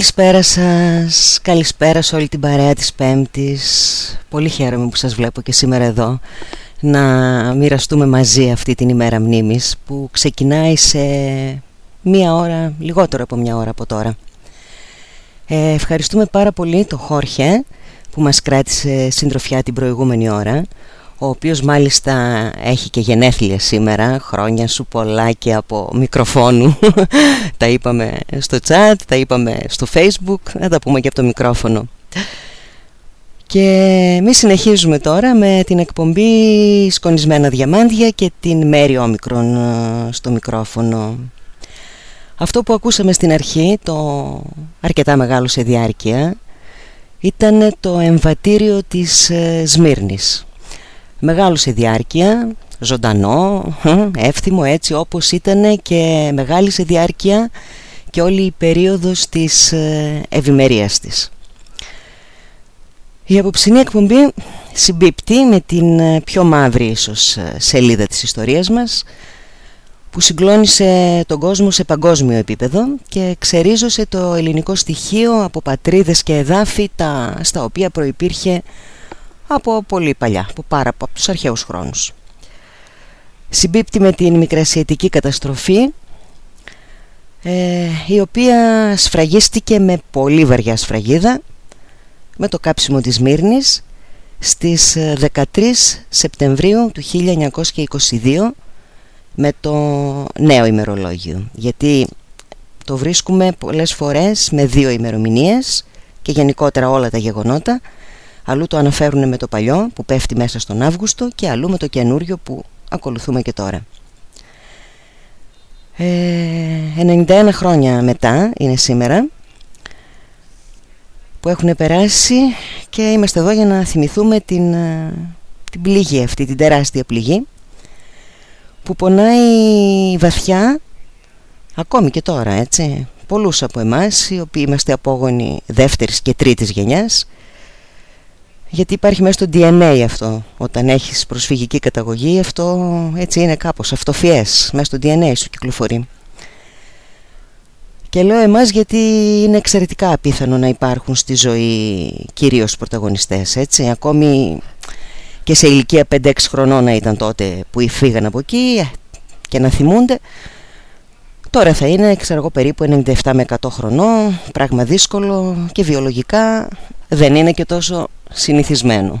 Καλησπέρα σας, καλησπέρα σε όλη την παρέα της Πέμπτης. Πολύ χαίρομαι που σας βλέπω και σήμερα εδώ Να μοιραστούμε μαζί αυτή την ημέρα μνήμης Που ξεκινάει σε μία ώρα, λιγότερο από μία ώρα από τώρα. Ε, Ευχαριστούμε πάρα πολύ το Χόρχε που μας κράτησε συντροφιά την προηγούμενη ώρα ο οποίος μάλιστα έχει και γενέθλια σήμερα, χρόνια σου πολλά και από μικροφόνου. τα είπαμε στο chat, τα είπαμε στο facebook, θα τα πούμε και από το μικρόφωνο. Και εμείς συνεχίζουμε τώρα με την εκπομπή «Σκονισμένα διαμάντια» και την Μέρη Όμικρον ε, στο μικρόφωνο. Αυτό που ακούσαμε στην αρχή, το αρκετά μεγάλο σε διάρκεια, ήταν το εμβατήριο της ε, Σμύρνης μεγάλο σε διάρκεια, ζωντανό, εύθυμο έτσι όπως ήταν και μεγάλη σε διάρκεια και όλη η περίοδος της ε, ευημερίας της. Η απόψινή εκπομπή συμπίπτει με την ε, πιο μαύρη ίσως ε, σελίδα της ιστορίας μας που συγκλώνησε τον κόσμο σε παγκόσμιο επίπεδο και ξερίζωσε το ελληνικό στοιχείο από πατρίδες και εδάφη τα, στα οποία προϋπήρχε από πολύ παλιά, από πάρα από τους αρχαίους χρόνους. Συμπίπτει με την μικρασιατική καταστροφή ε, η οποία σφραγίστηκε με πολύ βαριά σφραγίδα με το κάψιμο της Μύρνης στις 13 ε, Σεπτεμβρίου του 1922 με το νέο ημερολόγιο γιατί το βρίσκουμε πολλές φορές με δύο ημερομηνίες και γενικότερα όλα τα γεγονότα αλλού το αναφέρουν με το παλιό που πέφτει μέσα στον Αύγουστο και αλλού με το καινούριο που ακολουθούμε και τώρα. Ε, 91 χρόνια μετά είναι σήμερα που έχουν περάσει και είμαστε εδώ για να θυμηθούμε την, ε, την πληγή αυτή, την τεράστια πληγή που πονάει βαθιά ακόμη και τώρα έτσι πολλούς από εμάς οι οποίοι είμαστε απόγονοι δεύτερης και τρίτης γενιάς γιατί υπάρχει μέσα στο DNA αυτό. Όταν έχεις προσφυγική καταγωγή αυτό έτσι είναι κάπως αυτοφιές. Μέσα στο DNA σου κυκλοφορεί. Και λέω εμάς γιατί είναι εξαιρετικά απίθανο να υπάρχουν στη ζωή κυρίως πρωταγωνιστές έτσι. Ακόμη και σε ηλικία 5-6 χρονών να ήταν τότε που φύγαν από εκεί ε, και να θυμούνται. Τώρα θα είναι, ξέρω εγώ, περίπου 97 με 100 χρονών, πράγμα δύσκολο και βιολογικά. Δεν είναι και τόσο συνηθισμένο.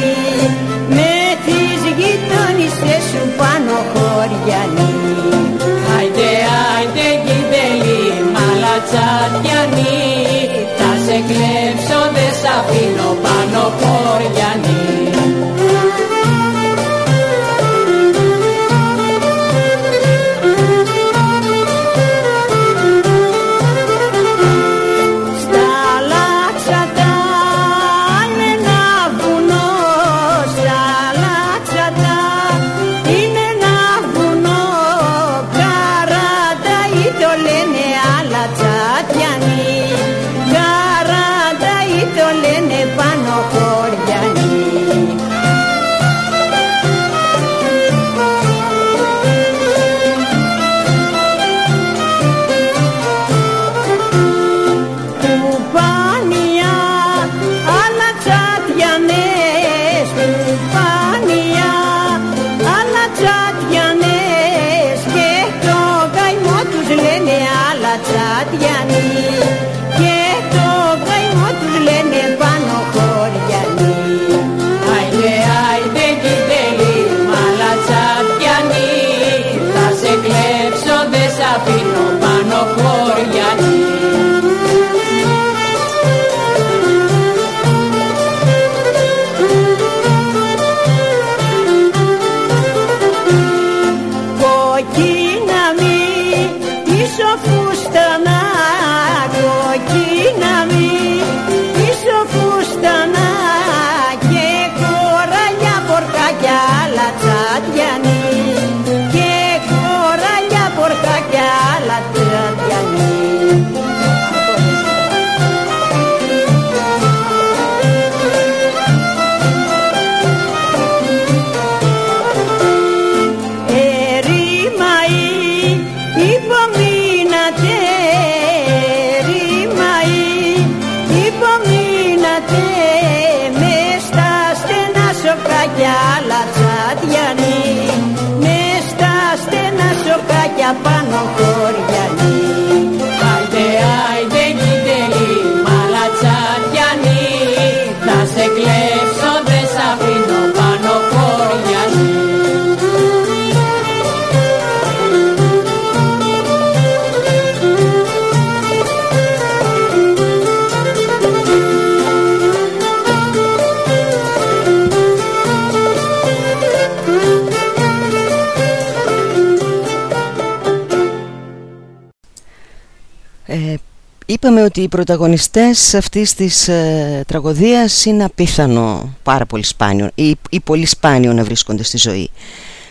Είπαμε ότι οι πρωταγωνιστές αυτής της ε, τραγωδίας είναι απίθανο πάρα πολύ σπάνιο ή, ή πολύ σπάνιο να βρίσκονται στη ζωή.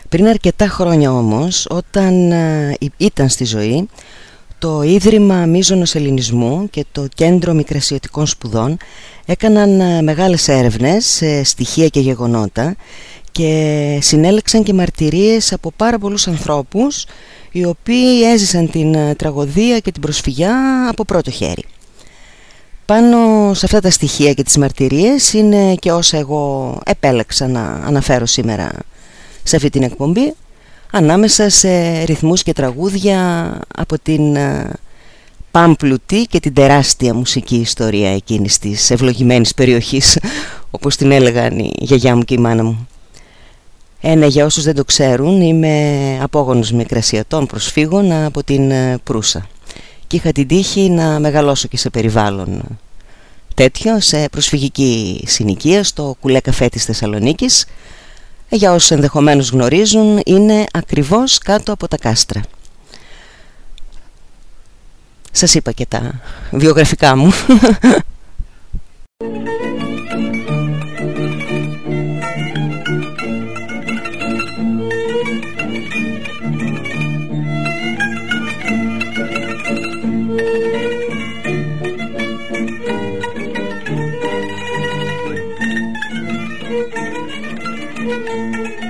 Πριν αρκετά χρόνια όμως, όταν ε, ήταν στη ζωή, το Ίδρυμα Μίζωνος Ελληνισμού και το Κέντρο Μικρασιατικών Σπουδών έκαναν ε, μεγάλες έρευνες σε στοιχεία και γεγονότα και συνέλεξαν και μαρτυρίες από πάρα πολλούς ανθρώπους οι οποίοι έζησαν την ε, τραγωδία και την προσφυγιά από πρώτο χέρι. Πάνω σε αυτά τα στοιχεία και τις μαρτυρίες είναι και όσα εγώ επέλεξα να αναφέρω σήμερα σε αυτή την εκπομπή ανάμεσα σε ρυθμούς και τραγούδια από την ε, πάμπλουτη και την τεράστια μουσική ιστορία εκείνης της ευλογημένης περιοχής όπως την έλεγαν η γιαγιά μου και η μάνα μου. Ένα για όσους δεν το ξέρουν είμαι απόγονος μικρασιατών προσφύγων από την ε, Προύσα. Και είχα την τύχη να μεγαλώσω και σε περιβάλλον τέτοιο σε προσφυγική συνοικία στο κουλέ καφέ της Θεσσαλονίκης. Ε, για όσους ενδεχομένως γνωρίζουν είναι ακριβώς κάτω από τα κάστρα. Σας είπα και τα βιογραφικά μου Música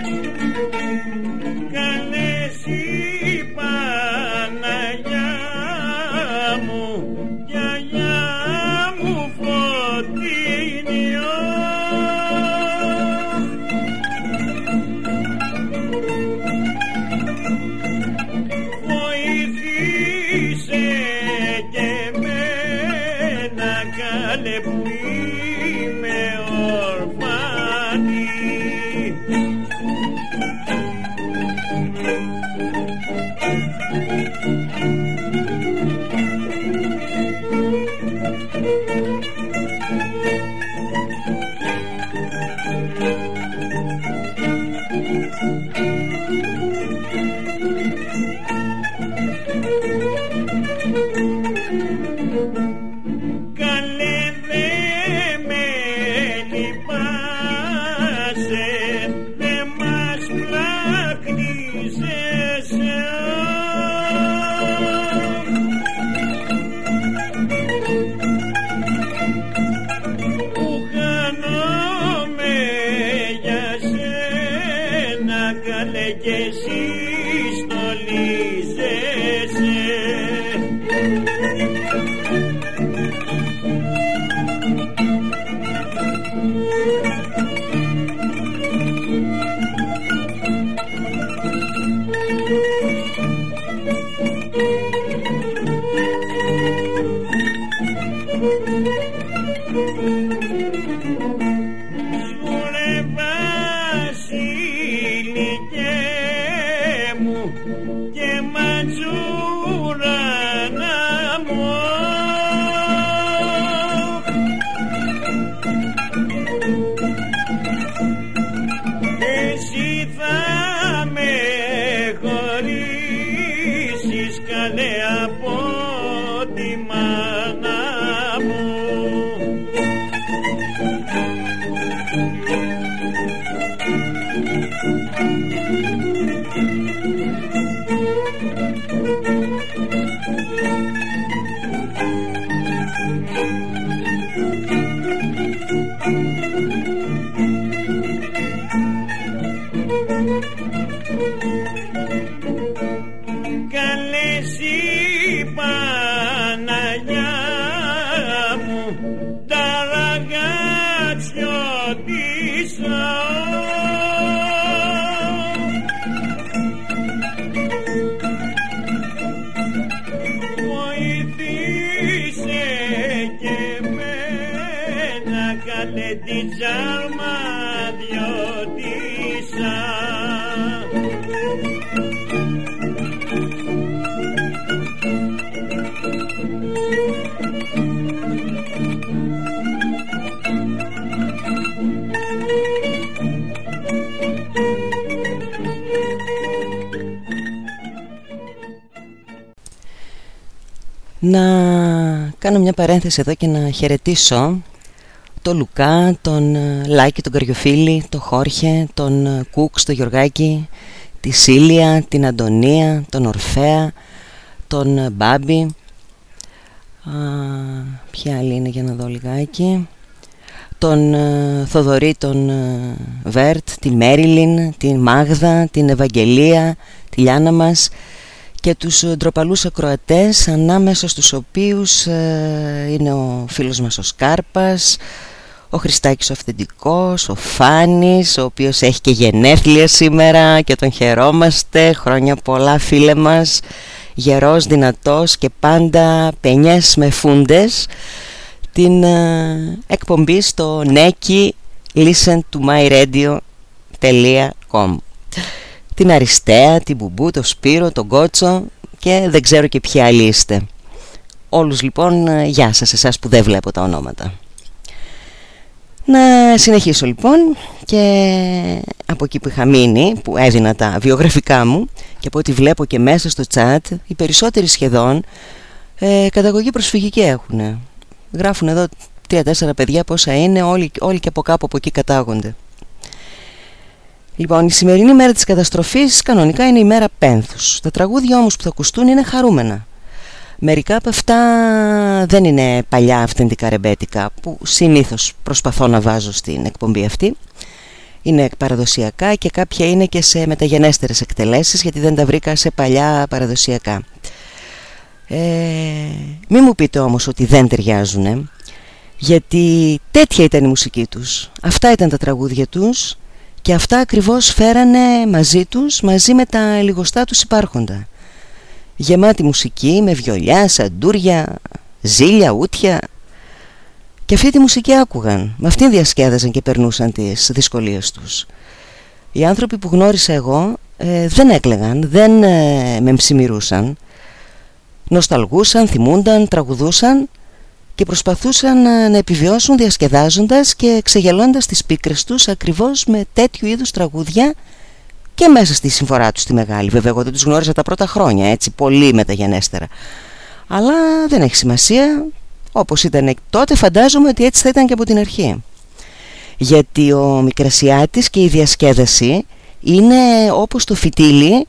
παρένθεση εδώ και να χαιρετήσω τον Λουκά, τον ε, Λάκη, τον Καριοφίλη, τον Χόρχε, τον ε, Κούξ, τον Γιωργάκη, τη Σίλια, την Αντωνία, τον Ορφέα, τον ε, Μπάμπη. Α, ποια άλλη είναι για να δω λιγάκι. Τον Θοδωρή, τον Βέρτ, τη Μέριλιν, την Μάγδα, την Ευαγγελία, τη Λιάνα μας και τους ντροπαλούς ακροατές ανάμεσα στους οποίους ε, είναι ο φίλος μας ο Σκάρπας ο Χριστάκης ο Αυθεντικός, ο Φάνης ο οποίος έχει και γενέθλια σήμερα και τον χαιρόμαστε. Χρόνια πολλά φίλε μας. Γερός, δυνατός και πάντα πενιές με φούντες. Την ε, εκπομπή στο neki listen to myradio.com την Αριστεία, την Μπουμπού, τον Σπύρο, τον Κότσο και δεν ξέρω και ποιοι άλλοι είστε. Όλους λοιπόν ε, γεια σας εσάς που δεν βλέπω τα ονόματα. Να συνεχίσω λοιπόν και από εκεί που είχα μείνει, που έδινα τα βιογραφικά μου και από ό,τι βλέπω και μέσα στο chat, οι περισσότεροι σχεδόν ε, καταγωγή προσφυγική έχουν. Γράφουν εδώ τρία-τέσσερα παιδιά πόσα είναι, όλοι, όλοι και από κάπου από εκεί κατάγονται. Λοιπόν, η σημερινή μέρα της καταστροφής κανονικά είναι η μέρα πένθους. Τα τραγούδια όμως που θα ακουστούν είναι χαρούμενα. Μερικά από αυτά δεν είναι παλιά αυθεντικά ρεμπέτικα που συνήθως προσπαθώ να βάζω στην εκπομπή αυτή. Είναι παραδοσιακά και κάποια είναι και σε μεταγενέστερες εκτελέσεις γιατί δεν τα βρήκα σε παλιά παραδοσιακά. Ε, μην μου πείτε όμως ότι δεν ταιριάζουν γιατί τέτοια ήταν η μουσική τους. Αυτά ήταν τα τραγούδια τους και αυτά ακριβώς φέρανε μαζί τους, μαζί με τα λιγοστά τους υπάρχοντα. Γεμάτη μουσική με βιολιά, σαντούρια, ζήλια, ούτια. Και αυτή τη μουσική άκουγαν, με αυτήν διασκέδαζαν και περνούσαν τις δυσκολίες τους. Οι άνθρωποι που γνώρισα εγώ ε, δεν έκλεγαν, δεν ε, με ψημυρούσαν. Νοσταλγούσαν, θυμούνταν, τραγουδούσαν και προσπαθούσαν να επιβιώσουν διασκεδάζοντας και ξεγελώντας τις πίκρες τους ακριβώς με τέτοιου είδους τραγούδια και μέσα στη συμφορά τους τη μεγάλη. Βέβαια εγώ δεν τους γνώριζα τα πρώτα χρόνια έτσι πολύ μεταγενέστερα. Αλλά δεν έχει σημασία όπως ήταν τότε φαντάζομαι ότι έτσι θα ήταν και από την αρχή. Γιατί ο Μικρασιάτης και η διασκέδαση είναι όπως το φυτίλι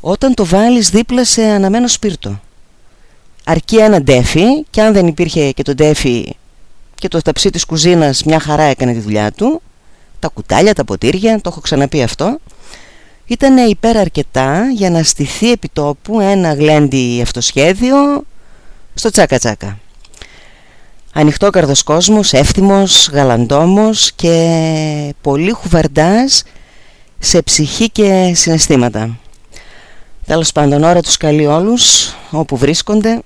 όταν το βάλεις δίπλα σε αναμένο σπίρτο αρκεί ένα ντέφι και αν δεν υπήρχε και το ντέφι και το ταψί της κουζίνας μια χαρά έκανε τη δουλειά του. Τα κουτάλια, τα ποτήρια, το έχω ξαναπεί αυτό. Ήταν υπέρα αρκετά για να στηθεί επιτόπου ένα γλέντι αυτοσχέδιο στο τσάκα τσάκα. Ανοιχτό καρδος κόσμος, εύθυμος, γαλαντόμος και πολύ χουβαρντάς σε ψυχή και συναισθήματα Τέλος πάντων ώρα τους καλεί όλους όπου βρίσκονται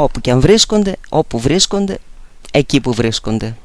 όπου και αν βρίσκονται, όπου βρίσκονται, εκεί που βρίσκονται.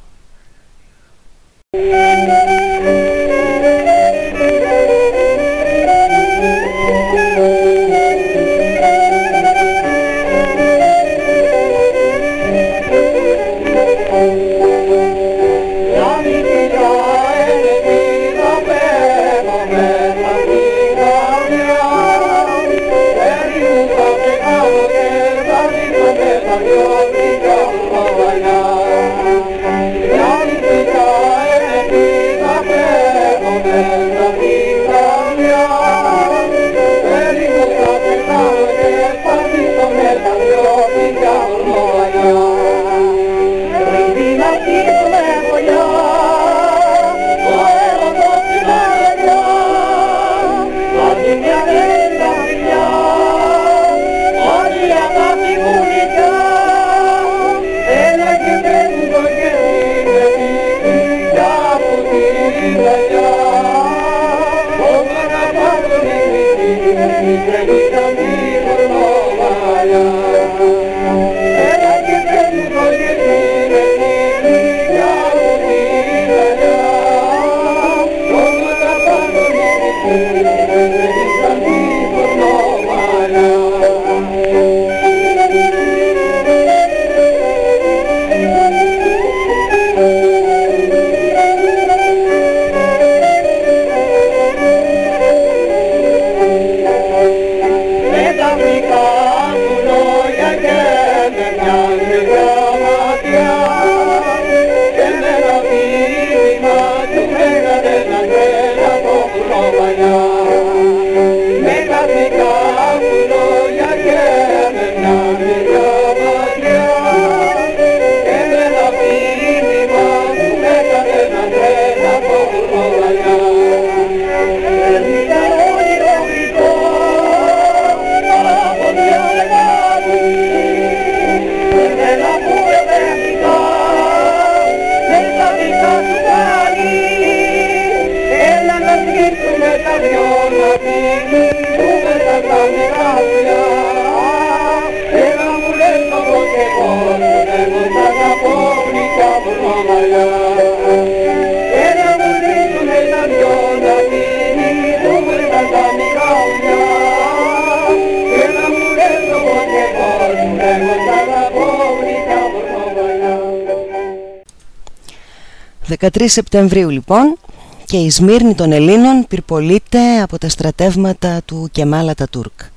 13 Σεπτεμβρίου λοιπόν και η Σμύρνη των Ελλήνων πυρπολείται από τα στρατεύματα του Κεμάλα Τατούρκ.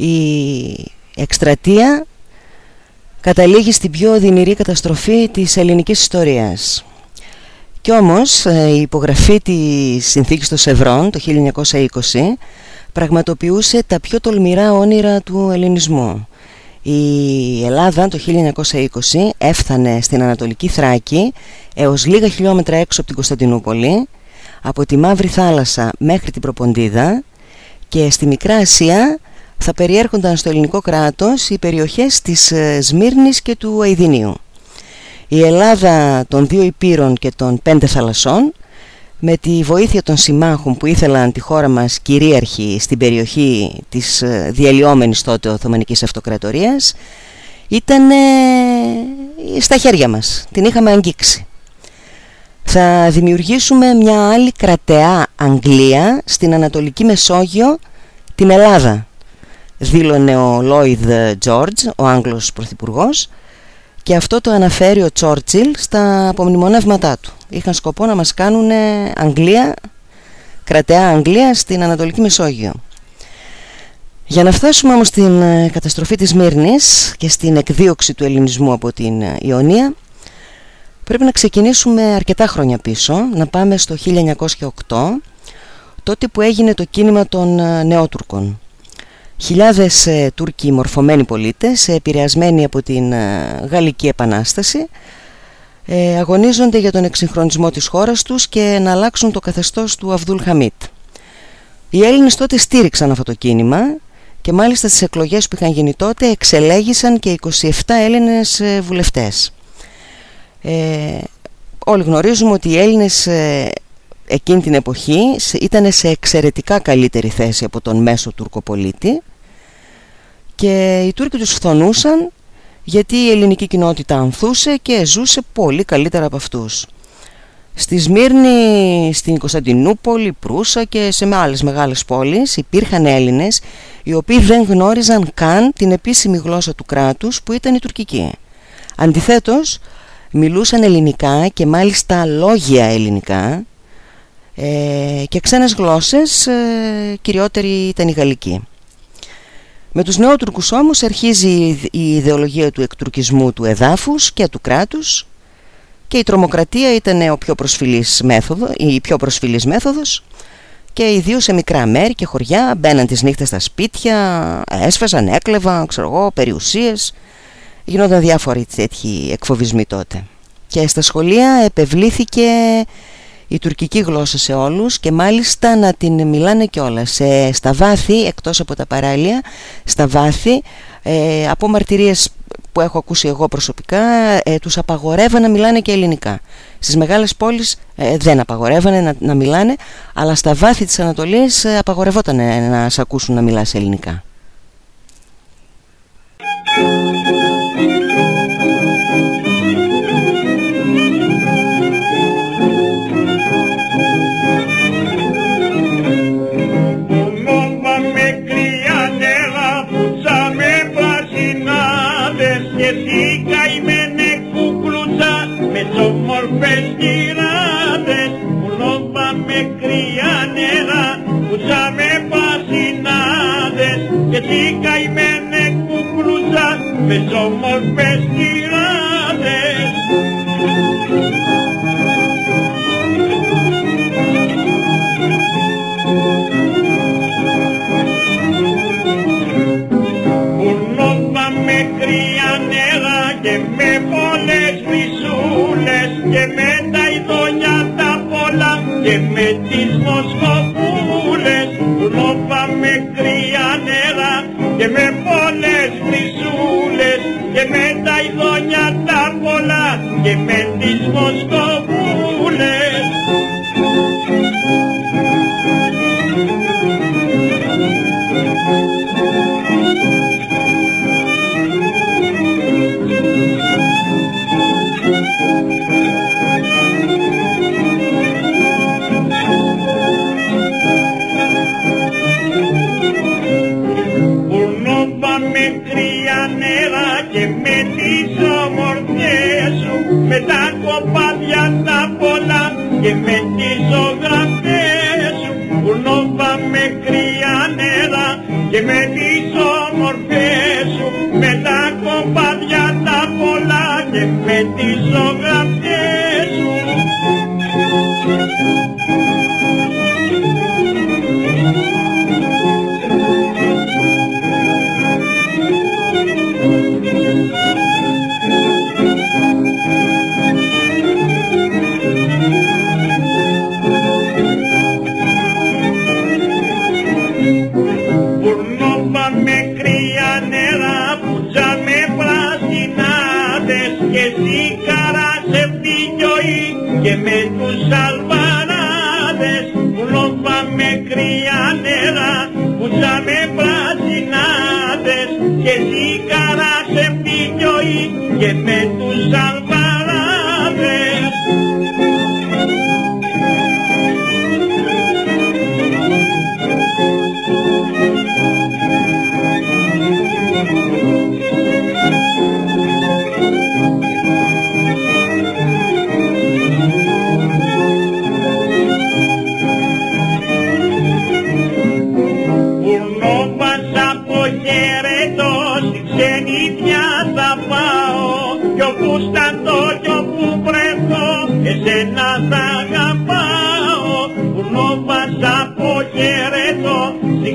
Η εκστρατεία καταλήγει στην πιο οδυνηρή καταστροφή της ελληνικής ιστορίας. Κι όμως ε, η υπογραφή της συνθήκης των Σευρών το 1920 πραγματοποιούσε τα πιο τολμηρά όνειρα του ελληνισμού. Η Ελλάδα το 1920 έφτανε στην Ανατολική Θράκη έως λίγα χιλιόμετρα έξω από την Κωνσταντινούπολη από τη Μαύρη Θάλασσα μέχρι την Προποντίδα και στη Μικρά Ασία θα περιέρχονταν στο ελληνικό κράτος οι περιοχές της ε, Σμύρνης και του Αιδινίου. Η Ελλάδα των δύο υπήρων και των πέντε θαλασσών με τη βοήθεια των συμμάχων που ήθελαν τη χώρα μας κυρίαρχη στην περιοχή της ε, διαλυόμενης τότε Οθωμανικής Αυτοκρατορίας ήταν στα χέρια μας, την είχαμε αγγίξει. Θα δημιουργήσουμε μια άλλη κρατεά Αγγλία στην Ανατολική Μεσόγειο, την Ελλάδα δήλωνε ο Λόιδ Τζόρτζ, ο Άγγλος Πρωθυπουργός και αυτό το αναφέρει ο Τσόρτσιλ στα απομνημονεύματά του. Είχαν σκοπό να μας κάνουν Αγγλία, κρατεά Αγγλία στην Ανατολική Μεσόγειο. Για να φτάσουμε όμως στην ε, καταστροφή της Μύρνης και στην εκδίωξη του ελληνισμού από την ε, Ιωνία πρέπει να ξεκινήσουμε αρκετά χρόνια πίσω, να πάμε στο 1908 τότε που έγινε το κίνημα των ε, Νεότουρκων. Χιλιάδες ε, Τούρκοι μορφωμένοι πολίτες, επηρεασμένοι από την ε, Γαλλική Επανάσταση, ε, αγωνίζονται για τον εξυγχρονισμό της χώρας τους και να αλλάξουν το καθεστώς του Αβδούλ Χαμίτ. Οι Έλληνες τότε στήριξαν αυτό το κίνημα και μάλιστα στις εκλογές που είχαν γίνει τότε εξελέγησαν και 27 Έλληνες ε, βουλευτές. Ε, όλοι γνωρίζουμε ότι οι Έλληνες ε, εκείνη την εποχή ήταν σε εξαιρετικά καλύτερη θέση από τον μέσο τουρκοπολίτη και οι Τούρκοι τους φθονούσαν γιατί η ελληνική κοινότητα ανθούσε και ζούσε πολύ καλύτερα από αυτούς. Στη Σμύρνη, στην Κωνσταντινούπολη, Προύσα και σε άλλες μεγάλες πόλεις υπήρχαν Έλληνες οι οποίοι δεν γνώριζαν καν την επίσημη γλώσσα του κράτους που ήταν η τουρκική. Αντιθέτως μιλούσαν ελληνικά και μάλιστα λόγια ελληνικά ε, και ξένες γλώσσες ε, κυριότερη ήταν η γαλλική. Με τους νεότουρκους όμως αρχίζει η ιδεολογία του εκτουρκισμού του εδάφους και του κράτους και η τρομοκρατία ήταν ο πιο προσφυλής μέθοδο, η πιο προσφυλής μέθοδος και ιδίως σε μικρά μέρη και χωριά μπαίναν τις νύχτες στα σπίτια, έσφαζαν, έκλεβαν, ξέρω εγώ, περιουσίες. Γινόταν διάφοροι τέτοιοι εκφοβισμοί τότε. Και στα σχολεία επευλήθηκε η τουρκική γλώσσα σε όλους και μάλιστα να την μιλάνε κιόλας. Σε, στα βάθη, εκτός από τα παράλια, στα βάθη, ε, από μαρτυρίες που έχω ακούσει εγώ προσωπικά, ε, τους απαγορεύανε να μιλάνε και ελληνικά. Στις μεγάλες πόλεις ε, δεν απαγορεύανε να, να μιλάνε, αλλά στα βάθη της Ανατολής ε, απαγορευόταν να σε ακούσουν να μιλάς ελληνικά. Πασινάδες και εσύ καημένε κουκρούτσα με όμορφες γυράδες πρασινάδες και σίγαρα σε πηγιοή και με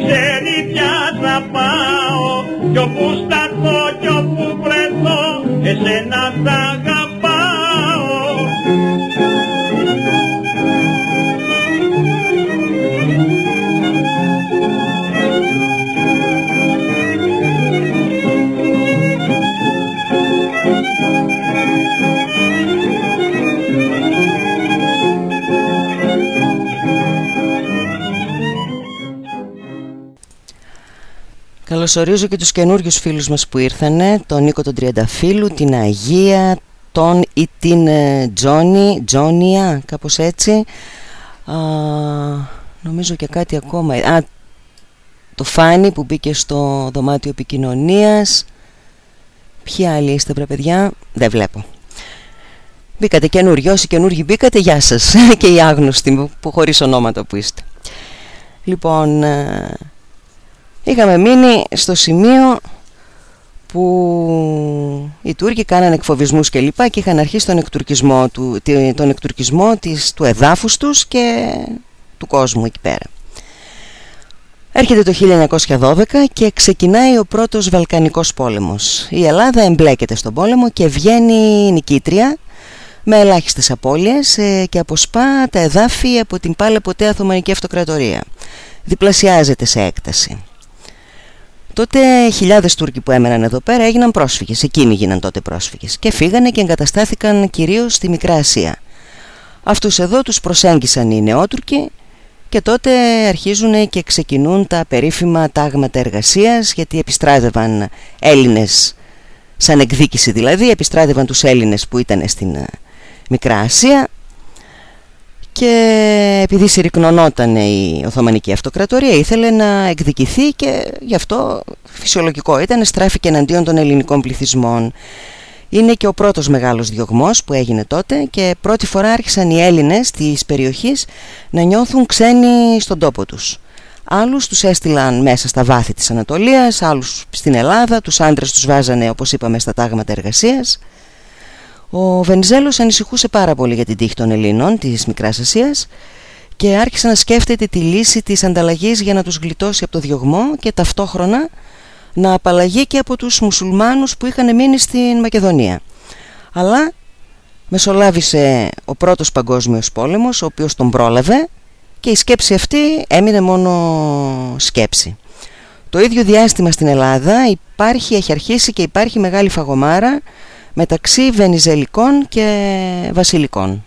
στη ξένη πια θα πάω κι όπου σταθώ κι όπου βρεθώ εσένα θα αγαπάω Καλωσορίζω και τους καινούριους φίλους μας που ήρθανε Τον Νίκο τον Τριανταφύλου, την Αγία, τον ή την ε, Τζόνι, Τζόνια, κάπως έτσι. Α, Νομίζω και κάτι ακόμα. Α, το Φάνι που μπήκε στο δωμάτιο επικοινωνίας. Ποιοι άλλοι είστε βρε παιδιά, δεν βλέπω. Μπήκατε καινούριοι, όσοι καινούργοι μπήκατε, γεια σας. Και οι άγνωστοι που χωρίς ονόματα που είστε. Λοιπόν, ε, είχαμε μείνει στο σημείο που οι Τούρκοι κάνανε εκφοβισμούς και λοιπά και είχαν αρχίσει τον εκτουρκισμό, του, τον εκτουρκισμό της, του εδάφους τους και του κόσμου εκεί πέρα. Έρχεται το 1912 και ξεκινάει ο πρώτος Βαλκανικός πόλεμος. Η Ελλάδα εμπλέκεται στον πόλεμο και βγαίνει νικήτρια με ελάχιστες απώλειες ε, και αποσπά τα εδάφη από την πάλε ποτέ Αθωμανική Αυτοκρατορία. Διπλασιάζεται σε έκταση. Τότε χιλιάδες Τούρκοι που έμεναν εδώ πέρα έγιναν πρόσφυγες, εκείνοι γίναν τότε πρόσφυγες. Και φύγανε και εγκαταστάθηκαν κυρίως στη Μικρά Ασία. Αυτούς εδώ τους προσέγγισαν οι νεότουρκοι και τότε αρχίζουν και ξεκινούν τα περίφημα τάγματα εργασίας γιατί επιστράτευαν Έλληνες, σαν εκδίκηση δηλαδή, επιστράτευαν τους Έλληνες που ήταν στην ε, Μικρά Ασία και επειδή συρρυκνωνόταν η Οθωμανική Αυτοκρατορία ήθελε να εκδικηθεί και γι' αυτό φυσιολογικό ήταν στράφηκε εναντίον των ελληνικών πληθυσμών. Είναι και ο πρώτος μεγάλος διωγμός που έγινε τότε και πρώτη φορά άρχισαν οι Έλληνες της περιοχής να νιώθουν ξένοι στον τόπο τους. Άλλους τους έστειλαν μέσα στα βάθη της Ανατολίας, άλλους στην Ελλάδα, τους άντρες τους βάζανε όπως είπαμε στα τάγματα εργασίας ο Βενιζέλος ανησυχούσε πάρα πολύ για την τύχη των Ελλήνων της Μικράς Ασίας και άρχισε να σκέφτεται τη λύση της ανταλλαγής για να τους γλιτώσει από το διωγμό και ταυτόχρονα να απαλλαγεί και από τους μουσουλμάνους που είχαν μείνει στην Μακεδονία. Αλλά μεσολάβησε ο πρώτος παγκόσμιος πόλεμος ο οποίος τον πρόλαβε και η σκέψη αυτή έμεινε μόνο σκέψη. Το ίδιο διάστημα στην Ελλάδα υπάρχει, έχει αρχίσει και υπάρχει μεγάλη φαγωμάρα μεταξύ Βενιζελικών και Βασιλικών.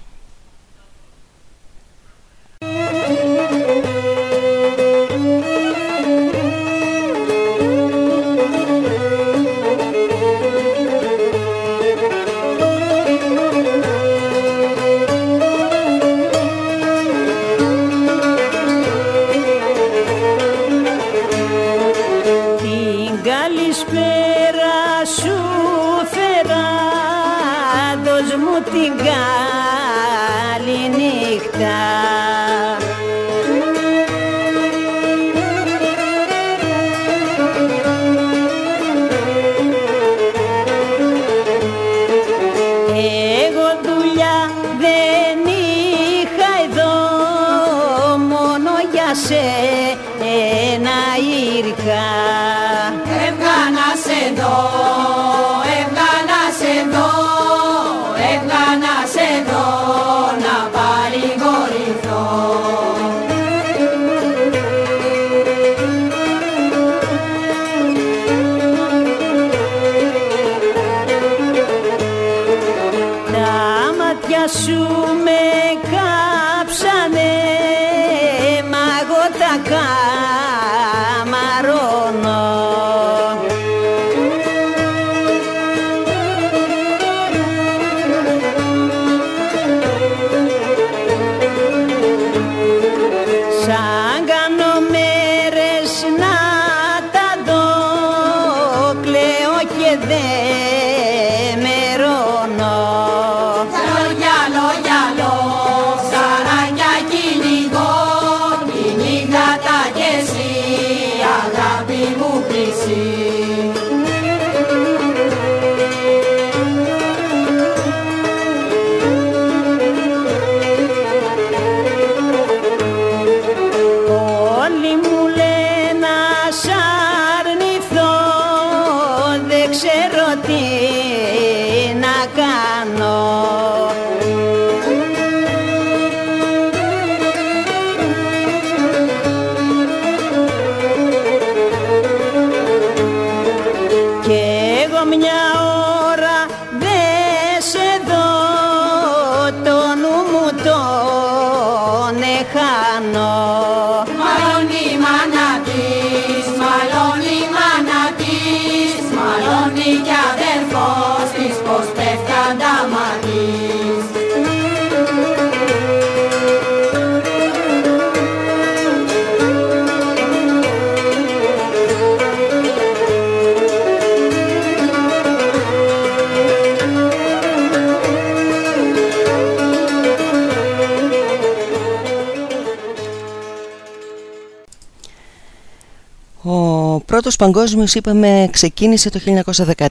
Πρώτος παγκόσμιος είπαμε ξεκίνησε το 1914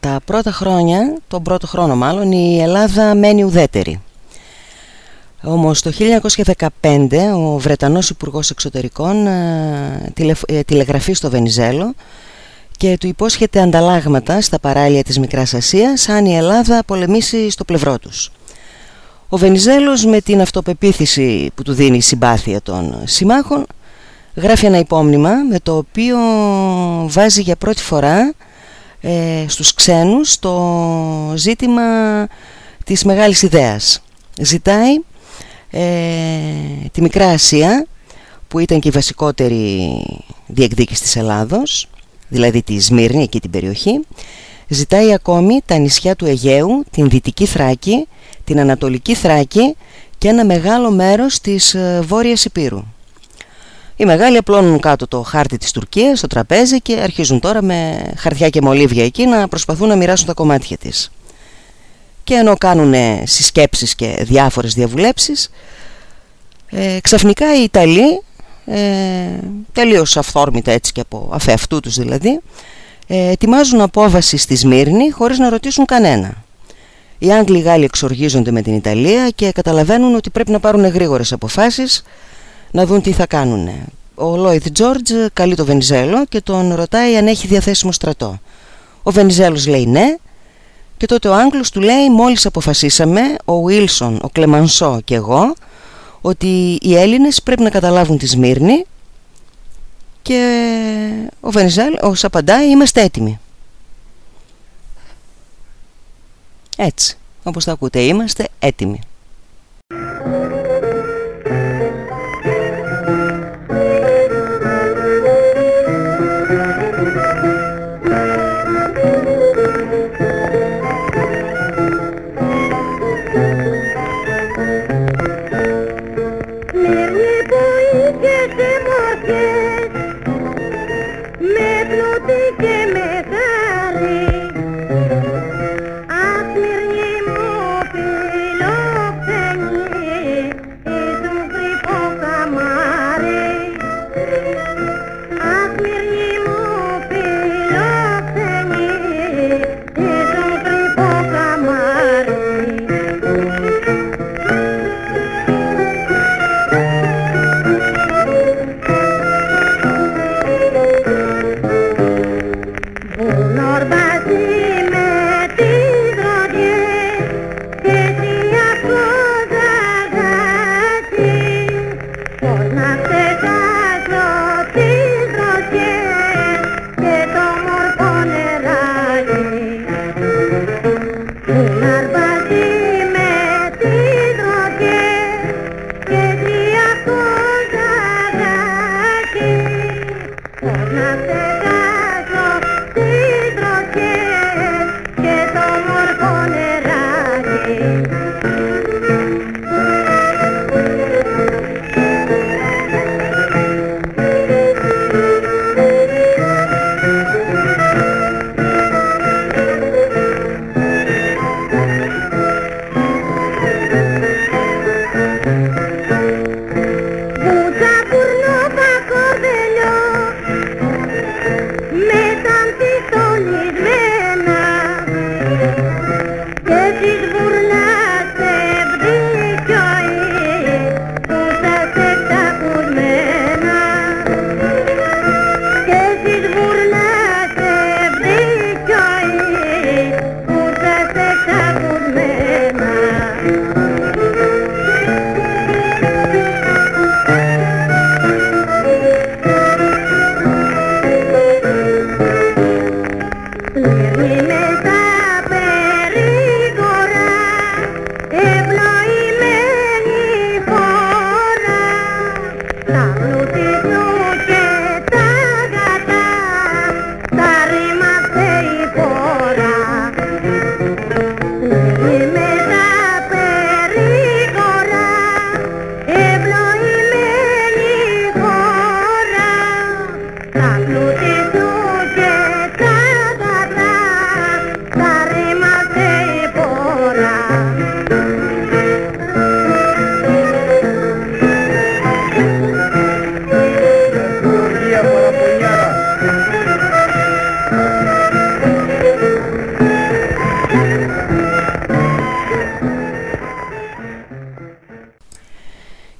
Τα πρώτα χρόνια, τον πρώτο χρόνο μάλλον, η Ελλάδα μένει ουδέτερη Όμως το 1915 ο Βρετανός Υπουργός Εξωτερικών ε, ε, τηλεγραφεί στο Βενιζέλο και του υπόσχεται ανταλλάγματα στα παράλια της Μικράς Ασίας αν η Ελλάδα πολεμήσει στο πλευρό τους. Ο Βενιζέλος με την αυτοπεποίθηση που του δίνει η συμπάθεια των συμμάχων γράφει ένα υπόμνημα με το οποίο βάζει για πρώτη φορά ε, στους ξένους το ζήτημα της μεγάλης ιδέας. Ζητάει ε, τη Μικρά Ασία που ήταν και η βασικότερη διεκδίκηση της Ελλάδος δηλαδή τη Σμύρνη εκεί την περιοχή ζητάει ακόμη τα νησιά του Αιγαίου, την Δυτική Θράκη, την Ανατολική Θράκη και ένα μεγάλο μέρος της ε, Βόρειας Υπήρου. Οι μεγάλοι απλώνουν κάτω το χάρτη της Τουρκίας στο τραπέζι και αρχίζουν τώρα με χαρτιά και μολύβια εκεί να προσπαθούν να μοιράσουν τα κομμάτια της. Και ενώ κάνουν συσκέψεις και διάφορες διαβουλέψεις, ε, ξαφνικά οι Ιταλοί, ε, τελείως αυθόρμητα έτσι και από αφεαυτού τους δηλαδή, ε, ετοιμάζουν απόβαση στη Σμύρνη χωρίς να ρωτήσουν κανένα. Οι Άγγλοι Γάλλοι εξοργίζονται με την Ιταλία και καταλαβαίνουν ότι πρέπει να πάρουν γρήγορες αποφάσεις να δουν τι θα κάνουν. Ο Λόιθ Τζόρτζ καλεί το Βενιζέλο και τον ρωτάει αν έχει διαθέσιμο στρατό. Ο Βενιζέλος λέει ναι και τότε ο Άγγλος του λέει μόλις αποφασίσαμε, ο Βίλσον, ο Κλεμανσό και εγώ ότι οι Έλληνες πρέπει να καταλάβουν τη Σμύρνη και ο Βενιζέλος απαντάει είμαστε έτοιμοι. Έτσι, όπως θα ακούτε είμαστε έτοιμοι.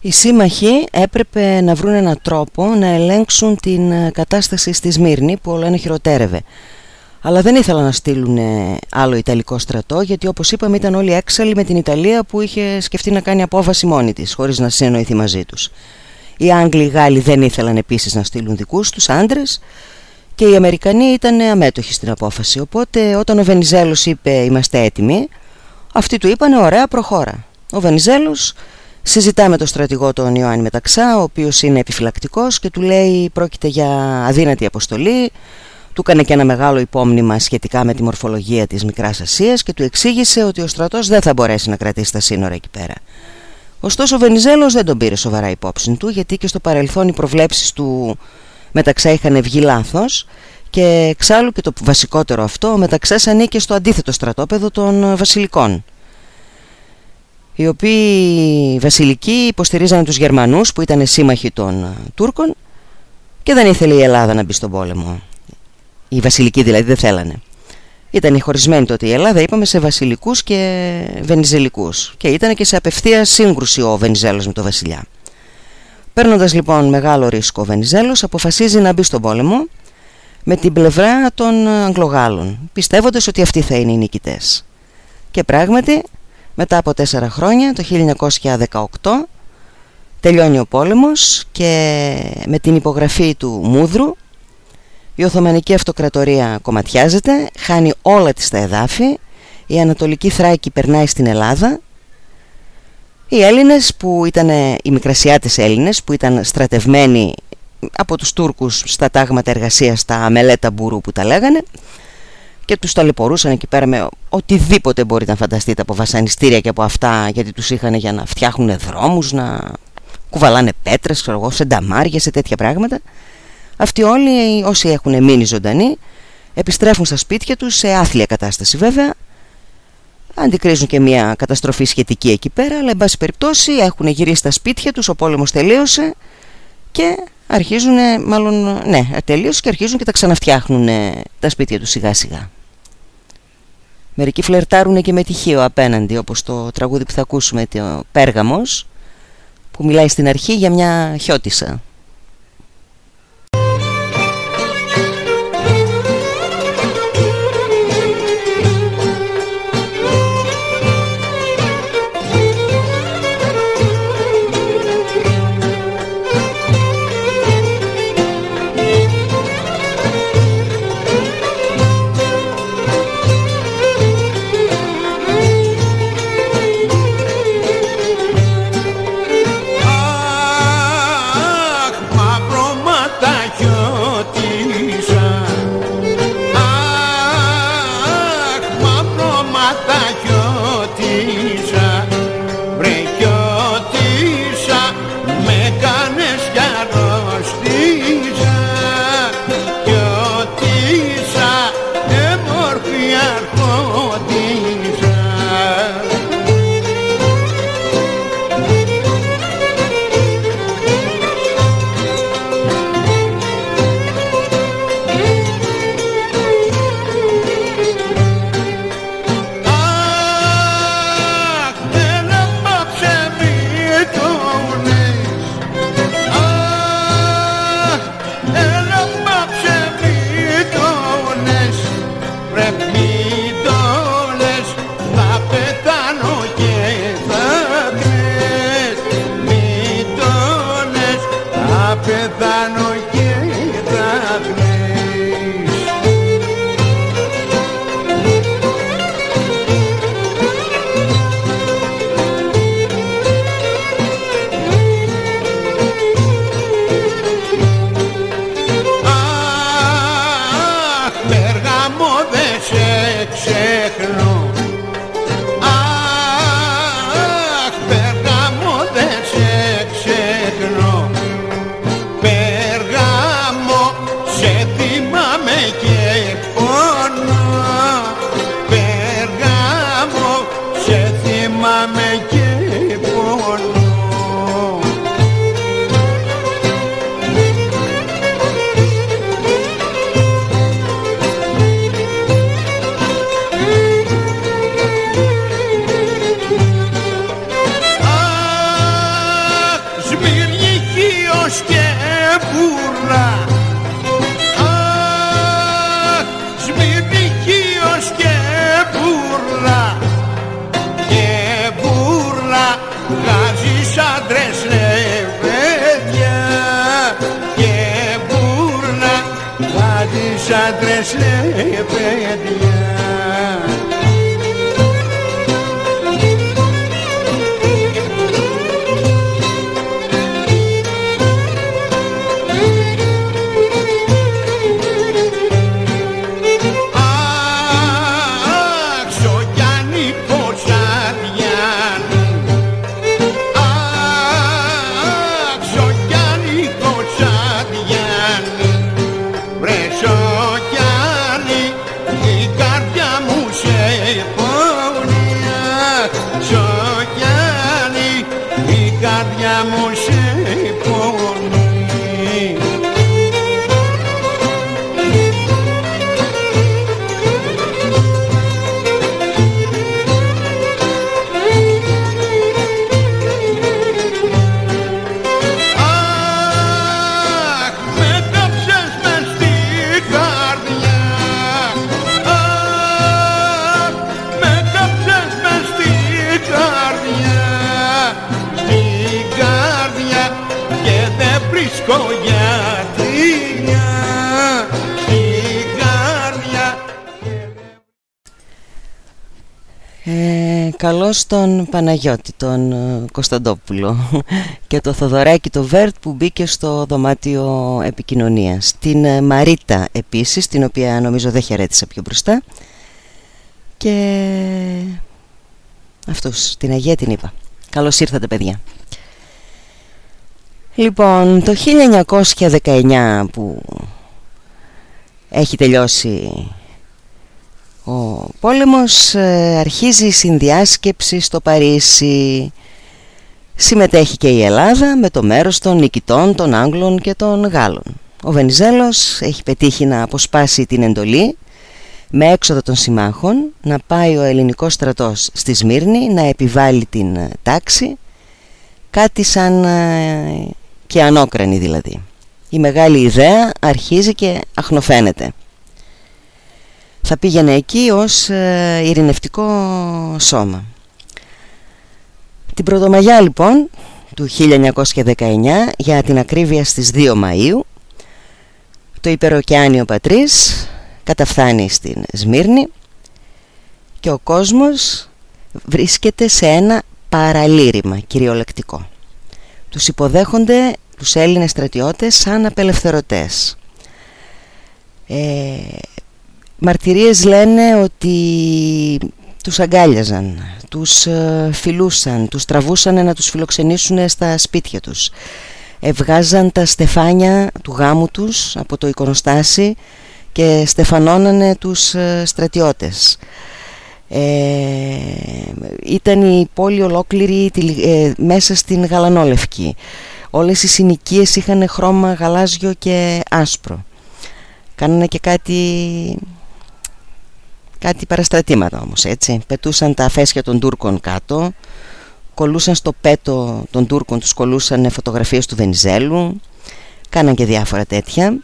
Οι σύμμαχοι έπρεπε να βρουν έναν τρόπο να ελέγξουν την ε, κατάσταση στη Σμύρνη που όλο ένα χειροτέρευε. Αλλά δεν ήθελαν να στείλουν άλλο Ιταλικό στρατό γιατί όπως είπαμε ήταν όλοι έξαλλοι με την Ιταλία που είχε σκεφτεί να κάνει απόφαση μόνη της χωρίς να συνεννοηθεί μαζί τους. Οι Άγγλοι, οι Γάλλοι δεν ήθελαν επίσης να στείλουν δικούς τους άντρες και οι Αμερικανοί ήταν αμέτωχοι στην απόφαση. Οπότε όταν ο Βενιζέλος είπε είμαστε έτοιμοι, αυτοί του είπαν ωραία προχώρα. Ο Βενιζέλος συζητά με τον στρατηγό τον Ιωάννη Μεταξά, ο οποίος είναι επιφυλακτικός και του λέει πρόκειται για αδύνατη αποστολή. Του έκανε και ένα μεγάλο υπόμνημα σχετικά με τη μορφολογία της Μικράς Ασίας και του εξήγησε ότι ο στρατός δεν θα μπορέσει να κρατήσει τα σύνορα εκεί πέρα. Ωστόσο ο Βενιζέλος δεν τον πήρε σοβαρά υπόψη του γιατί και στο παρελθόν οι προβλέψεις του Μεταξά είχαν βγει λάθος και εξάλλου και το βασικότερο αυτό ο Μεταξάς ανήκε στο αντίθετο στρατόπεδο των βασιλικών οι οποίοι βασιλικοί υποστηρίζανε τους Γερμανούς που ήταν σύμμαχοι των Τούρκων και δεν ήθελε η Ελλάδα να μπει στον πόλεμο οι βασιλικοί δηλαδή δεν θέλανε ήταν χωρισμένη τότε η Ελλάδα, είπαμε, σε βασιλικούς και βενιζελικούς και ήταν και σε απευθεία σύγκρουση ο Βενιζέλος με τον βασιλιά. Παίρνοντας λοιπόν μεγάλο ρίσκο ο Βενιζέλος αποφασίζει να μπει στον πόλεμο με την πλευρά των Αγγλογάλων, πιστεύοντας ότι αυτοί θα είναι οι νικητές. Και πράγματι, μετά από τέσσερα χρόνια, το 1918, τελειώνει ο πόλεμος και με την υπογραφή του Μούδρου η Οθωμανική Αυτοκρατορία κομματιάζεται, χάνει όλα τις τα εδάφη, η Ανατολική Θράκη περνάει στην Ελλάδα. Οι Έλληνες που ήταν, οι μικρασιάτες Έλληνες που ήταν στρατευμένοι από τους Τούρκους στα τάγματα εργασίας, στα μελέτα μπουρού που τα λέγανε και τους ταλαιπωρούσαν εκεί πέρα με οτιδήποτε μπορείτε να φανταστείτε από βασανιστήρια και από αυτά γιατί τους είχαν για να φτιάχνουν δρόμους, να κουβαλάνε πέτρες, ξέρω εγώ, σε νταμάρια, σε τέτοια πράγματα. Αυτοί όλοι όσοι έχουν μείνει ζωντανοί επιστρέφουν στα σπίτια τους σε άθλια κατάσταση βέβαια αντικρίζουν και μια καταστροφή σχετική εκεί πέρα αλλά εν πάση περιπτώσει έχουν γυρίσει στα σπίτια τους ο πόλεμος τελείωσε και αρχίζουν μάλλον ναι τελείωσε και αρχίζουν και τα ξαναφτιάχνουν τα σπίτια τους σιγά σιγά Μερικοί φλερτάρουν και με τυχείο απέναντι όπως το τραγούδι που θα ακούσουμε το Πέργαμος που μιλάει στην αρχή για μια χιώτισσα Ε, καλώς τον Παναγιώτη, τον ε, Κωνσταντόπουλο και το Θοδωράκι το Βέρτ που μπήκε στο δωμάτιο επικοινωνίας. Την ε, Μαρίτα επίσης, την οποία νομίζω δεν χαιρέτησα πιο μπροστά. Και αυτούς, την Αγία την είπα. Καλώς ήρθατε παιδιά. Λοιπόν, το 1919 που έχει τελειώσει ο πόλεμος ε, αρχίζει η συνδιάσκεψη στο Παρίσι. Συμμετέχει και η Ελλάδα με το μέρος των νικητών, των Άγγλων και των Γάλλων. Ο Βενιζέλος έχει πετύχει να αποσπάσει την εντολή με έξοδο των συμμάχων να πάει ο ελληνικός στρατός στη Σμύρνη να επιβάλλει την ε, τάξη κάτι σαν ε, και ανώκρανη δηλαδή. Η μεγάλη ιδέα αρχίζει και αχνοφαίνεται θα πήγαινε εκεί ως ε, ειρηνευτικό σώμα. Την Πρωτομαγιά λοιπόν του 1919 για την ακρίβεια στις 2 Μαΐου το υπεροκιάνιο Πατρίς καταφθάνει στην Σμύρνη και ο κόσμος βρίσκεται σε ένα παραλήρημα κυριολεκτικό. Τους υποδέχονται τους Έλληνες στρατιώτες σαν απελευθερωτές. Ε, Μαρτυρίες λένε ότι τους αγκάλιαζαν, τους ε, φιλούσαν, τους τραβούσαν να τους φιλοξενήσουν στα σπίτια τους. Ευγάζαν τα στεφάνια του γάμου τους από το εικονοστάσι και στεφανώνανε τους ε, στρατιώτες. Ε, ήταν η πόλη ολόκληρη μέσα στην γαλανόλευκη. Όλες οι συνοικίες είχαν χρώμα γαλάζιο και άσπρο. Κάνανε και κάτι Κάτι παραστρατήματα όμως έτσι. Πετούσαν τα αφέσια των Τούρκων κάτω Κολούσαν στο πέτο των Τούρκων Τους κολούσαν φωτογραφίες του Βενιζέλου Κάναν και διάφορα τέτοια.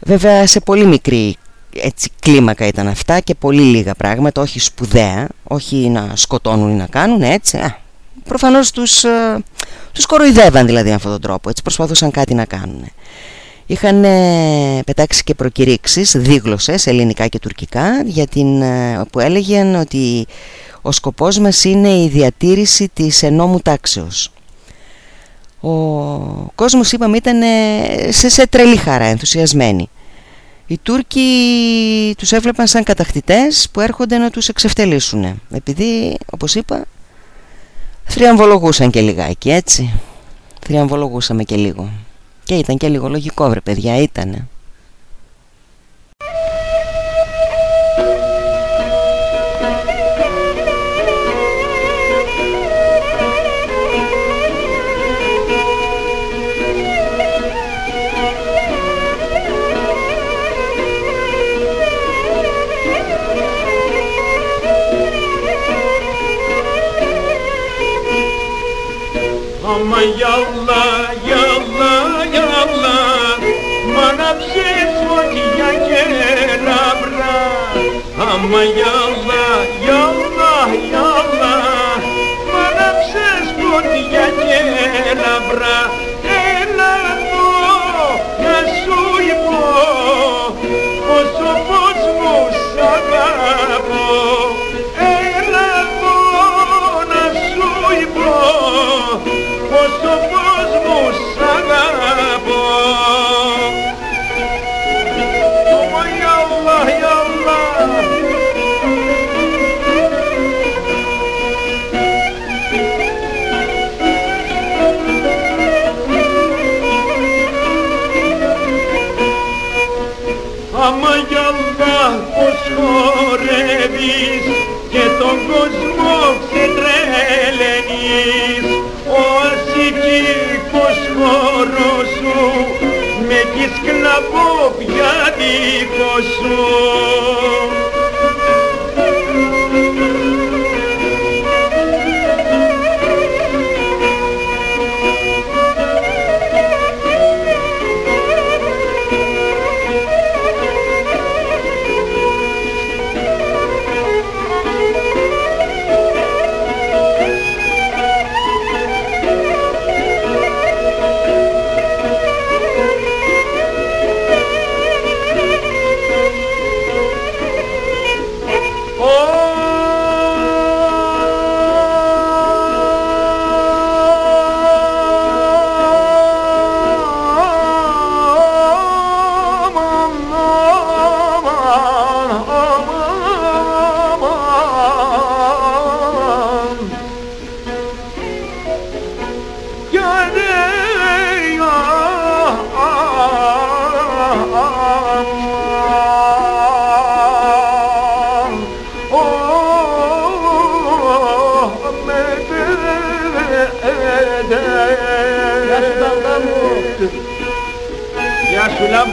Βέβαια σε πολύ μικρή έτσι, κλίμακα ήταν αυτά Και πολύ λίγα πράγματα Όχι σπουδαία Όχι να σκοτώνουν ή να κάνουν έτσι. Α, Προφανώς τους, α, τους κοροϊδεύαν δηλαδή με αυτόν τον τρόπο Έτσι προσπαθούσαν κάτι να κάνουν Είχαν πετάξει και προκηρύξεις δίγλωσσες ελληνικά και τουρκικά για την, ε, που έλεγαν ότι ο σκοπός μας είναι η διατήρηση της ενόμου τάξεως. Ο κόσμος είπαμε ήταν σε, σε τρελή χαρά, ενθουσιασμένοι. Οι Τούρκοι τους έβλεπαν σαν κατακτητές που έρχονται να τους εξευτελίσουν επειδή όπως είπα θριαμβολογούσαν και λιγάκι έτσι θριαμβολογούσαμε και λίγο και ήταν και λίγο λογικό βρε παιδιά ήτανε. Ama Maya. Άμα γιαλlah πως χορεύεις και τον κόσμο ξετρελαίνεις ο ασηκικός χώρος σου με τη σκλαβό πια δίχως σου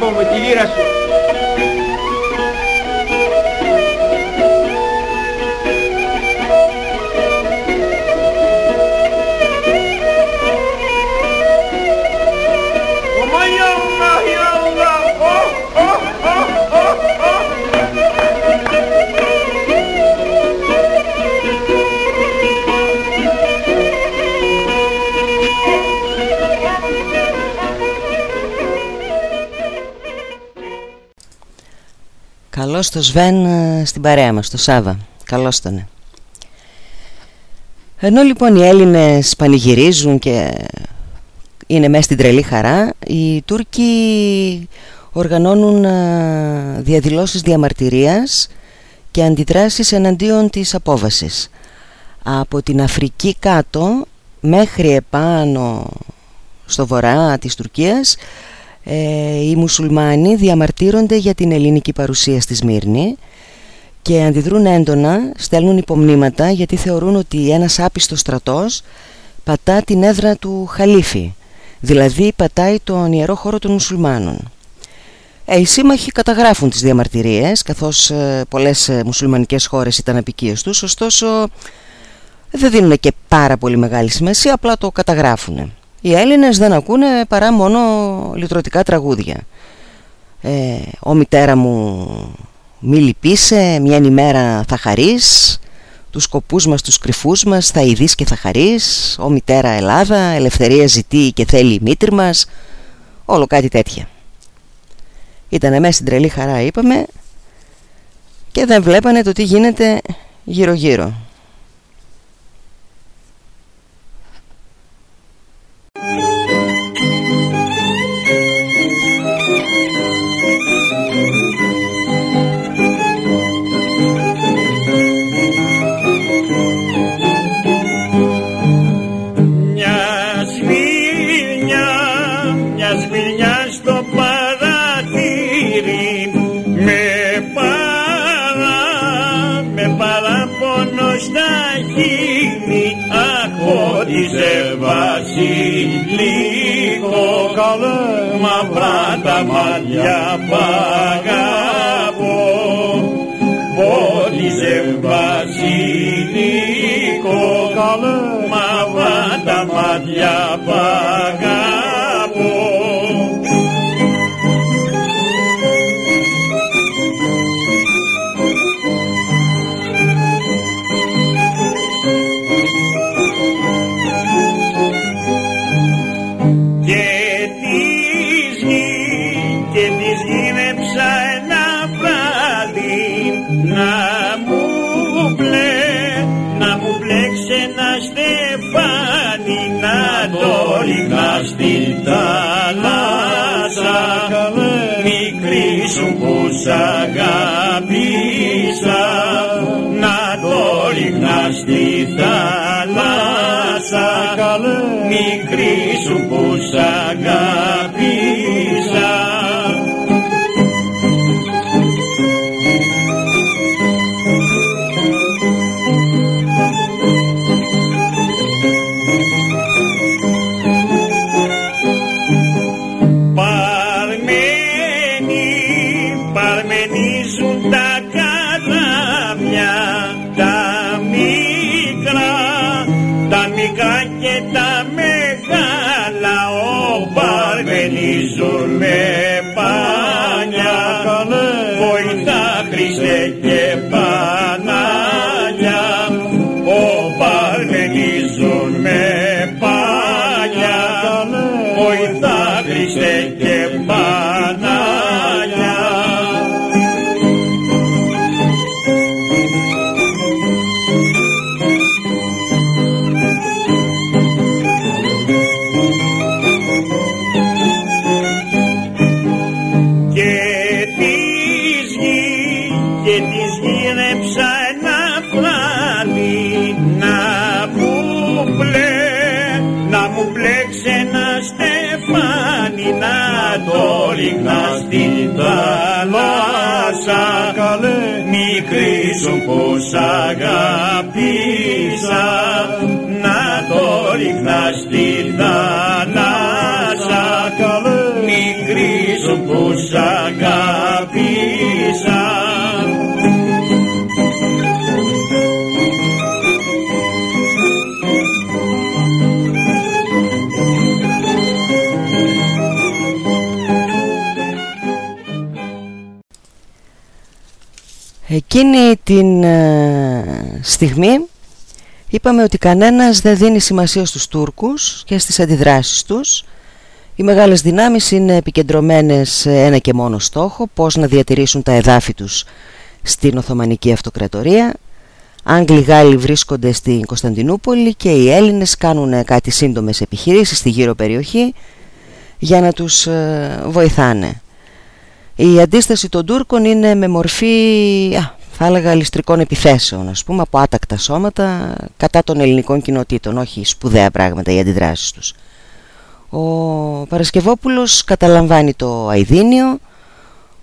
bomba, te σου. Καλώς το Σβέν ε, στην παρέα μας, το Σάβα. Καλώς τον. Ενώ λοιπόν οι Έλληνες πανηγυρίζουν και είναι μέσα στην τρελή χαρά, οι Τούρκοι οργανώνουν ε, διαδηλώσεις διαμαρτυρίας και αντιδράσεις εναντίον της απόβασης. Από την Αφρική κάτω μέχρι επάνω στο βορρά της Τουρκίας ε, οι μουσουλμάνοι διαμαρτύρονται για την ελληνική παρουσία στη Σμύρνη και αντιδρούν έντονα, στέλνουν υπομνήματα γιατί θεωρούν ότι ένας άπιστος στρατός πατά την έδρα του Χαλίφη, δηλαδή πατάει τον ιερό χώρο των μουσουλμάνων. Ε, οι σύμμαχοι καταγράφουν τις διαμαρτυρίες καθώς ε, πολλές ε, μουσουλμανικές χώρες ήταν απικίες τους, ωστόσο δεν δίνουν και πάρα πολύ μεγάλη σημασία, απλά το καταγράφουν. Οι Έλληνες δεν ακούνε παρά μόνο λυτρωτικά τραγούδια. Ε, «Ο μητέρα μου μη λυπήσε, μια ημέρα θα χαρείς», «Τους σκοπούς μας, τους κρυφούς μας θα ειδείς και θα χαρείς», «Ο μητέρα Ελλάδα, ελευθερία ζητεί και θέλει η μήτρη μας», όλο κάτι τέτοια. Ήτανε μέσα στην τρελή χαρά είπαμε και δεν βλέπανε το τι γίνεται γύρω γύρω. Μάτια παγαπώ Βόλιζε βασιλικό καλέ μαυρά τα μάτια παγαπώ θάλασσα μικρή σου που σ' αγάπησα να το ρίχνα στη θάλασσα μικρή σου που σ' αγάπησα Εκείνη την ε, στιγμή είπαμε ότι κανένας δεν δίνει σημασία στους Τούρκους και στις αντιδράσεις τους. Οι μεγάλες δυνάμεις είναι επικεντρωμένες σε ένα και μόνο στόχο, πώς να διατηρήσουν τα εδάφη τους στην Οθωμανική Αυτοκρατορία. Άγγλοι Γάλλοι βρίσκονται στην Κωνσταντινούπολη και οι Έλληνες κάνουν κάτι σύντομες επιχειρήσεις στη γύρω περιοχή για να τους ε, βοηθάνε. Η αντίσταση των Τούρκων είναι με μορφή, α, θα έλεγα, ληστρικών επιθέσεων, ας πούμε, από άτακτα σώματα κατά των ελληνικών κοινοτήτων, όχι σπουδαία πράγματα οι αντιδράσεις τους. Ο Παρασκευόπουλος καταλαμβάνει το Αιδίνιο,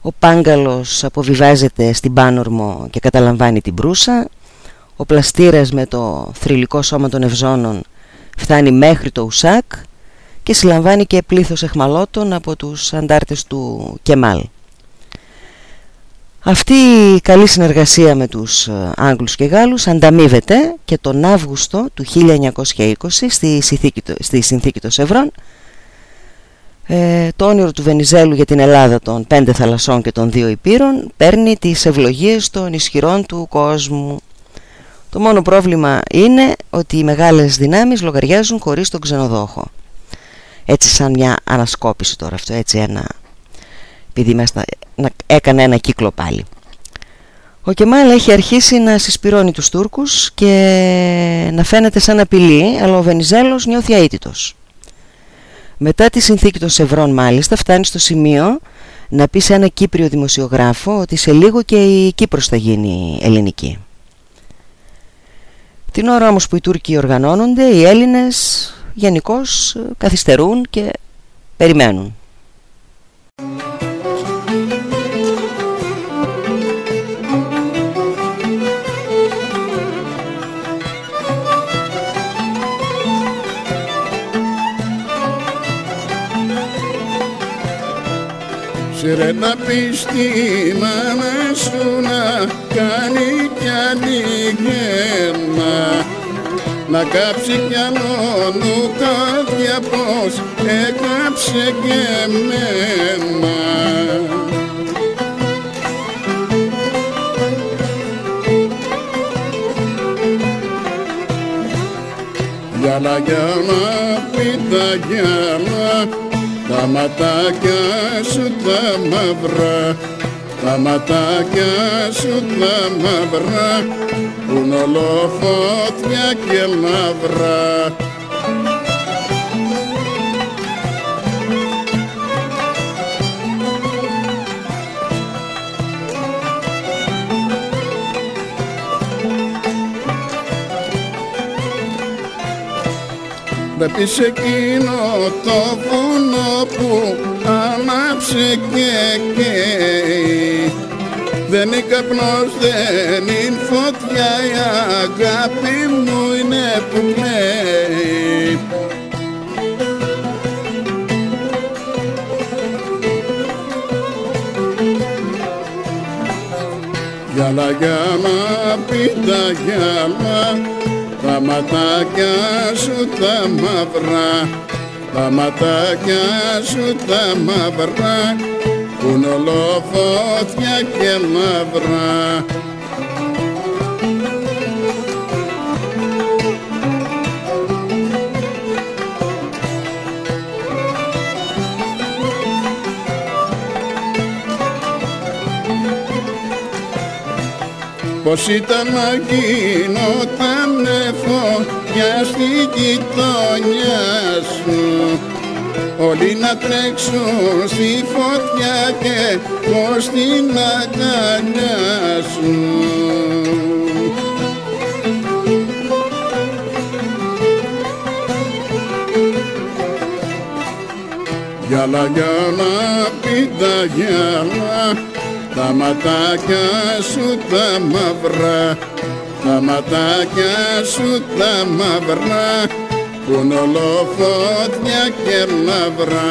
ο Πάγκαλος αποβιβάζεται στην Πάνορμο και καταλαμβάνει την Προύσα, ο Πλαστήρας με το θρηλυκό σώμα των Ευζώνων φτάνει μέχρι το Ουσάκ και συλλαμβάνει και πλήθος εχμαλώτων από τους αντάρτες του Κεμάλ. Αυτή η καλή συνεργασία με τους ε, Άγγλους και Γάλλους ανταμείβεται και τον Αύγουστο του 1920 στη συνθήκη, στη συνθήκη των Σευρών ε, το όνειρο του Βενιζέλου για την Ελλάδα των πέντε θαλασσών και των δύο υπήρων παίρνει τις ευλογίες των ισχυρών του κόσμου. Το μόνο πρόβλημα είναι ότι οι μεγάλες δυνάμεις λογαριάζουν χωρίς τον ξενοδόχο. Έτσι σαν μια ανασκόπηση τώρα αυτό, έτσι ένα επειδή είμαστε, να έκανε ένα κύκλο πάλι. Ο Κεμάλ έχει αρχίσει να συσπυρώνει τους Τούρκους και να φαίνεται σαν απειλή, αλλά ο Βενιζέλος νιώθει αίτητος. Μετά τη συνθήκη των Σευρών μάλιστα φτάνει στο σημείο να πει σε ένα Κύπριο δημοσιογράφο ότι σε λίγο και η Κύπρος θα γίνει ελληνική. Την ώρα όμως που οι Τούρκοι οργανώνονται, οι Έλληνες γενικώς καθυστερούν και περιμένουν. Σύρε να πεις στη μάνα σου να κάνει κι άλλη γέρμα να κάψει κι άλλο καρδιά πως έκαψε και εμένα. Γιάλα, γιάλα, πίτα, γιάλα, τα ματάκια σου τα μαύρα τα ματάκια σου τα μαύρα που ολοφώτια και μαύρα Βλέπεις εκείνο το βουνό που άναψε και καίει δεν είναι καπνός, δεν είναι φωτιά, η αγάπη μου είναι που κλαίει. Γιάλα, γιάλα, πίτα, γιάλα, τα ματάκια σου τα μαύρα τα ματάκια σου τα μαύρα που είναι ολοφώτια και μαύρα πως ήταν να γινόταν φωτιά στη γειτονιά σου. Όλοι να τρέξουν στη φωτιά και πως στην αγκαλιά σου. Γιάλα, γιάλα, πίτα, γιάλα, τα ματάκια σου τα μαύρα τα ματάκια σου τα μαύρα που είναι ολοφώτια και μαύρα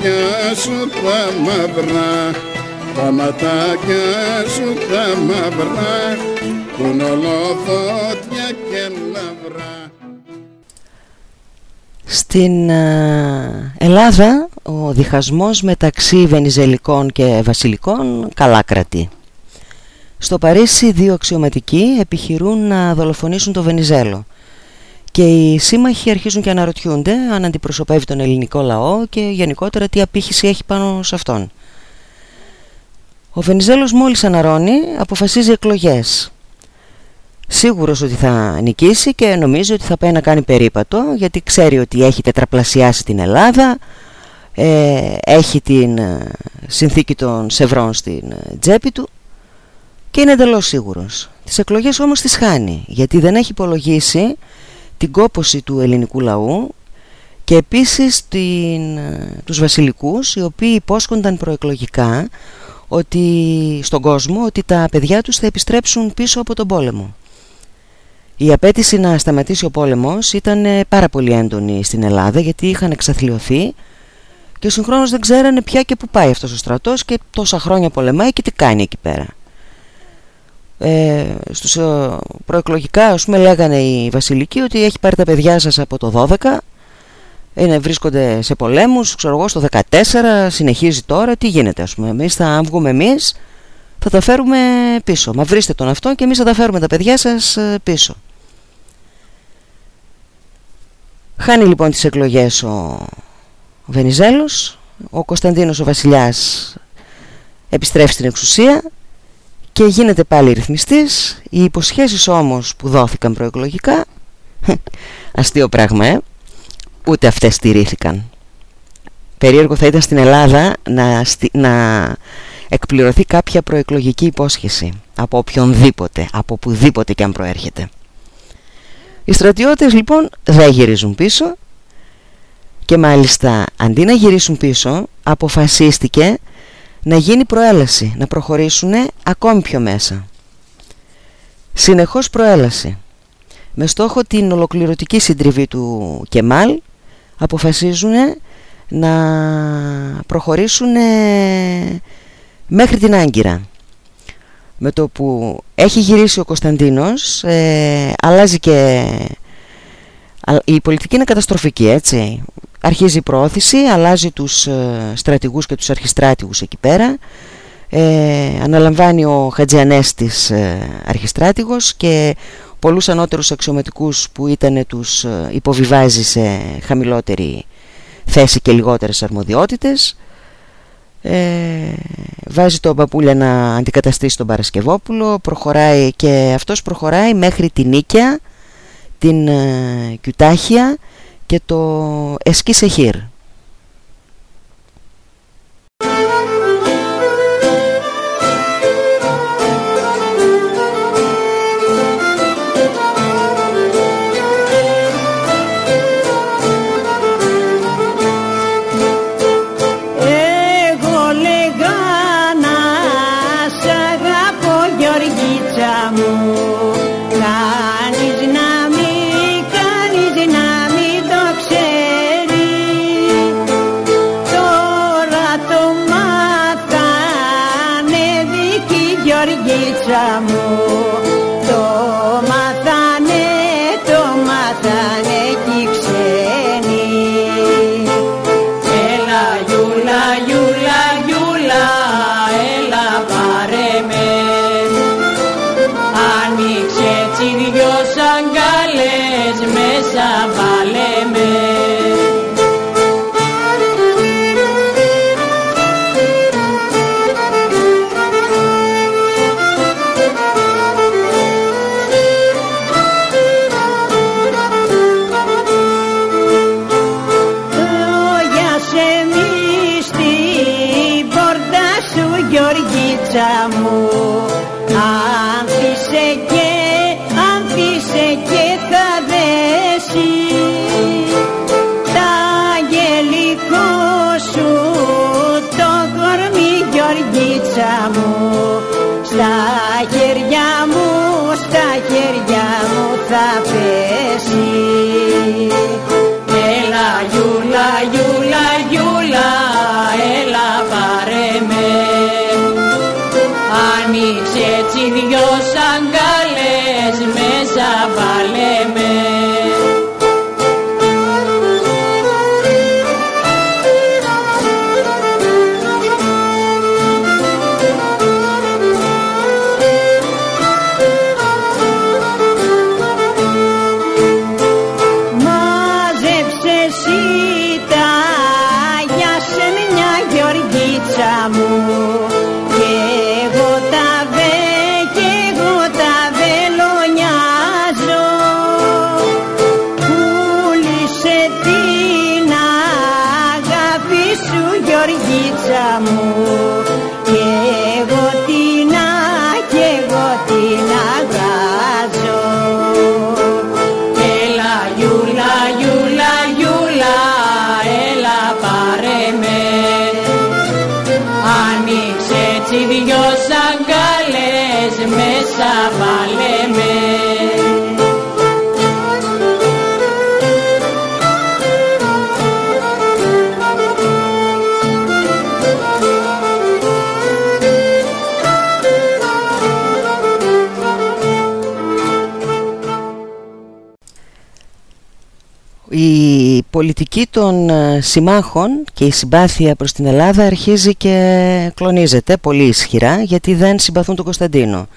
ματάκια σου τα μαυρά τα ματάκια σου τα μαυρά που ολοφώτια και λαυρά Στην ε, Ελλάδα ο διχασμός μεταξύ Βενιζελικών και Βασιλικών καλά κρατεί. Στο Παρίσι δύο αξιωματικοί επιχειρούν να δολοφονήσουν το Βενιζέλο και οι σύμμαχοι αρχίζουν και αναρωτιούνται αν αντιπροσωπεύει τον ελληνικό λαό και γενικότερα τι απήχηση έχει πάνω σε αυτόν. Ο Βενιζέλος μόλις αναρώνει αποφασίζει εκλογές. Σίγουρος ότι θα νικήσει και νομίζει ότι θα πάει να κάνει περίπατο γιατί ξέρει ότι έχει τετραπλασιάσει την Ελλάδα, ε, έχει την ε, συνθήκη των Σευρών στην ε, τσέπη του και είναι εντελώς σίγουρος. Τις εκλογές όμως τις χάνει γιατί δεν έχει υπολογίσει την κόποση του ελληνικού λαού και επίσης την, τους βασιλικούς οι οποίοι υπόσχονταν προεκλογικά ότι, στον κόσμο ότι τα παιδιά τους θα επιστρέψουν πίσω από τον πόλεμο. Η απέτηση να σταματήσει ο πόλεμος ήταν πάρα πολύ έντονη στην Ελλάδα γιατί είχαν εξαθλειωθεί και συγχρόνως δεν ξέρανε πια και που πάει αυτός ο στρατός και τόσα χρόνια πολεμάει και τι κάνει εκεί πέρα ε, στους ε, προεκλογικά ας πούμε λέγανε οι βασιλικοί ότι έχει πάρει τα παιδιά σας από το 12 είναι, βρίσκονται σε πολέμους ξέρω εγώ στο 14 συνεχίζει τώρα τι γίνεται ας πούμε εμείς θα βγούμε εμείς θα τα φέρουμε πίσω. Μα βρίστε τον αυτό και εμείς θα τα φέρουμε τα παιδιά σας ε, πίσω. Χάνει λοιπόν τις εκλογές ο Βενιζέλος. Ο Κωνσταντίνος ο βασιλιάς επιστρέφει στην εξουσία και γίνεται πάλι ρυθμιστής. Οι υποσχέσεις όμως που δόθηκαν προεκλογικά αστείο πράγμα ε, ούτε αυτές στηρίθηκαν. Περίεργο θα ήταν στην Ελλάδα να, να εκπληρωθεί κάποια προεκλογική υπόσχεση από οποιονδήποτε, από πουδήποτε και αν προέρχεται. Οι στρατιώτες λοιπόν δεν γυρίζουν πίσω και μάλιστα αντί να γυρίσουν πίσω αποφασίστηκε να γίνει προέλαση, να προχωρήσουν ακόμη πιο μέσα. Συνεχώς προέλαση. Με στόχο την ολοκληρωτική συντριβή του Κεμάλ αποφασίζουν να προχωρήσουν μέχρι την Άγκυρα. Με το που έχει γυρίσει ο Κωνσταντίνος ε, αλλάζει και... Η πολιτική είναι καταστροφική έτσι. Αρχίζει η προώθηση, αλλάζει τους ε, στρατηγούς και τους αρχιστράτηγους εκεί πέρα. Ε, αναλαμβάνει ο Χατζιανέστης ε, αρχιστράτηγος και πολλούς ανώτερους αξιωματικούς που ήταν τους ε, υποβιβάζει σε χαμηλότερη θέση και λιγότερες αρμοδιότητες. Ε, βάζει τον Παπούλια να αντικαταστήσει τον Παρασκευόπουλο. Προχωράει και αυτός προχωράει μέχρι την Νίκαια την ε, Κιουτάχια και το Εσκίσεχύρ χέρια η πολιτική των ε, συμμάχων και η συμπάθεια προς την Ελλάδα αρχίζει και κλονίζεται πολύ ισχυρά γιατί δεν συμπαθούν τον Κωνσταντίνο.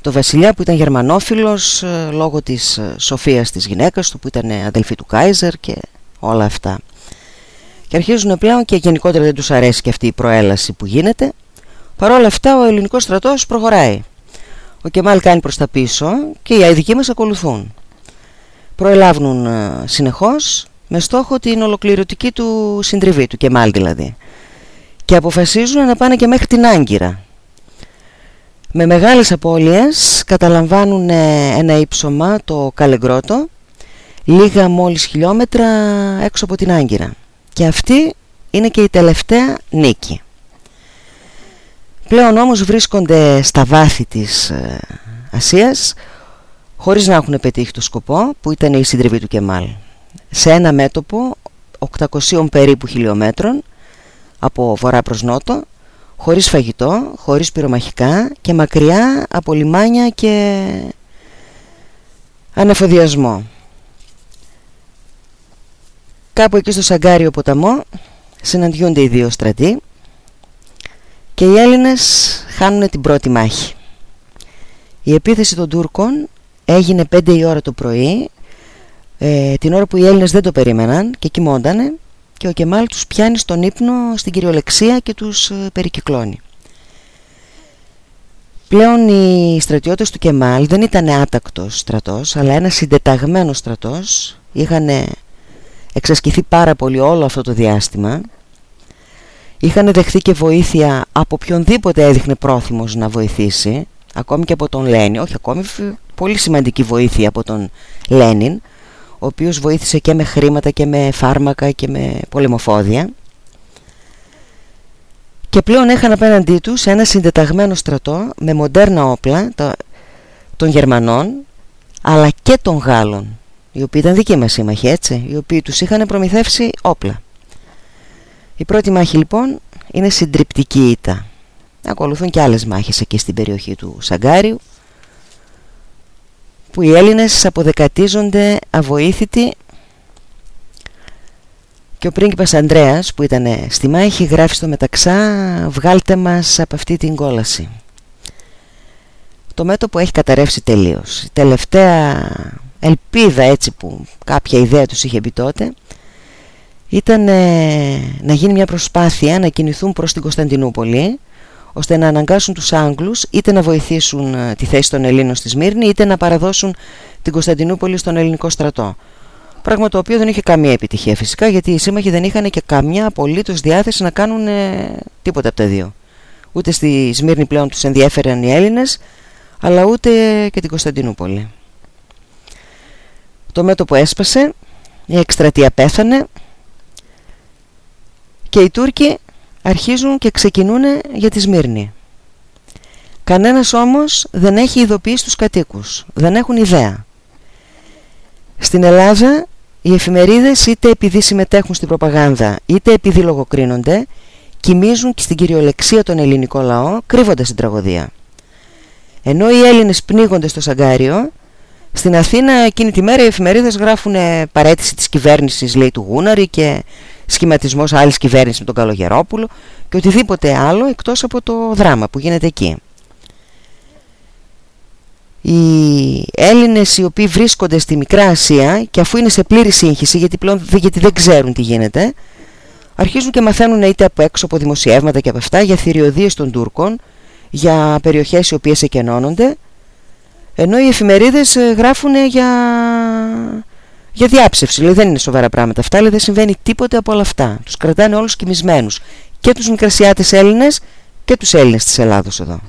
Το βασιλιά που ήταν γερμανόφιλος ε, λόγω της ε, σοφίας της γυναίκας του που ήταν αδελφή του Κάιζερ και όλα αυτά. Και αρχίζουν πλέον και γενικότερα δεν τους αρέσει και αυτή η προέλαση που γίνεται. Παρ' όλα αυτά ο ελληνικός στρατός προχωράει. Ο Κεμάλ κάνει προς τα πίσω και οι αειδικοί μας ακολουθούν προελάβουν ε, συνεχώς με στόχο την ολοκληρωτική του συντριβή, του Κεμάλ δηλαδή. Και αποφασίζουν να πάνε και μέχρι την Άγκυρα. Με μεγάλες απώλειες καταλαμβάνουν ε, ένα ύψωμα, το Καλεγκρότο, λίγα μόλις χιλιόμετρα έξω από την Άγκυρα. Και αυτή είναι και η τελευταία νίκη. Πλέον όμως βρίσκονται στα βάθη της ε, Ασίας χωρίς να έχουν πετύχει το σκοπό που ήταν η συντριβή του Κεμάλ σε ένα μέτωπο 800 περίπου χιλιόμετρων από βορρά προς νότο χωρίς φαγητό, χωρίς πυρομαχικά και μακριά από λιμάνια και ανεφοδιασμό. Κάπου εκεί στο Σαγκάριο ποταμό συναντιούνται οι δύο στρατοί και οι Έλληνες χάνουν την πρώτη μάχη. Η επίθεση των Τούρκων έγινε 5 η ώρα το πρωί ε, την ώρα που οι Έλληνες δεν το περίμεναν και κοιμόντανε και ο Κεμάλ τους πιάνει στον ύπνο στην κυριολεξία και τους ε, περικυκλώνει. Πλέον οι στρατιώτες του Κεμάλ δεν ήταν άτακτος στρατός αλλά ένας συντεταγμένος στρατός. Είχαν εξασκηθεί πάρα πολύ όλο αυτό το διάστημα. Είχαν δεχθεί και βοήθεια από οποιονδήποτε έδειχνε πρόθυμος να βοηθήσει ακόμη και από τον Λένι, όχι ακόμη πολύ σημαντική βοήθεια από τον Λένιν ο οποίος βοήθησε και με χρήματα και με φάρμακα και με πολεμοφόδια. Και πλέον είχαν απέναντί τους ένα συντεταγμένο στρατό με μοντέρνα όπλα των Γερμανών αλλά και των Γάλλων οι οποίοι ήταν δικοί μας σύμμαχοι έτσι οι οποίοι τους είχαν προμηθεύσει όπλα. Η πρώτη μάχη λοιπόν είναι συντριπτική ήττα. Ακολουθούν και άλλες μάχες εκεί στην περιοχή του Σαγκάριου που οι Έλληνες αποδεκατίζονται αβοήθητοι και ο πρίγκιπας Ανδρέας που ήταν στη μάχη γράφει στο μεταξά βγάλτε μας από αυτή την κόλαση. Το μέτωπο έχει καταρρεύσει τελείως. Η τελευταία ελπίδα έτσι που κάποια ιδέα τους είχε μπει τότε ήταν να γίνει μια προσπάθεια να κινηθούν προς την Κωνσταντινούπολη ώστε να αναγκάσουν τους Άγγλους είτε να βοηθήσουν ε, τη θέση των Ελλήνων στη Σμύρνη είτε να παραδώσουν την Κωνσταντινούπολη στον ελληνικό στρατό. Πράγμα το οποίο δεν είχε καμία επιτυχία φυσικά γιατί οι σύμμαχοι δεν είχαν και καμιά απολύτως διάθεση να κάνουν ε, τίποτα από τα δύο. Ούτε στη Σμύρνη πλέον τους ενδιέφεραν οι Έλληνες αλλά ούτε και την Κωνσταντινούπολη. Το μέτωπο έσπασε, η εκστρατεία πέθανε και οι Τούρκοι αρχίζουν και ξεκινούν για τη Σμύρνη. Κανένας όμως δεν έχει ειδοποιήσει τους κατοίκους, δεν έχουν ιδέα. Στην Ελλάδα οι εφημερίδες είτε επειδή συμμετέχουν στην προπαγάνδα είτε επειδή λογοκρίνονται κοιμίζουν και στην κυριολεξία τον ελληνικό λαό κρύβοντας την τραγωδία. Ενώ οι Έλληνες πνίγονται στο Σαγκάριο στην Αθήνα εκείνη τη μέρα οι εφημερίδες γράφουν παρέτηση της κυβέρνησης λέει του Γούναρη και σχηματισμός άλλης κυβέρνησης με τον Καλογερόπουλο και οτιδήποτε άλλο εκτός από το δράμα που γίνεται εκεί. Οι Έλληνες οι οποίοι βρίσκονται στη Μικρά Ασία και αφού είναι σε πλήρη σύγχυση γιατί, πλέον, γιατί δεν ξέρουν τι γίνεται αρχίζουν και μαθαίνουν είτε από έξω από δημοσιεύματα και από αυτά για θηριωδίες των Τούρκων για περιοχές οι οποίες εκενώνονται ενώ οι εφημερίδες ε, γράφουν για, για διάψευση. Λέει δεν είναι σοβαρά πράγματα αυτά, λέει δεν συμβαίνει τίποτε από όλα αυτά. Τους κρατάνε όλους κοιμισμένους. Και τους μικρασιάτες Έλληνες και τους Έλληνες της Ελλάδος εδώ.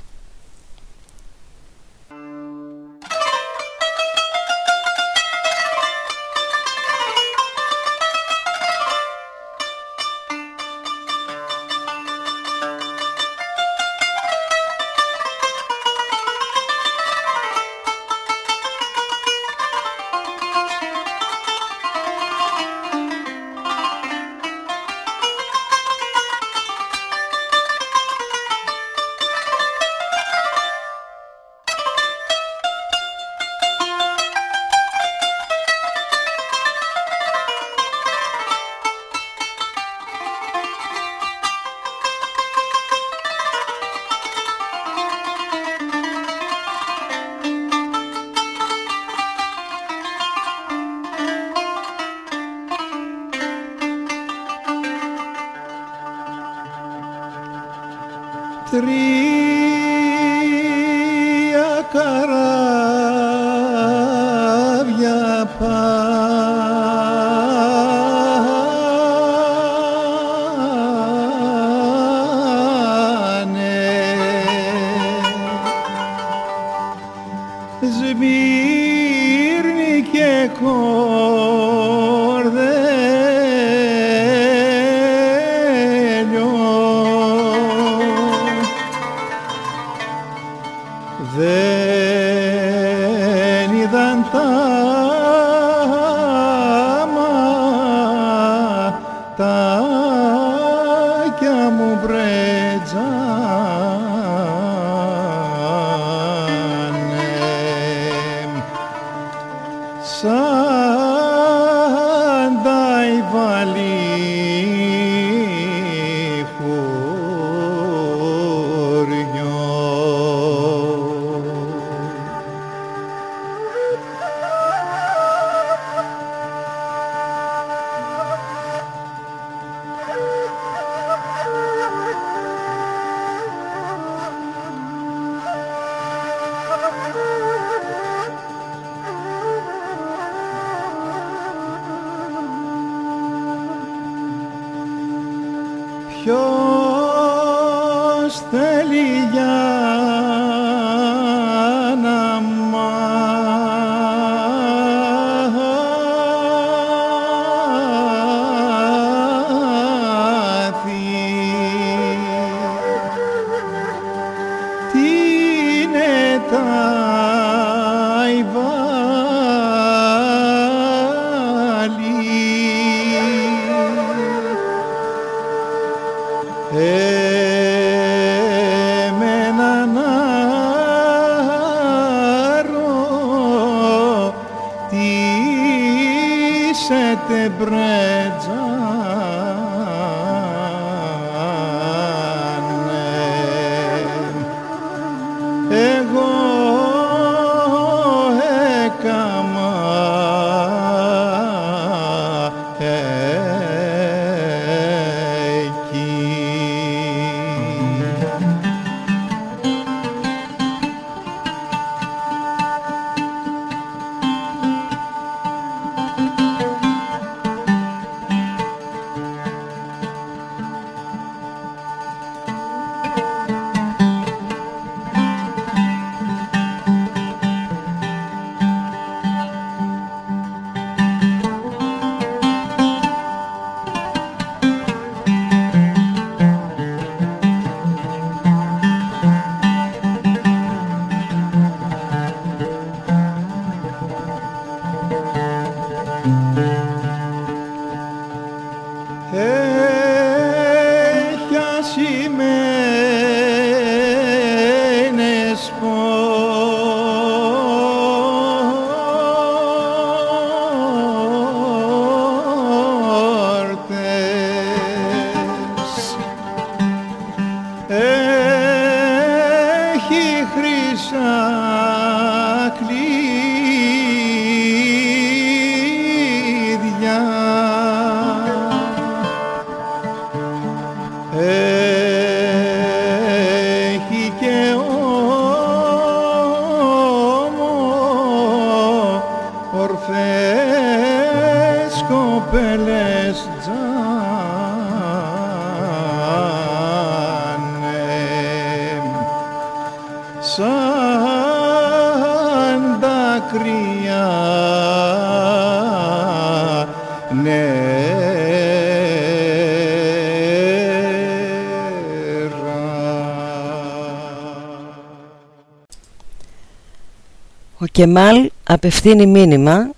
Κεμάλ απευθύνει μήνυμα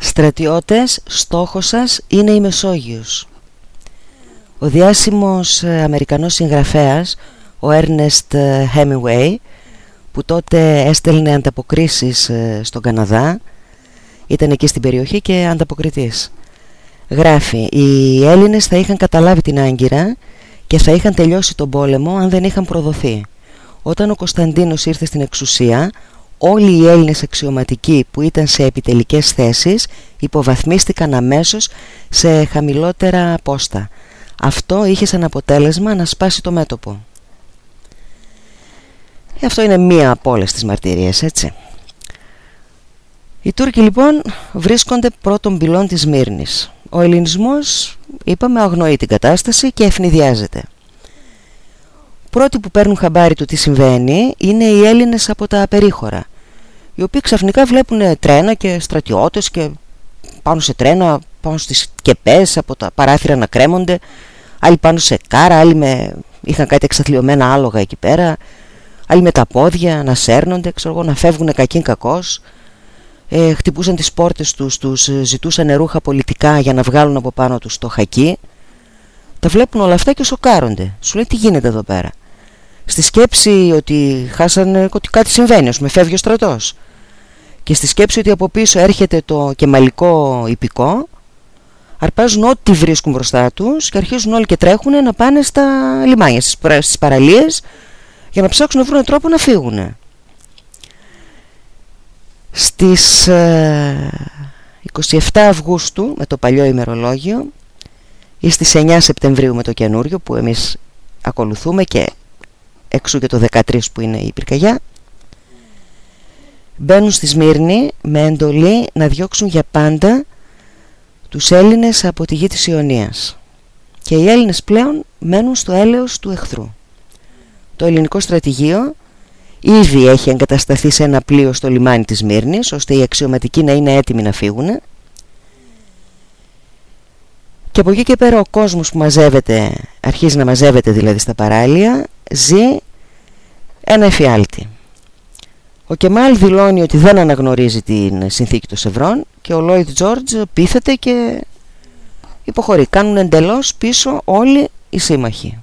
«Στρατιώτες, στόχος σας είναι η Μεσόγειος». Ο διάσημος ε, Αμερικανός συγγραφέας, ο Έρνεστ Hemingway, που τότε έστελνε ανταποκρίσεις ε, στον Καναδά, ήταν εκεί στην περιοχή και ανταποκριτής. Γράφει «Οι Έλληνες θα είχαν καταλάβει την Άγκυρα και θα είχαν τελειώσει τον πόλεμο αν δεν είχαν προδοθεί. Όταν ο Κωνσταντίνος ήρθε στην εξουσία, όλοι οι Έλληνες αξιωματικοί που ήταν σε επιτελικές θέσεις υποβαθμίστηκαν αμέσως σε χαμηλότερα πόστα. Αυτό είχε σαν αποτέλεσμα να σπάσει το μέτωπο. Ε, Αυτό είναι μία από όλες τις μαρτυρίες, έτσι. Οι Τούρκοι λοιπόν βρίσκονται πρώτον πυλών της Μύρνης. Ο ελληνισμός, είπαμε, αγνοεί την κατάσταση και ευνηδιάζεται. Πρώτοι που παίρνουν χαμπάρι του τι συμβαίνει είναι οι Έλληνες από τα περίχωρα οι οποίοι ξαφνικά βλέπουν τρένα και στρατιώτες και πάνω σε τρένα, πάνω στις κεπές από τα παράθυρα να κρέμονται. Άλλοι πάνω σε κάρα, άλλοι με... είχαν κάτι εξαθλειωμένα άλογα εκεί πέρα. Άλλοι με τα πόδια να σέρνονται, ξέρω εγώ, να φεύγουν κακήν κακός. Ε, χτυπούσαν τις πόρτες τους, τους ε, ζητούσαν ρούχα πολιτικά για να βγάλουν από πάνω τους το χακί. Τα βλέπουν όλα αυτά και σοκάρονται. Σου λέει τι γίνεται εδώ πέρα; Στη σκέψη ότι χάσανε ότι κάτι συμβαίνει, ως με φεύγει ο στρατός και στη σκέψη ότι από πίσω έρχεται το κεμαλικό υπηκό αρπάζουν ό,τι βρίσκουν μπροστά τους και αρχίζουν όλοι και τρέχουν να πάνε στα λιμάνια, στις, παρα- στις παραλίες για να ψάξουν να βρουν τρόπο να φύγουν. Στις ε, 27 Αυγούστου με το παλιό ημερολόγιο ή στις 9 Σεπτεμβρίου με το καινούριο που εμείς ακολουθούμε και εξού και το 13 που είναι η πυρκαγιά μπαίνουν στη Σμύρνη με εντολή να διώξουν για πάντα τους Έλληνες από τη γη της Ιωνίας. Και οι Έλληνες πλέον μένουν στο έλεος του εχθρού. Το ελληνικό στρατηγείο ήδη έχει εγκατασταθεί σε ένα πλοίο στο λιμάνι της Μύρνης ώστε οι αξιωματικοί να είναι έτοιμοι να φύγουν. Και από εκεί και πέρα ο κόσμος που μαζεύεται αρχίζει να μαζεύεται δηλαδή στα παράλια ζει ένα εφιάλτη ο Κεμάλ δηλώνει ότι δεν αναγνωρίζει την συνθήκη των Σευρών και ο Λόιτ Τζόρτζ πείθεται και υποχωρεί. Κάνουν εντελώς πίσω όλοι οι σύμμαχοι.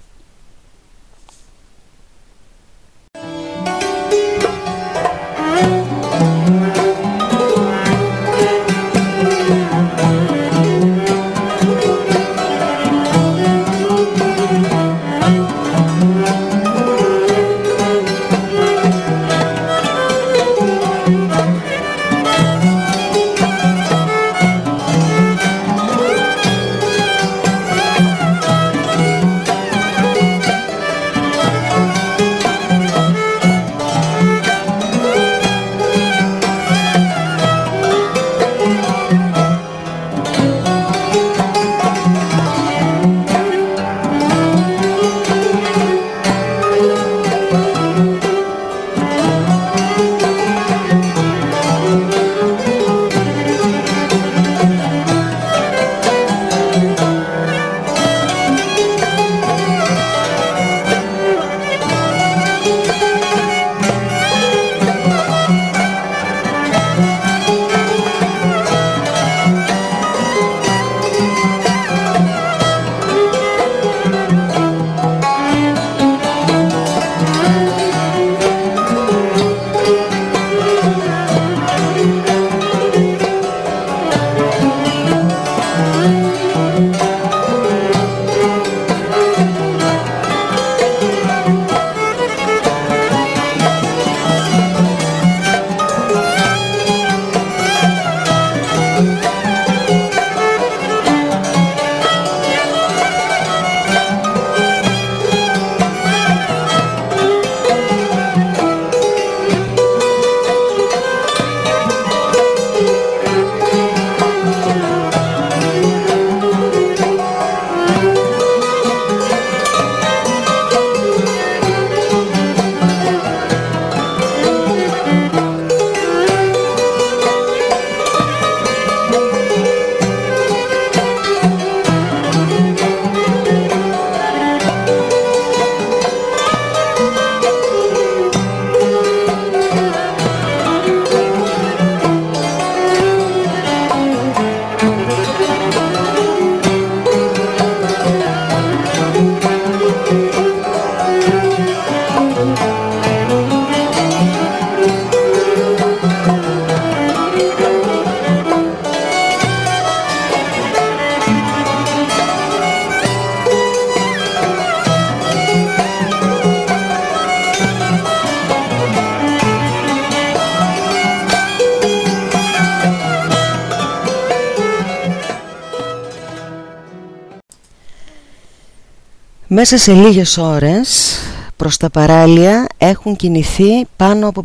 Μέσα σε λίγες ώρες προς τα παράλια έχουν κινηθεί πάνω από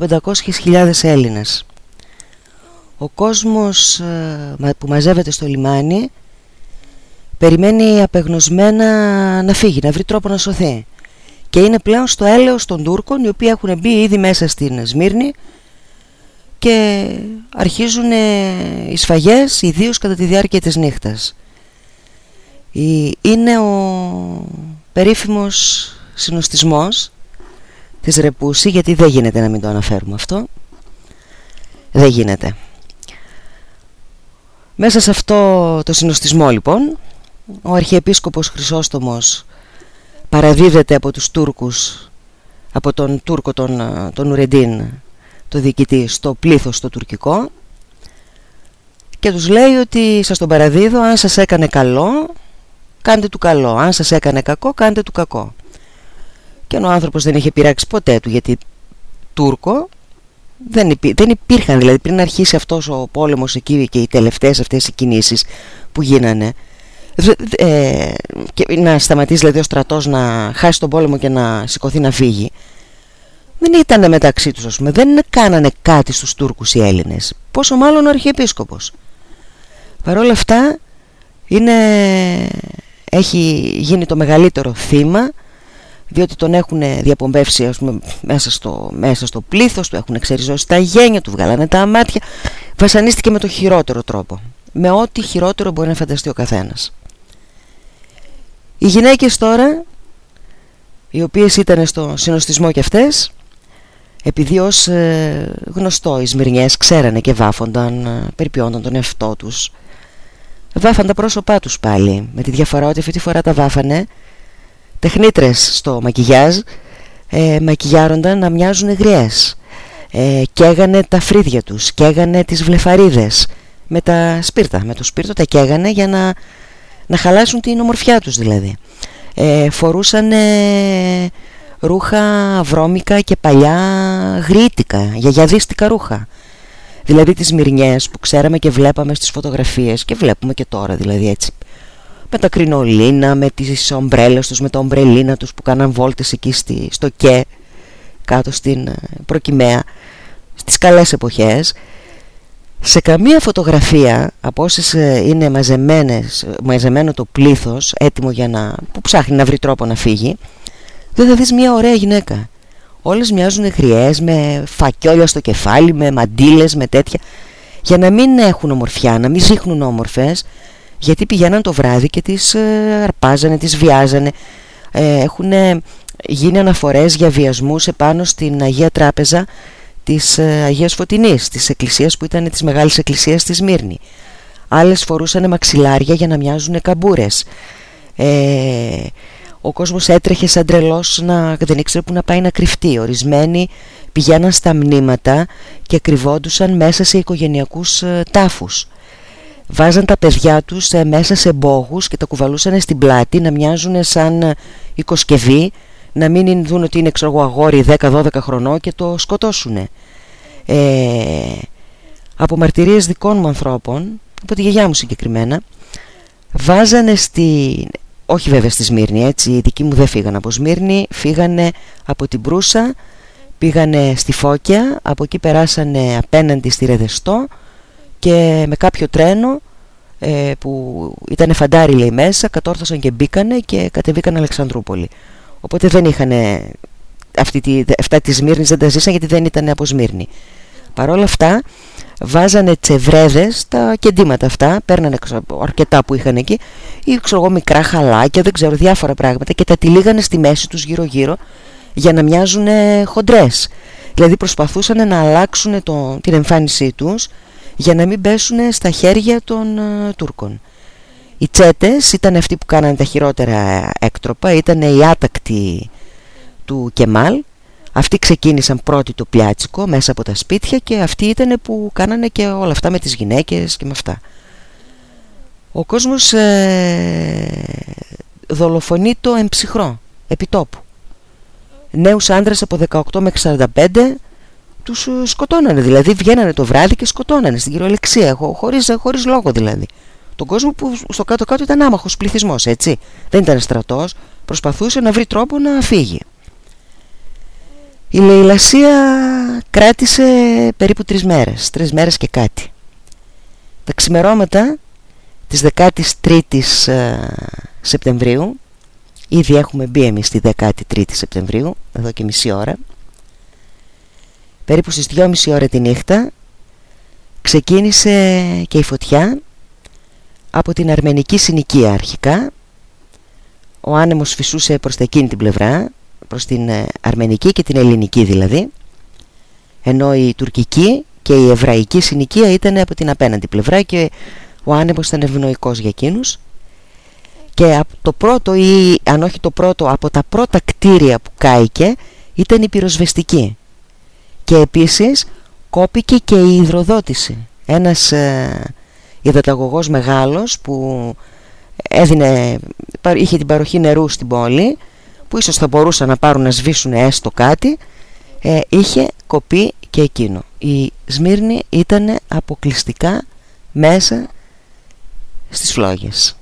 500.000 Έλληνες. Ο κόσμος ε, που μαζεύεται στο λιμάνι περιμένει απεγνωσμένα να φύγει, να βρει τρόπο να σωθεί. Και είναι πλέον στο έλεος των Τούρκων οι οποίοι έχουν μπει ήδη μέσα στην Σμύρνη και αρχίζουν οι σφαγές ιδίως κατά τη διάρκεια της νύχτας. Είναι ο περίφημος συνοστισμός της Ρεπούση γιατί δεν γίνεται να μην το αναφέρουμε αυτό. Δεν γίνεται. Μέσα σε αυτό το συνοστισμό λοιπόν ο Αρχιεπίσκοπος Χρυσόστομος παραδίδεται από τους Τούρκους από τον Τούρκο τον, τον Ουρεντίν το διοικητή στο πλήθος το τουρκικό και τους λέει ότι σας τον παραδίδω αν σας έκανε καλό κάντε του καλό. Αν σας έκανε κακό κάντε του κακό. Και ο άνθρωπος δεν είχε πειράξει ποτέ του γιατί Τούρκο δεν, υπή, δεν υπήρχαν δηλαδή πριν αρχίσει αυτός ο πόλεμος εκεί και οι τελευταίες αυτές οι κινήσεις που γίνανε ε, και να σταματήσει δηλαδή ο στρατός να χάσει τον πόλεμο και να σηκωθεί να φύγει δεν ήταν μεταξύ τους ας πούμε. Δεν κάνανε κάτι στους Τούρκους οι Έλληνες. Πόσο μάλλον ο Αρχιεπίσκοπος. Παρόλα αυτά είναι, έχει γίνει το μεγαλύτερο θύμα διότι τον έχουν διαπομπεύσει ας πούμε, μέσα, στο, μέσα στο πλήθος του έχουν εξεριζώσει τα γένια του βγάλανε τα μάτια. Βασανίστηκε με το χειρότερο τρόπο. Με ό,τι χειρότερο μπορεί να φανταστεί ο καθένας. Οι γυναίκες τώρα οι οποίες ήταν στο συνοστισμό και αυτές επειδή ως ε, γνωστό οι Σμυρνιές ξέρανε και βάφονταν, ε, περιποιόνταν τον εαυτό τους βάφαν τα πρόσωπά τους πάλι. Με τη διαφορά ότι αυτή τη φορά τα βάφανε τεχνίτρες στο μακιγιάζ ε, μακιγιάρονταν να μοιάζουν γριές. Ε, καίγανε τα φρύδια τους καίγανε τις βλεφαρίδες. Με τα σπίρτα με το σπίρτο τα καίγανε για να, να χαλάσουν την ομορφιά τους δηλαδή. Ε, φορούσαν ρούχα βρώμικα και παλιά γρήτικα γιαγιαδίστικα ρούχα δηλαδή τις μυρνιές που ξέραμε και βλέπαμε στις φωτογραφίες και βλέπουμε και τώρα δηλαδή έτσι. Με τα κρινολίνα, με τις ομπρέλες τους, με τα ομπρελίνα τους που κάναν βόλτες εκεί στη, στο ΚΕ κάτω στην ε, προκυμαία στις καλές εποχές. Σε καμία φωτογραφία από όσες ε, είναι μαζεμένες, μαζεμένο το πλήθος έτοιμο για να, που ψάχνει να βρει τρόπο να φύγει δεν θα δεις μια ωραία γυναίκα όλες μοιάζουν χρειές με φακιόλια στο κεφάλι, με μαντίλες, με τέτοια. Για να μην έχουν ομορφιά, να μην δείχνουν όμορφες γιατί πηγαίναν το βράδυ και τις ε, αρπάζανε, τις βιάζανε. Ε, έχουν γίνει αναφορές για βιασμούς επάνω στην Αγία Τράπεζα της ε, Αγίας Φωτεινής της εκκλησίας που ήταν της Μεγάλης Εκκλησίας της Μύρνη. Άλλες φορούσαν μαξιλάρια για να μοιάζουν καμπούρες. Ε, ο κόσμος έτρεχε σαν τρελός να δεν ήξερε που να πάει να κρυφτεί. Ορισμένοι πηγαίναν στα μνήματα και κρυβόντουσαν μέσα σε οικογενειακούς ε, τάφους. Βάζαν τα παιδιά τους ε, μέσα σε μπόγους και τα κουβαλούσαν στην πλάτη να μοιάζουν σαν ε, οικοσκευή να μην δουν ότι είναι ξέρω αγόρι 10-12 χρονών και το σκοτώσουν ε, από μαρτυρίες δικών μου ανθρώπων από τη γιαγιά μου συγκεκριμένα βάζανε στη όχι βέβαια στη Σμύρνη έτσι. Οι δικοί μου δεν φύγανε από Σμύρνη φύγανε από την Προύσα πήγανε στη Φώκια από εκεί περάσανε απέναντι στη Ρεδεστό και με κάποιο τρένο ε, που ήταν φαντάρι λέει μέσα κατόρθωσαν και μπήκανε και κατεβήκαν Αλεξανδρούπολη. Οπότε δεν είχαν αυτή τη, αυτά της Σμύρνης δεν τα ζήσαν γιατί δεν ήταν από Σμύρνη. Παρόλα αυτά βάζανε τσεβρέδες τα κεντήματα αυτά παίρνανε αρκετά που είχαν εκεί ή ξέρω εγώ μικρά χαλάκια δεν ξέρω διάφορα πράγματα και τα τυλίγανε στη μέση τους γύρω γύρω για να μοιάζουν χοντρές δηλαδή προσπαθούσαν να αλλάξουν το, την εμφάνισή τους για να μην πέσουν στα χέρια των uh, Τούρκων. Οι τσέτες ήταν αυτοί που κάνανε τα χειρότερα έκτροπα, ήταν οι άτακτοι του Κεμάλ. Αυτοί ξεκίνησαν πρώτοι το πιάτσικο μέσα από τα σπίτια και αυτοί ήταν που κάνανε και όλα αυτά με τις γυναίκες και με αυτά. Ο κόσμος ε, δολοφονεί το εμψυχρό, επιτόπου. Νέους άντρες από 18 μέχρι 45 τους ε, σκοτώνανε δηλαδή βγαίνανε το βράδυ και σκοτώνανε στην κυριολεξία χωρίς, χωρίς λόγο δηλαδή τον κόσμο που στο κάτω κάτω ήταν άμαχος πληθυσμός έτσι δεν ήταν στρατός προσπαθούσε να βρει τρόπο να φύγει. Η λαιλασία κράτησε περίπου τρεις μέρες, τρεις μέρες και κάτι. Τα ξημερώματα της 13ης ε, Σεπτεμβρίου, ήδη έχουμε μπει εμείς στη 13η Σεπτεμβρίου, εδώ και μισή ώρα, περίπου στις 2.30 ώρα τη νύχτα, ξεκίνησε και η φωτιά από την αρμενική συνοικία αρχικά. Ο άνεμος φυσούσε προς τα εκείνη την πλευρά, προς την ε, αρμενική και την ελληνική δηλαδή, ενώ η τουρκική και η εβραϊκή συνοικία ήταν από την απέναντι πλευρά και ο άνεμος ήταν ευνοϊκός για εκείνους. Και από το πρώτο ή αν όχι το πρώτο από τα πρώτα κτίρια που κάηκε ήταν η πυροσβεστική. Και επίσης κόπηκε και η υδροδότηση. Ένας ε, υδαταγωγός μεγάλος που έδινε, είχε την παροχή νερού στην πόλη που ίσως θα μπορούσαν να πάρουν να σβήσουν έστω κάτι ε, είχε κοπεί και εκείνο. Η Σμύρνη ήταν αποκλειστικά μέσα στις φλόγες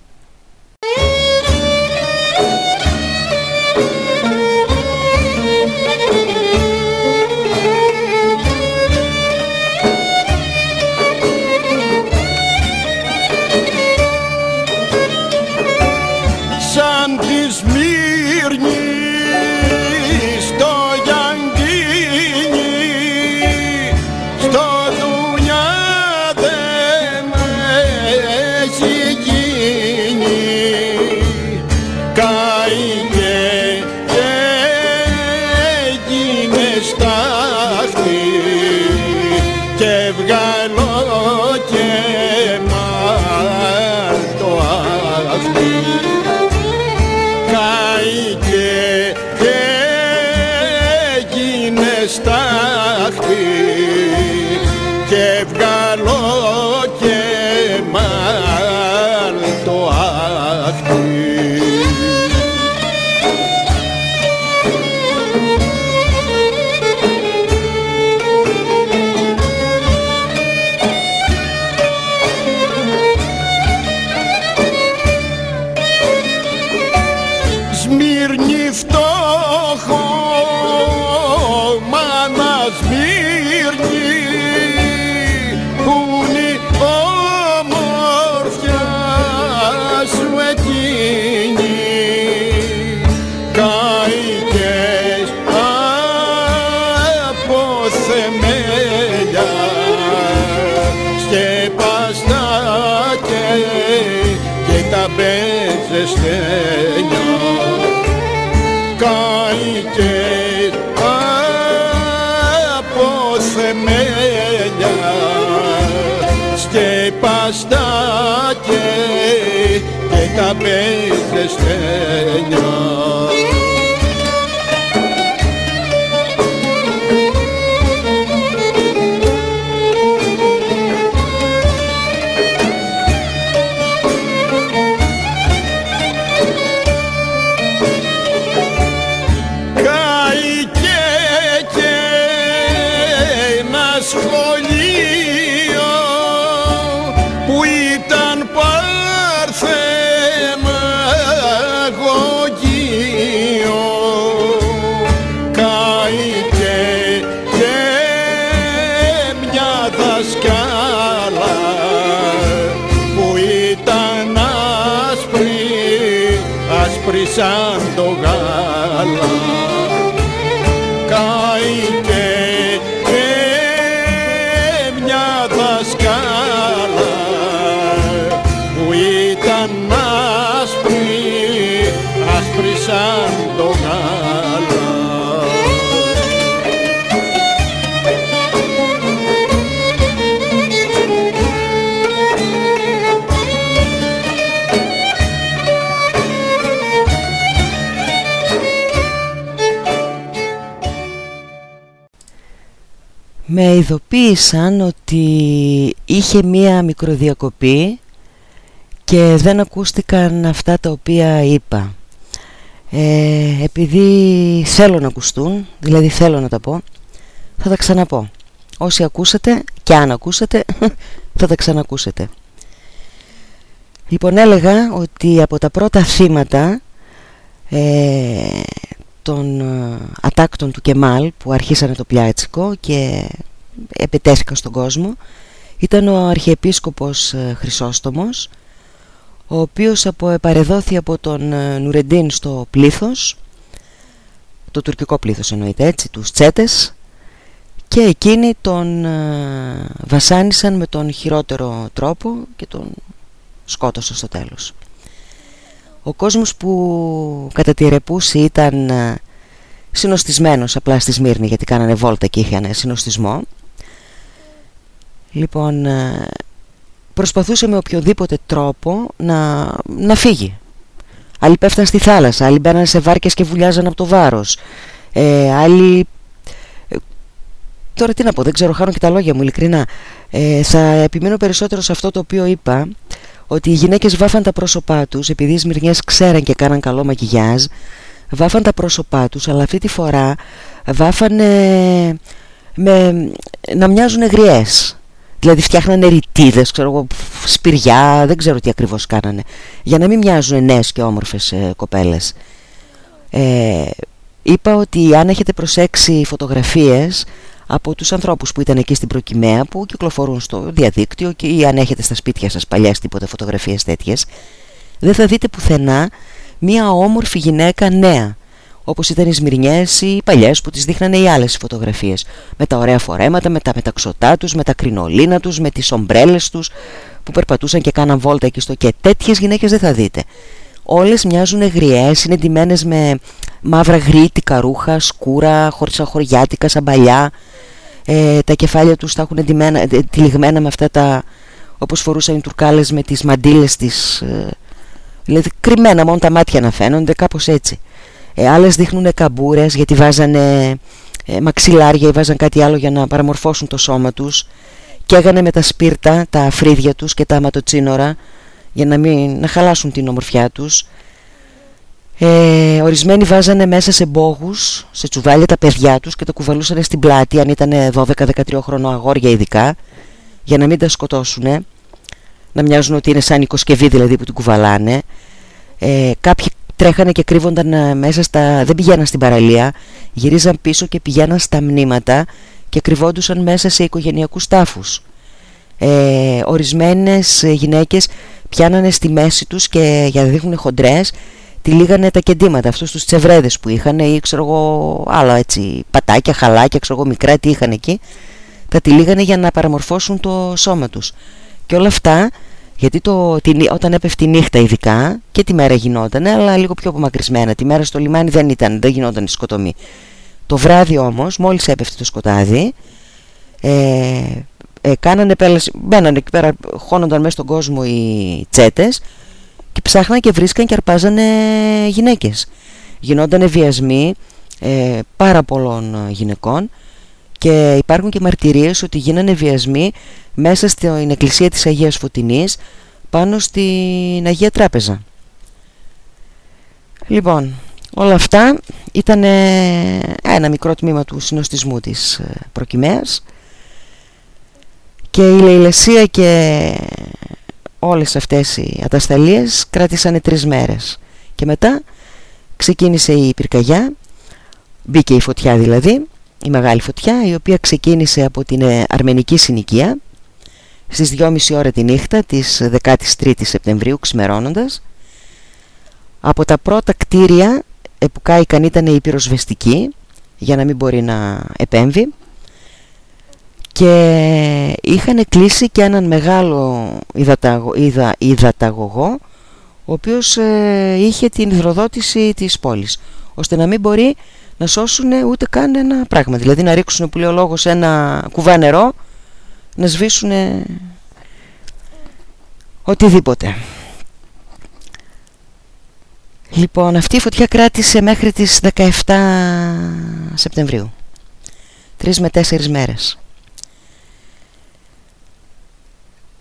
με ειδοποίησαν ότι είχε μία μικροδιακοπή και δεν ακούστηκαν αυτά τα οποία είπα. Ε, επειδή θέλω να ακουστούν δηλαδή θέλω να τα πω θα τα ξαναπώ. Όσοι ακούσατε και αν ακούσατε θα τα ξανακούσετε. Λοιπόν έλεγα ότι από τα πρώτα θύματα ε, των ε, ατάκτων του Κεμάλ που αρχίσανε το πλιάτσικο και επιτέθηκαν στον κόσμο ήταν ο Αρχιεπίσκοπος ε, Χρυσόστομος ο οποίος επαρεδόθη από τον ε, Νουρεντίν στο πλήθος το τουρκικό πλήθος εννοείται έτσι, τους τσέτες και εκείνοι τον βασάνισαν με τον χειρότερο τρόπο και τον σκότωσαν στο τέλος. Ο κόσμος που κατά τη ρεπούση ήταν ε, συνοστισμένος απλά στη Σμύρνη γιατί κάνανε βόλτα και είχαν συνοστισμό. Λοιπόν ε, προσπαθούσε με οποιοδήποτε τρόπο να, να φύγει. Άλλοι πέφταν στη θάλασσα άλλοι μπαίναν σε βάρκες και βουλιάζαν από το βάρος. Ε, άλλοι ε, τώρα τι να πω δεν ξέρω χάνω και τα λόγια μου ειλικρινά. Ε, θα επιμείνω περισσότερο σε αυτό το οποίο είπα ότι οι γυναίκες βάφαν τα πρόσωπά τους επειδή οι Σμυρνιές ξέραν και κάναν καλό μακιγιάζ βάφαν τα πρόσωπά τους αλλά αυτή τη φορά βάφανε με, να μοιάζουν γριές. Δηλαδή φτιάχνανε ρητίδες ξέρω εγώ, σπηριά δεν ξέρω τι ακριβώς κάνανε για να μην μοιάζουν νέες και όμορφες ε, κοπέλες. Ε, είπα ότι αν έχετε προσέξει φωτογραφίες από τους ανθρώπους που ήταν εκεί στην προκυμαία που κυκλοφορούν στο διαδίκτυο και ή αν έχετε στα σπίτια σας παλιές τίποτα φωτογραφίες τέτοιες δεν θα δείτε πουθενά μία όμορφη γυναίκα νέα όπως ήταν οι Σμυρνιές ή οι παλιές που τις δείχνανε οι άλλες φωτογραφίες με τα ωραία φορέματα, με τα μεταξωτά τους, με τα κρινολίνα τους, με τις ομπρέλες τους που περπατούσαν και κάναν βόλτα εκεί στο και τέτοιες γυναίκες δεν θα δείτε. Όλες μοιάζουν γριές, είναι ντυμένες με μαύρα γρήτικα ρούχα, σκούρα, χωρισαχωριάτικα, σαν παλιά ε, τα κεφάλια τους τα έχουν ε, τυλιγμένα με αυτά τα όπως φορούσαν οι τουρκάλες με τις μαντήλες της ε, δηλαδή κρυμμένα μόνο τα μάτια να φαίνονται κάπως έτσι. Ε, άλλες δείχνουν καμπούρες γιατί βάζανε ε, μαξιλάρια ή βάζαν κάτι άλλο για να παραμορφώσουν το σώμα τους. Και έγανε με τα σπίρτα τα αφρίδια τους και τα αματοτσίνορα για να, μην, να χαλάσουν την ομορφιά τους ε, ορισμένοι βάζανε μέσα σε μπόγους, σε τσουβάλια τα παιδιά τους και τα κουβαλούσαν στην πλάτη αν ήταν 12-13 χρονό αγόρια ειδικά για να μην τα σκοτώσουν να μοιάζουν ότι είναι σαν οικοσκευή δηλαδή που την κουβαλάνε. Ε, κάποιοι τρέχανε και κρύβονταν ε, μέσα στα... δεν πηγαίναν στην παραλία γυρίζαν πίσω και πηγαίναν στα μνήματα και κρυβόντουσαν μέσα σε οικογενειακούς τάφους. Ε, ορισμένες γυναίκες πιάνανε στη μέση τους και για να δείχνουν χοντρές τυλίγανε τα κεντήματα αυτούς τους τσεβρέδες που είχαν ή ξέρω εγώ άλλα έτσι πατάκια, χαλάκια, ξέρω εγώ μικρά τι είχαν εκεί τα τυλίγανε για να παραμορφώσουν το σώμα τους. Και όλα αυτά γιατί το, όταν έπεφτε η νύχτα ειδικά και τη μέρα γινόταν αλλά λίγο πιο απομακρυσμένα τη μέρα στο λιμάνι δεν, ήταν, δεν γινόταν η σκοτωμή. Το βράδυ όμως μόλις έπεφτε το σκοτάδι ε, ε, κάνανε πέλαση, μπαίνανε εκεί πέρα χώνονταν μέσα στον κόσμο οι τσέτες και ψάχναν και βρίσκαν και αρπάζανε γυναίκες. Γινόταν βιασμοί ε, πάρα πολλών γυναικών. Και υπάρχουν και μαρτυρίες ότι γίνανε βιασμοί μέσα στην εκκλησία της Αγίας Φωτεινής πάνω στην Αγία Τράπεζα. Λοιπόν όλα αυτά ήταν ένα μικρό τμήμα του συνοστισμού της ε, προκυμαίας. Και η λαιλεσία και όλες αυτές οι ατασταλίες κράτησαν τρεις μέρες. Και μετά ξεκίνησε η πυρκαγιά μπήκε η φωτιά δηλαδή η μεγάλη φωτιά η οποία ξεκίνησε από την ε, αρμενική συνοικία στις 2.30 ώρα τη νύχτα της 13ης Σεπτεμβρίου ξημερώνοντας. Από τα πρώτα κτίρια ε, που κάηκαν ήταν η πυροσβεστική για να μην μπορεί να επέμβει και είχαν κλείσει και έναν μεγάλο υδαταγω, υδα, υδαταγωγό ο οποίος ε, είχε την υδροδότηση της πόλης ώστε να μην μπορεί να σώσουν ούτε καν ένα πράγμα. Δηλαδή να ρίξουν που λέει ο λόγος ένα κουβά νερό να σβήσουν οτιδήποτε. Λοιπόν αυτή η φωτιά κράτησε μέχρι τις 17 Σεπτεμβρίου. Τρεις με τέσσερις μέρες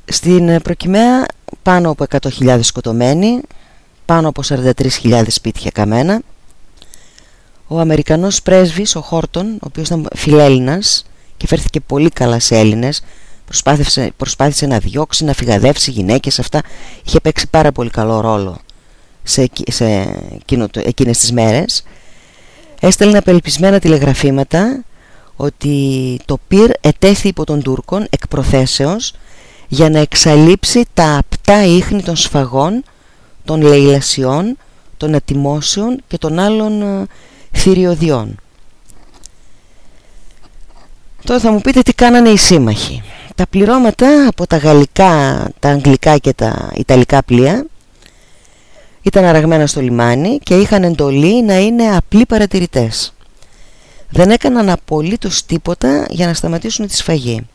Στην ε, προκυμαία πάνω από 100.000 σκοτωμένοι, πάνω από 43.000 σπίτια καμένα. Ο Αμερικανός πρέσβης, ο Χόρτον, ο οποίος ήταν φιλέλληνας και φέρθηκε πολύ καλά σε Έλληνες, προσπάθησε, προσπάθησε να διώξει, να φυγαδεύσει γυναίκες, αυτά είχε παίξει πάρα πολύ καλό ρόλο σε, σε εκείνο, εκείνες τις μέρες έστελνε απελπισμένα τηλεγραφήματα ότι το πυρ ετέθη υπό των Τούρκων εκ προθέσεως για να εξαλείψει τα απτά ίχνη των σφαγών, των λαιλασιών, των ατιμώσεων και των άλλων ε, θηριωδιών. Τώρα θα μου πείτε τι κάνανε οι σύμμαχοι. Τα πληρώματα από τα γαλλικά, τα αγγλικά και τα ιταλικά πλοία ήταν αραγμένα στο λιμάνι και είχαν εντολή να είναι απλοί παρατηρητές. Δεν έκαναν απολύτως τίποτα για να σταματήσουν τη σφαγή.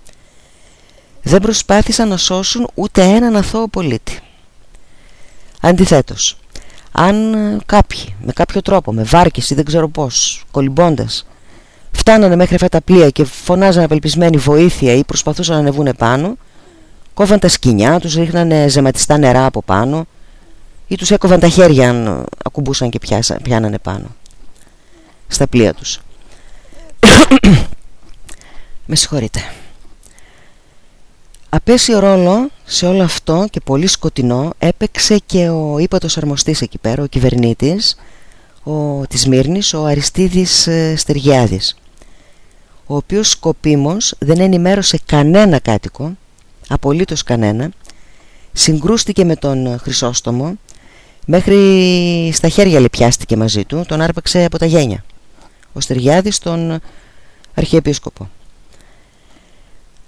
Δεν προσπάθησαν να σώσουν ούτε έναν αθώο πολίτη. Αντιθέτως, αν κάποιοι με κάποιο τρόπο, με βάρκες ή δεν ξέρω πώς, κολυμπώντας, φτάνανε μέχρι αυτά τα πλοία και φωνάζαν απελπισμένη βοήθεια ή προσπαθούσαν να ανεβούν πάνω, κόβαν τα σκοινιά, τους ρίχνανε ζεματιστά νερά από πάνω ή τους έκοβαν τα χέρια αν ακουμπούσαν και πιάσα, πιάνανε πάνω στα πλοία τους. Με συγχωρείτε. Απέσιο ρόλο σε όλο αυτό και πολύ σκοτεινό έπαιξε και ο ύπατος αρμοστής εκεί πέρα, ο κυβερνήτης ο, της Μύρνης, ο Αριστίδης ε, Στεργιάδης ο οποίος σκοπίμως δεν ενημέρωσε κανένα κάτοικο απολύτως κανένα συγκρούστηκε με τον Χρυσόστομο μέχρι στα χέρια λεπιάστηκε μαζί του τον άρπαξε από τα γένια. Ο Στεργιάδης τον Αρχιεπίσκοπο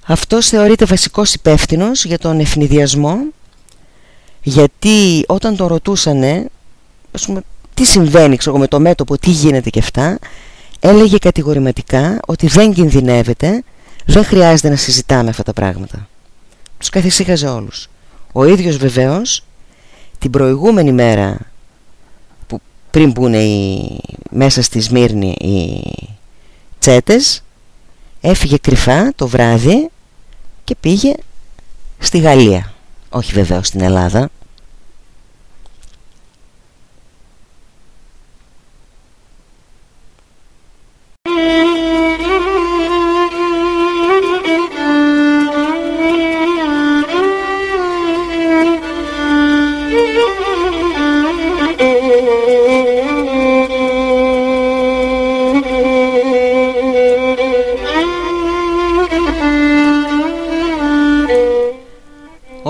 αυτός θεωρείται βασικός υπεύθυνος για τον ευνηδιασμό γιατί όταν τον ρωτούσανε ας πούμε, τι συμβαίνει ξέρω, με το μέτωπο, τι γίνεται και αυτά έλεγε κατηγορηματικά ότι δεν κινδυνεύεται, δεν χρειάζεται να συζητάμε αυτά τα πράγματα. Τους καθησύχαζε όλους. Ο ίδιος βεβαίως την προηγούμενη μέρα που πριν μπουν οι, μέσα στη Σμύρνη οι τσέτες έφυγε κρυφά το βράδυ και πήγε στη Γαλλία. Όχι βεβαίως στην Ελλάδα.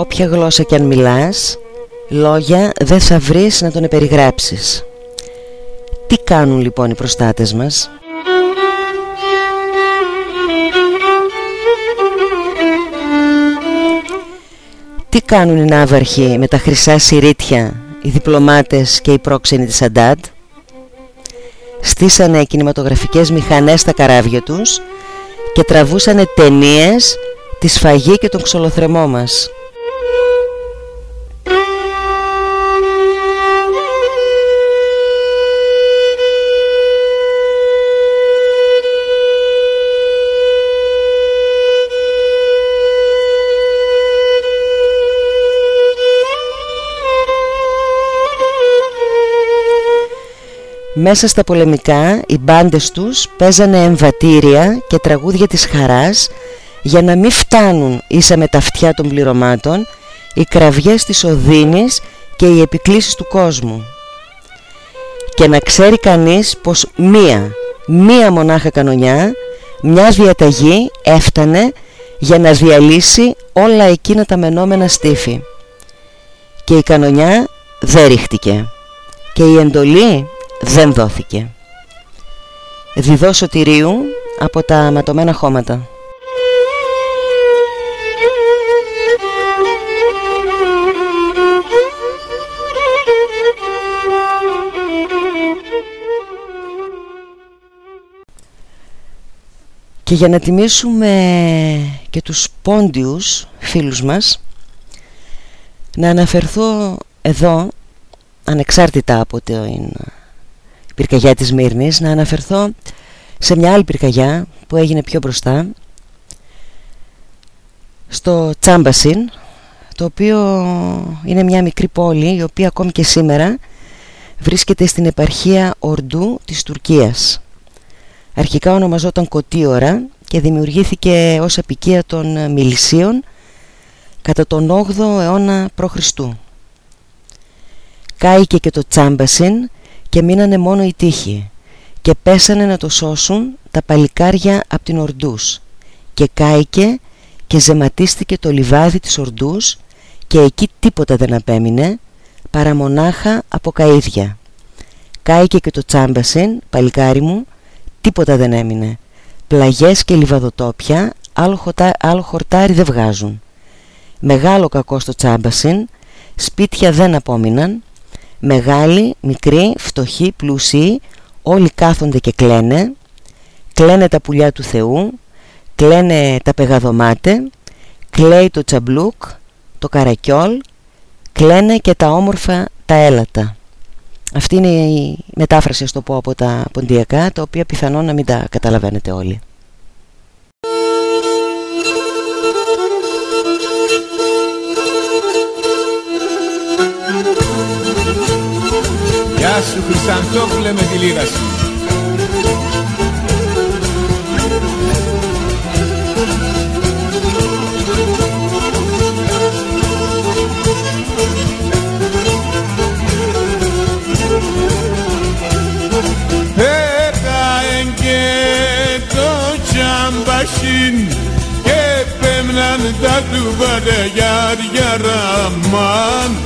Όποια γλώσσα κι αν μιλάς Λόγια δεν θα βρεις να τον περιγράψεις Τι κάνουν λοιπόν οι προστάτες μας; Τι κάνουν οι ναύαρχοι με τα χρυσά συρίτια Οι διπλωμάτες και οι πρόξενοι της Αντάντ Στήσανε κινηματογραφικές μηχανές στα καράβια τους Και τραβούσανε ταινίες Τη σφαγή και τον ξολοθρεμό μας Μέσα στα πολεμικά οι μπάντες τους παίζανε εμβατήρια και τραγούδια της χαράς για να μην φτάνουν ίσα με τα αυτιά των πληρωμάτων οι κραυγές της οδύνης και οι επικλήσεις του κόσμου. Και να ξέρει κανείς πως μία, μία μονάχα κανονιά, μια διαταγή έφτανε για να διαλύσει όλα εκείνα τα μενόμενα στήφη. Και η κανονιά δεν ρίχτηκε. Και η εντολή δεν δόθηκε. Διδό σωτηρίου από τα ματωμένα χώματα. Και για να τιμήσουμε και τους πόντιους φίλους μας να αναφερθώ εδώ ανεξάρτητα από την πυρκαγιά της Μύρνης να αναφερθώ σε μια άλλη πυρκαγιά που έγινε πιο μπροστά στο Τσάμπασιν το οποίο είναι μια μικρή πόλη η οποία ακόμη και σήμερα βρίσκεται στην επαρχία Ορντού της Τουρκίας αρχικά ονομαζόταν Κωτίωρα και δημιουργήθηκε ως απικία των Μιλισίων κατά τον 8ο αιώνα π.Χ. Κάηκε και το τσάμπασιν και μείνανε μόνο οι τείχοι και πέσανε να το σώσουν τα παλικάρια από την Ορντούς και κάηκε και ζεματίστηκε το λιβάδι της Ορντούς και εκεί τίποτα δεν απέμεινε παρά μονάχα από καΐδια. Κάηκε και το τσάμπασιν, παλικάρι μου, τίποτα δεν έμεινε. Πλαγιές και λιβαδοτόπια άλλο, άλλο χορτάρι δεν βγάζουν. Μεγάλο κακό στο τσάμπασιν, σπίτια δεν απόμειναν, μεγάλοι, μικροί, φτωχοί, πλούσιοι, όλοι κάθονται και κλαίνε, κλαίνε τα πουλιά του Θεού, κλαίνε τα πεγαδομάτε, κλαίει το τσαμπλούκ, το καρακιόλ, κλαίνε και τα όμορφα τα έλατα. Αυτή είναι η μετάφραση, στο πω, από τα ποντιακά, τα οποία πιθανόν να μην τα καταλαβαίνετε όλοι. Γεια σου Χρυσαντόπουλε με τη λίρα σου. Έκαεν και το τσάμπασιν και πέμναν τα του βαρεγιάρια ραμάν και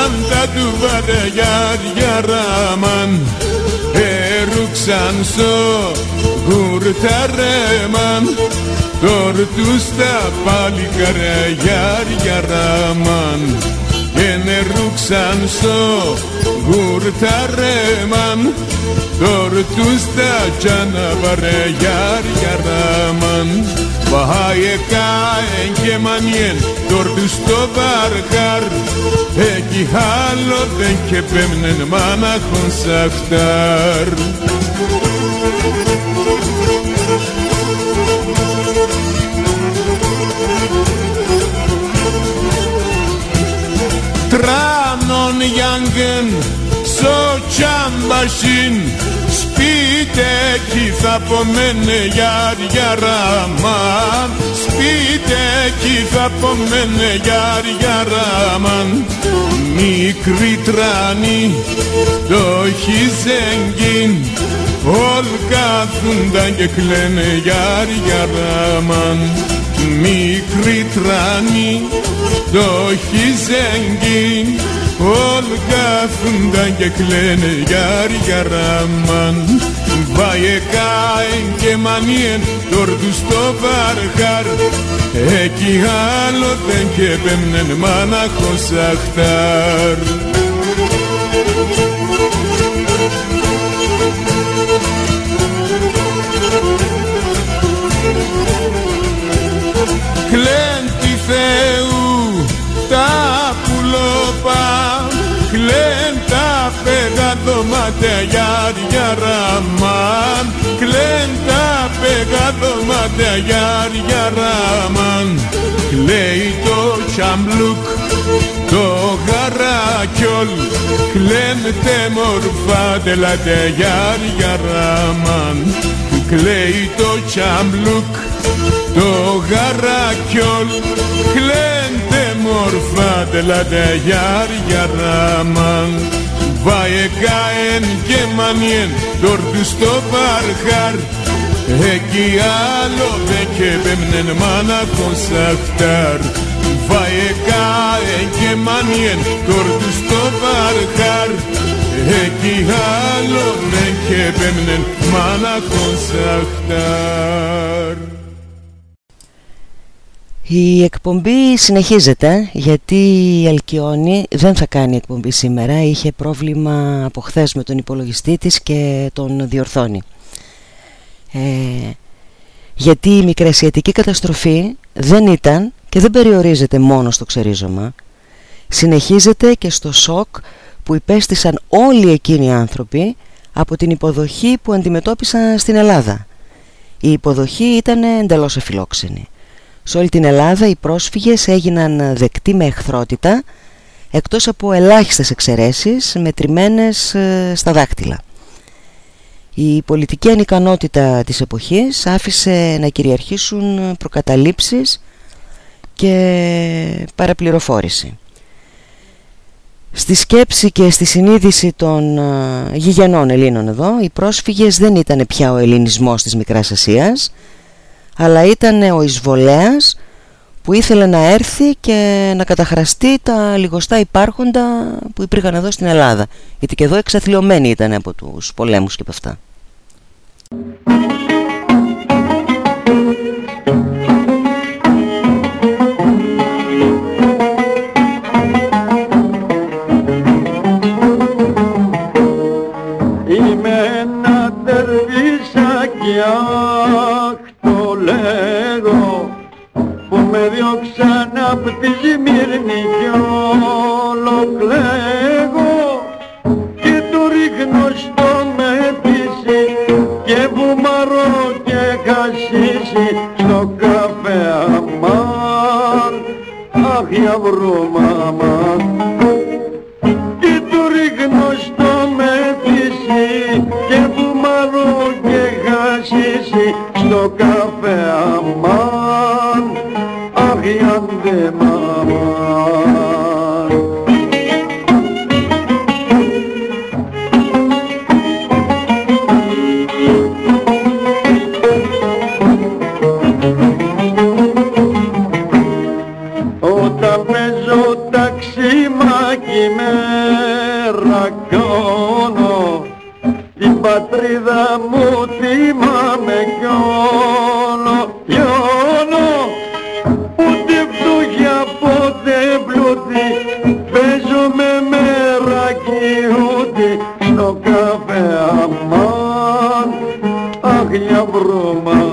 πέμναν τα του βαρεγιάρια ραμάν έρουξαν στο γουρταρέμαν. Τόρτους τα πάλι καραγιάρια ραμάν και νερούξαν στο γουρταρέμαν τόρτους τα τζάνα βαρεγιάρια ραμάν Βάιε κάεν και μανιέν τόρτους στο βαρχάρ. Εκεί άλλο δεν και πέμνεν μάναχον σαχτάρ Τράνον γιάνγκεν στο τσάμπασιν Σπίτεκι θα πομένε γιάρια ραμάν Σπίτεκι θα πομένε γιάρια ραμάν Μικρή τράνη το χιζέγγιν Όλ κάθουνταν και κλαίνε γιάρια ραμάν Μικρή τράνη το χιζέγγιν Όλ κάθουνταν και κλαίνε γιάρια ραμάν Βάιε κάεν και μανιέν τόρτου στο βαρχάρ Εκεί άλλο δεν και πέμνεν μάναχος αχτάρ πεγαδωμάτια γιάρια ραμάν. Κλέν τα πεγαδωμάτια γιάρια ραμάν. Κλαίει το τσαμπλούκ το γαράκιολ Κλέν τε μορφά τελάτε γιάρια ραμάν. Κλαίει το τσαμπλούκ το γαράκιολ κλέντε μορφά τελάτε γιάρια ραμάν. Βάιε κάεν και μανιέν τόρτου στο παρχάρ Εκεί άλλο δε και πέμνεν μάναχον σαχτάρ Βάιε κάεν και μανιέν τόρτου στο παρχάρ Εκεί άλλο δε και πέμνεν μάναχον σαχτάρ Η εκπομπή συνεχίζεται γιατί η Αλκιόνη δεν θα κάνει εκπομπή σήμερα. Είχε πρόβλημα από χθες με τον υπολογιστή της και τον διορθώνει. Ε, γιατί η μικρασιατική καταστροφή δεν ήταν και δεν περιορίζεται μόνο στο ξερίζωμα. Συνεχίζεται και στο σοκ που υπέστησαν όλοι εκείνοι οι άνθρωποι από την υποδοχή που αντιμετώπισαν στην Ελλάδα. Η υποδοχή ήταν εντελώς εφιλόξενη. Σε όλη την Ελλάδα οι πρόσφυγες έγιναν δεκτοί με εχθρότητα εκτός από ελάχιστες εξαιρέσεις μετρημένες ε, στα δάχτυλα. Η πολιτική ανικανότητα της εποχής άφησε να κυριαρχήσουν προκαταλήψεις και παραπληροφόρηση. Στη σκέψη και στη συνείδηση των uh, γηγενών Ελλήνων εδώ οι πρόσφυγες δεν ήταν πια ο ελληνισμός της Μικράς Ασίας αλλά ήταν ο εισβολέας που ήθελε να έρθει και να καταχραστεί τα λιγοστά υπάρχοντα που υπήρχαν εδώ στην Ελλάδα γιατί και εδώ εξαθλειωμένοι ήταν από τους πολέμους και από αυτά. Απ' τη Σμύρνη κι όλο κλαίγω και το ρίχνω στο μετήσι και βουμαρώ και χασίσει στο καφέ αμάν. Αχ για μαμά. Και το ρίχνω στο μετήσι και βουμαρώ και χασίσει στο καφέ αμάν grande mamá. Όταν παίζω ταξιμάκι με ρακώνω την πατρίδα μου θυμάμαι κι αχ για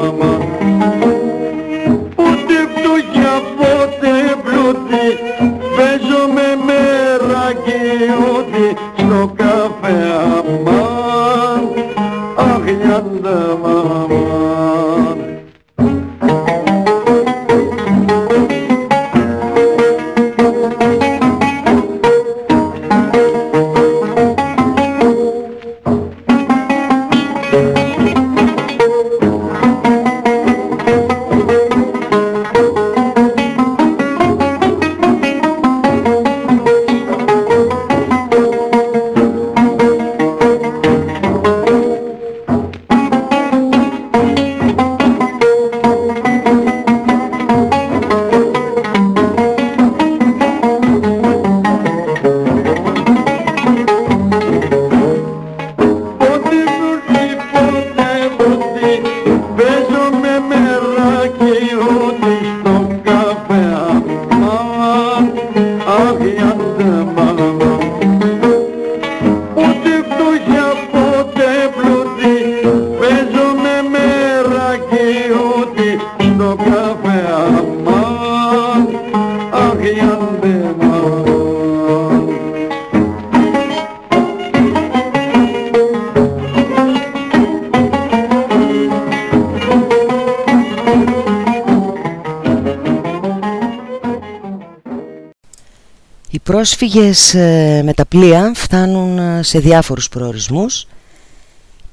πρόσφυγες ε, με τα πλοία φτάνουν ε, σε διάφορους προορισμούς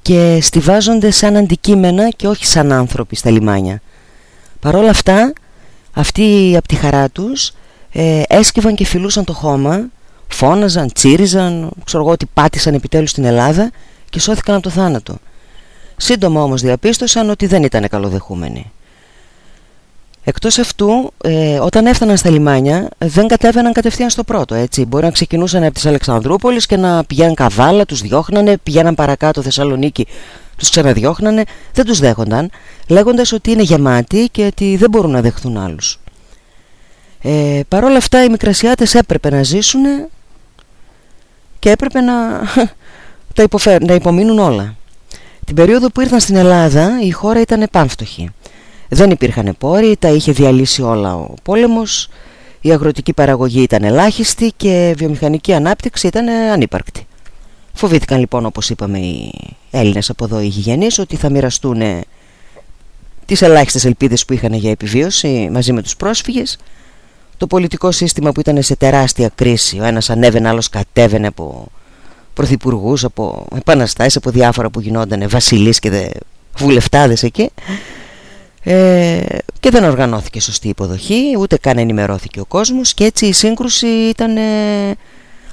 και στηβάζονται σαν αντικείμενα και όχι σαν άνθρωποι στα λιμάνια. Παρ' όλα αυτά, αυτοί από τη χαρά τους ε, έσκυβαν και φιλούσαν το χώμα, φώναζαν, τσίριζαν, ξέρω εγώ ότι πάτησαν επιτέλους στην Ελλάδα και σώθηκαν από το θάνατο. Σύντομα όμως διαπίστωσαν ότι δεν ήταν καλοδεχούμενοι. Εκτός αυτού, ε, όταν έφταναν στα λιμάνια, δεν κατέβαιναν κατευθείαν στο πρώτο, έτσι. Μπορεί να ξεκινούσαν από τις Αλεξανδρούπολης και να πηγαίναν Καβάλα, τους διώχνανε, πηγαίναν παρακάτω Θεσσαλονίκη, τους ξαναδιώχνανε. Δεν τους δέχονταν, λέγοντας ότι είναι γεμάτοι και ότι δεν μπορούν να δεχθούν άλλους. Ε, Παρ' όλα αυτά, οι Μικρασιάτες έπρεπε να ζήσουν και έπρεπε να, τα να υπομείνουν όλα. Την περίοδο που ήρθαν στην Ελλάδα, η χώρα ήταν επάνφτωχη. Δεν υπήρχαν πόροι, τα είχε διαλύσει όλα ο πόλεμος, η αγροτική παραγωγή ήταν ελάχιστη και η βιομηχανική ανάπτυξη ήταν ανύπαρκτη. Φοβήθηκαν λοιπόν όπως είπαμε οι Έλληνες από εδώ οι γηγενείς ότι θα μοιραστούν τις ελάχιστες ελπίδες που είχαν για επιβίωση μαζί με τους πρόσφυγες. Το πολιτικό σύστημα που ήταν σε τεράστια κρίση ο ένας ανέβαινε, άλλος κατέβαινε από πρωθυπουργούς, από επαναστάσεις, από διάφορα που γινόταν βασιλείς και δε, βουλευτάδες εκεί ε, και δεν οργανώθηκε σωστή υποδοχή ούτε καν ενημερώθηκε ο κόσμος και έτσι η σύγκρουση ήταν ε,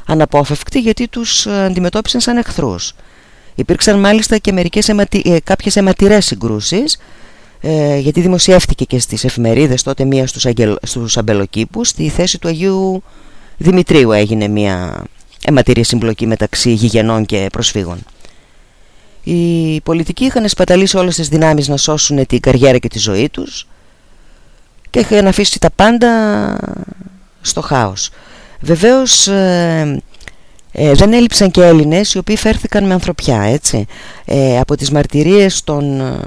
αναπόφευκτη γιατί τους αντιμετώπισαν σαν εχθρούς. Υπήρξαν μάλιστα και μερικές αιματι... Ε, κάποιες αιματηρές συγκρούσεις ε, γιατί δημοσιεύτηκε και στις εφημερίδες τότε μία στους, αγγελ... στους αμπελοκήπους στη θέση του Αγίου Δημητρίου έγινε μία αιματηρή συμπλοκή μεταξύ γηγενών και προσφύγων. Οι πολιτικοί είχαν σπαταλήσει όλες τις δυνάμεις να σώσουν την καριέρα και τη ζωή τους και είχαν αφήσει τα πάντα στο χάος. Βεβαίως ε, ε, δεν έλειψαν και Έλληνες οι οποίοι φέρθηκαν με ανθρωπιά έτσι. Ε, από τις μαρτυρίες των, ε,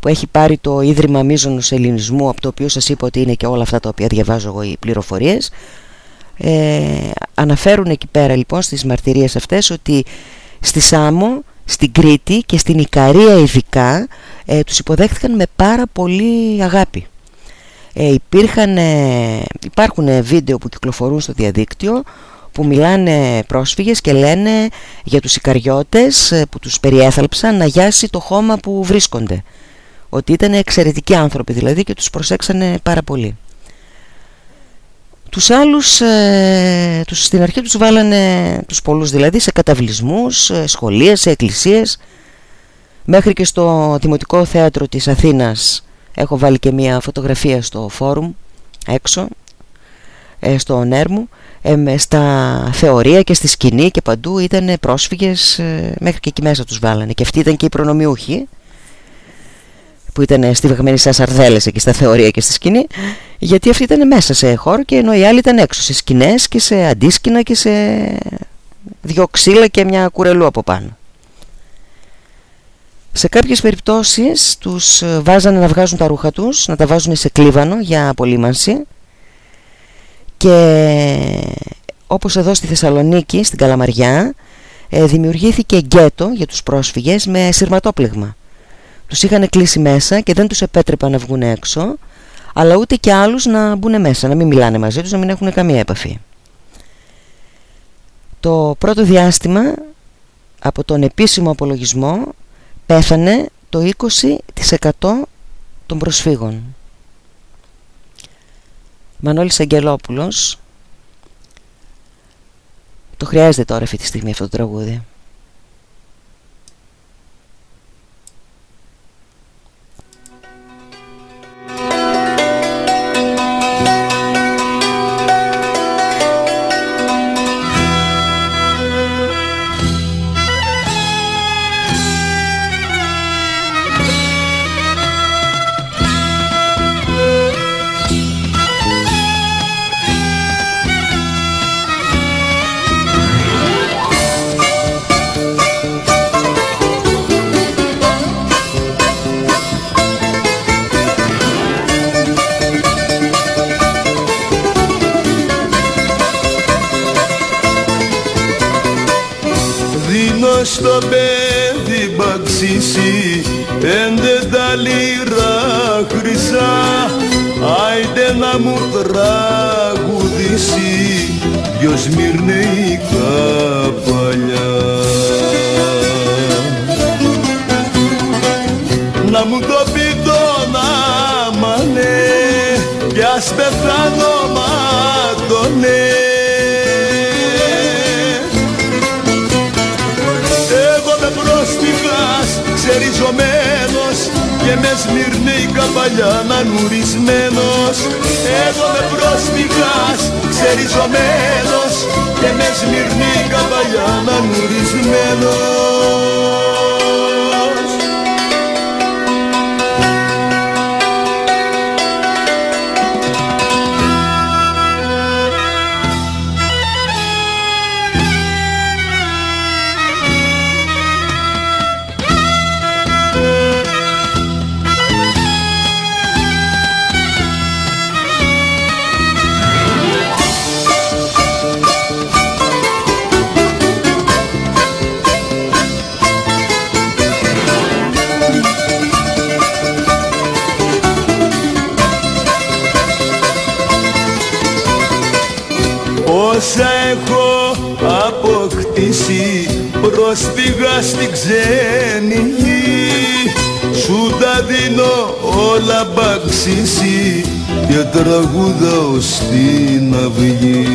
που έχει πάρει το Ίδρυμα Μίζωνος Ελληνισμού από το οποίο σας είπα ότι είναι και όλα αυτά τα οποία διαβάζω εγώ οι πληροφορίες ε, αναφέρουν εκεί πέρα λοιπόν στις μαρτυρίες αυτές ότι στη Σάμο, στην Κρήτη και στην Ικαρία ειδικά ε, τους υποδέχθηκαν με πάρα πολύ αγάπη ε, υπήρχαν, υπάρχουν βίντεο που κυκλοφορούν στο διαδίκτυο που μιλάνε πρόσφυγες και λένε για τους Ικαριώτες ε, που τους περιέθαλψαν να γιάσει το χώμα που βρίσκονται. Ότι ήταν εξαιρετικοί άνθρωποι δηλαδή και τους προσέξανε πάρα πολύ. Τους άλλους, ε, τους, στην αρχή τους βάλανε τους πολλούς δηλαδή σε καταβλισμούς, σχολεία, σε εκκλησίες. Μέχρι και στο Δημοτικό Θέατρο της Αθήνας έχω βάλει και μια φωτογραφία στο φόρουμ έξω ε, στο Νέρμου. Ε, στα θεωρία και στη σκηνή και παντού ήταν πρόσφυγες ε, μέχρι και εκεί μέσα τους βάλανε. Και αυτοί ήταν και οι προνομιούχοι που ήταν στιβαγμένοι σαν σαρδέλες εκεί στα θεωρία και στη σκηνή γιατί αυτοί ήταν μέσα σε χώρο και ενώ οι άλλοι ήταν έξω σε σκηνές και σε αντίσκηνα και σε δυο ξύλα και μια κουρελού από πάνω σε κάποιες περιπτώσεις τους ε, βάζανε να βγάζουν τα ρούχα τους να τα βάζουν σε κλίβανο για απολύμανση και όπως εδώ στη Θεσσαλονίκη, στην Καλαμαριά ε, δημιουργήθηκε γκέτο για τους πρόσφυγες με σειρματόπλεγμα. Τους είχαν κλείσει μέσα και δεν τους επέτρεπαν να βγουν έξω αλλά ούτε και άλλους να μπουν μέσα, να μην μιλάνε μαζί τους, να μην έχουν καμία επαφή. Το πρώτο διάστημα από τον επίσημο απολογισμό πέθανε το 20% των προσφύγων. Μανώλης Αγγελόπουλος Το χρειάζεται τώρα αυτή τη στιγμή αυτό το τραγούδι στο παιδί μπαξίσει πέντε τα λίρα χρυσά. Άιντε να μου τραγουδήσει δυο σμυρνεϊκά παλιά να μου το πει το σμυρνεί καπαλιά νουρισμένος. Εγώ με πρόσφυγας ξεριζωμένος και με σμυρνεί καπαλιά νουρισμένος πρόσφυγα στην ξένη γη. Σου τα δίνω όλα μπαξίσι και τραγουδάω στην αυγή.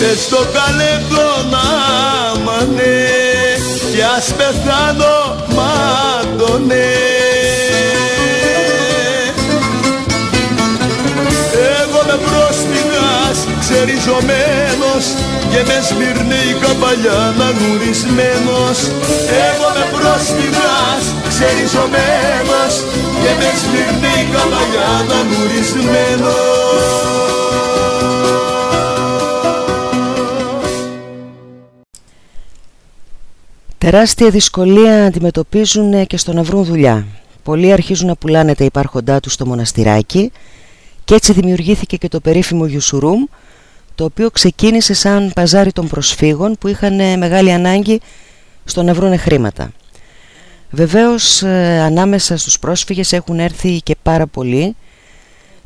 Πες το καλέ τον άμανε Κι ας πεθάνω μάτωνε Εγώ με πρόσφυγας ξεριζωμένος Και με σμυρνή παλιά ναγουρισμένος Εγώ με πρόσφυγας ξεριζωμένος Και με σμυρνή παλιά ναγουρισμένος Τεράστια δυσκολία αντιμετωπίζουν και στο να βρουν δουλειά. Πολλοί αρχίζουν να πουλάνε τα υπάρχοντά τους στο μοναστηράκι και έτσι δημιουργήθηκε και το περίφημο Γιουσουρούμ το οποίο ξεκίνησε σαν παζάρι των προσφύγων που είχαν μεγάλη ανάγκη στο να βρουν χρήματα. Βεβαίως ε, ανάμεσα στους πρόσφυγες έχουν έρθει και πάρα πολλοί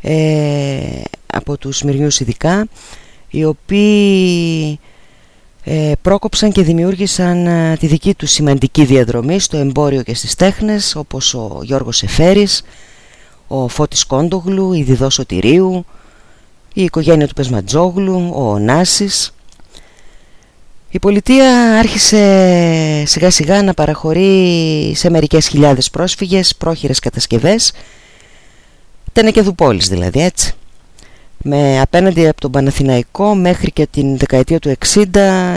ε, από τους Μυριούς ειδικά οι οποίοι ε, πρόκοψαν και δημιούργησαν ε, τη δική τους σημαντική διαδρομή στο εμπόριο και στις τέχνες όπως ο Γιώργος Εφέρης, ο Φώτης Κόντογλου, η Διδό Σωτηρίου, η οικογένεια του Πεσματζόγλου, ο Νάσης. Η πολιτεία άρχισε σιγά σιγά να παραχωρεί σε μερικές χιλιάδες πρόσφυγες πρόχειρες κατασκευές, τενεκεδουπόλης δηλαδή έτσι με απέναντι από τον Παναθηναϊκό μέχρι και την δεκαετία του 60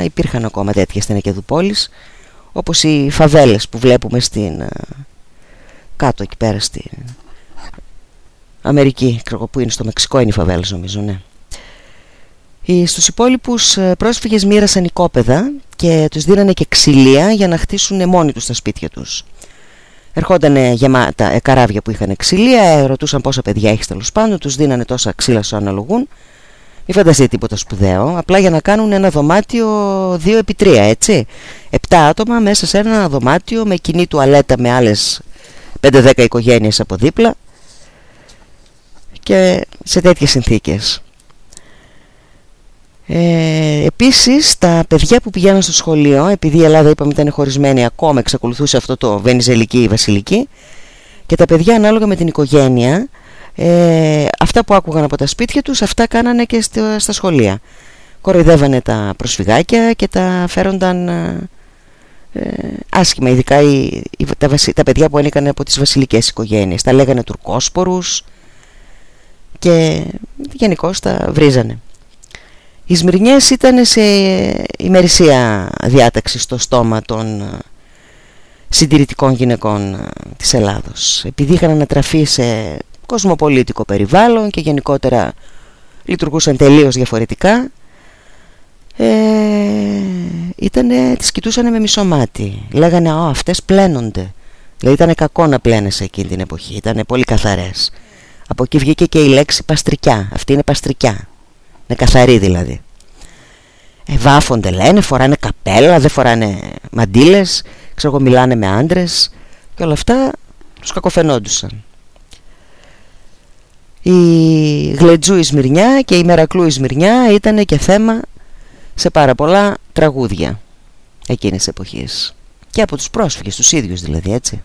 υπήρχαν ακόμα τέτοιες στενεκεδουπόλεις όπως οι φαβέλες που βλέπουμε στην ε, κάτω εκεί πέρα στην Αμερική που είναι στο Μεξικό είναι οι φαβέλες νομίζω ναι. Οι, στους υπόλοιπους ε, πρόσφυγες μοίρασαν οικόπεδα και τους δίνανε και ξυλία για να χτίσουν μόνοι τους τα σπίτια τους Ερχόταν γεμάτα ε, καράβια που είχαν ξυλία, ε, ρωτούσαν πόσα παιδιά έχεις τέλος πάντων, τους δίνανε τόσα ξύλα σου αναλογούν. Μην φανταστείτε τίποτα σπουδαίο, απλά για να κάνουν ένα δωμάτιο 2 επί 3, έτσι. Επτά άτομα μέσα σε ένα δωμάτιο με κοινή τουαλέτα με άλλες 5-10 οικογένειες από δίπλα και σε τέτοιες συνθήκες. Ε, επίσης τα παιδιά που πηγαίνουν στο σχολείο επειδή η Ελλάδα είπαμε ήταν χωρισμένη ακόμα εξακολουθούσε αυτό το βενιζελική ή βασιλική και τα παιδιά ανάλογα με την οικογένεια ε, αυτά που άκουγαν από τα σπίτια τους αυτά κάνανε και στα σχολεία κοροϊδεύανε τα προσφυγάκια και τα φέρονταν ε, ε άσχημα ειδικά οι, τα, τα παιδιά που ανήκαν από τις βασιλικές οικογένειες τα λέγανε τουρκόσπορους και γενικώ τα βρίζανε. Οι Σμυρνιές ήταν σε ημερησία διάταξης στο στόμα των ε, συντηρητικών γυναικών ε, της Ελλάδος. Επειδή είχαν ανατραφεί σε κοσμοπολίτικο περιβάλλον και γενικότερα λειτουργούσαν τελείως διαφορετικά ε, ήτανε, τις κοιτούσαν με μισό μάτι. Λέγανε «Α, αυτές πλένονται» δηλαδή ήταν κακό να πλένεσαι εκείνη την εποχή. Ήταν πολύ καθαρές από εκεί βγήκε και η λέξη παστρικιά αυτή είναι παστρικιά είναι καθαροί δηλαδή. Ε, βάφονται λένε, φοράνε καπέλα, δεν φοράνε μαντίλες, ξέρω εγώ μιλάνε με άντρες και όλα αυτά τους κακοφαινόντουσαν. Η Γλετζού Ισμυρνιά και η Μερακλού Ισμυρνιά ήταν και θέμα σε πάρα πολλά τραγούδια εκείνης εποχής. Και από τους πρόσφυγες, τους ίδιους δηλαδή έτσι.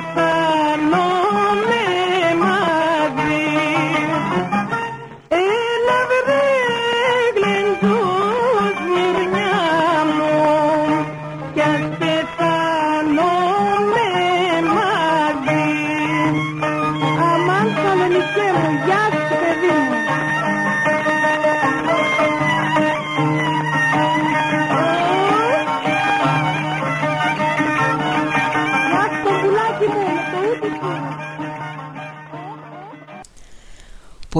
Barcelona.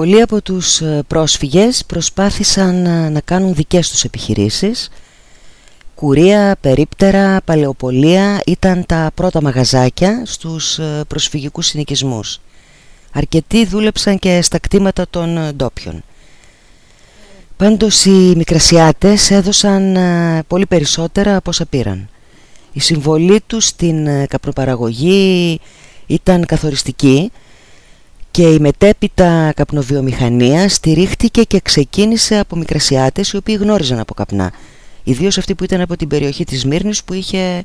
Πολλοί από τους ε, πρόσφυγες προσπάθησαν ε, να κάνουν δικές τους επιχειρήσεις. Κουρία, Περίπτερα, Παλαιοπολία ήταν τα πρώτα μαγαζάκια στους ε, προσφυγικούς συνοικισμούς. Αρκετοί δούλεψαν και στα κτήματα των ντόπιων. Πάντως οι μικρασιάτες έδωσαν πολύ περισσότερα από όσα πήραν. Η συμβολή τους στην καπνοπαραγωγή ήταν καθοριστική και η μετέπειτα καπνοβιομηχανία στηρίχτηκε και ξεκίνησε από μικρασιάτες οι οποίοι γνώριζαν από καπνά. Ιδίως αυτοί που ήταν από την περιοχή της Μύρνης που είχε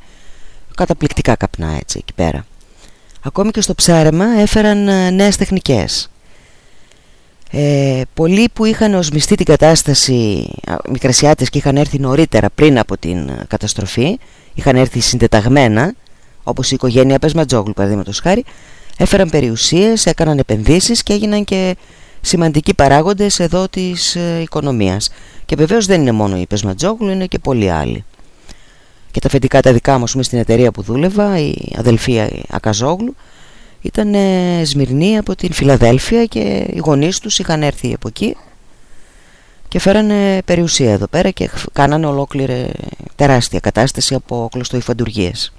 καταπληκτικά καπνά έτσι εκεί πέρα. Ακόμη και στο ψάρεμα έφεραν ε, νέες τεχνικές. Ε, πολλοί που είχαν οσμιστεί την κατάσταση μικρασιάτες και είχαν έρθει νωρίτερα πριν από την ε, καταστροφή είχαν έρθει συντεταγμένα όπως η οικογένεια Πεσματζόγλου παραδείγματος χάρη έφεραν περιουσίες, έκαναν επενδύσεις και έγιναν και σημαντικοί παράγοντες εδώ της ε, οικονομίας. Και βεβαίως δεν είναι μόνο η Πεσματζόγλου, είναι και πολλοί άλλοι. Και τα φεντικά τα δικά μου στην εταιρεία που δούλευα, η αδελφία Ακαζόγλου, ήταν ε, Σμυρνή από την Φιλαδέλφια και οι γονείς τους είχαν έρθει από εκεί και φέρανε περιουσία εδώ πέρα και κάνανε ολόκληρη τεράστια κατάσταση από κλωστοϊφαντουργίες.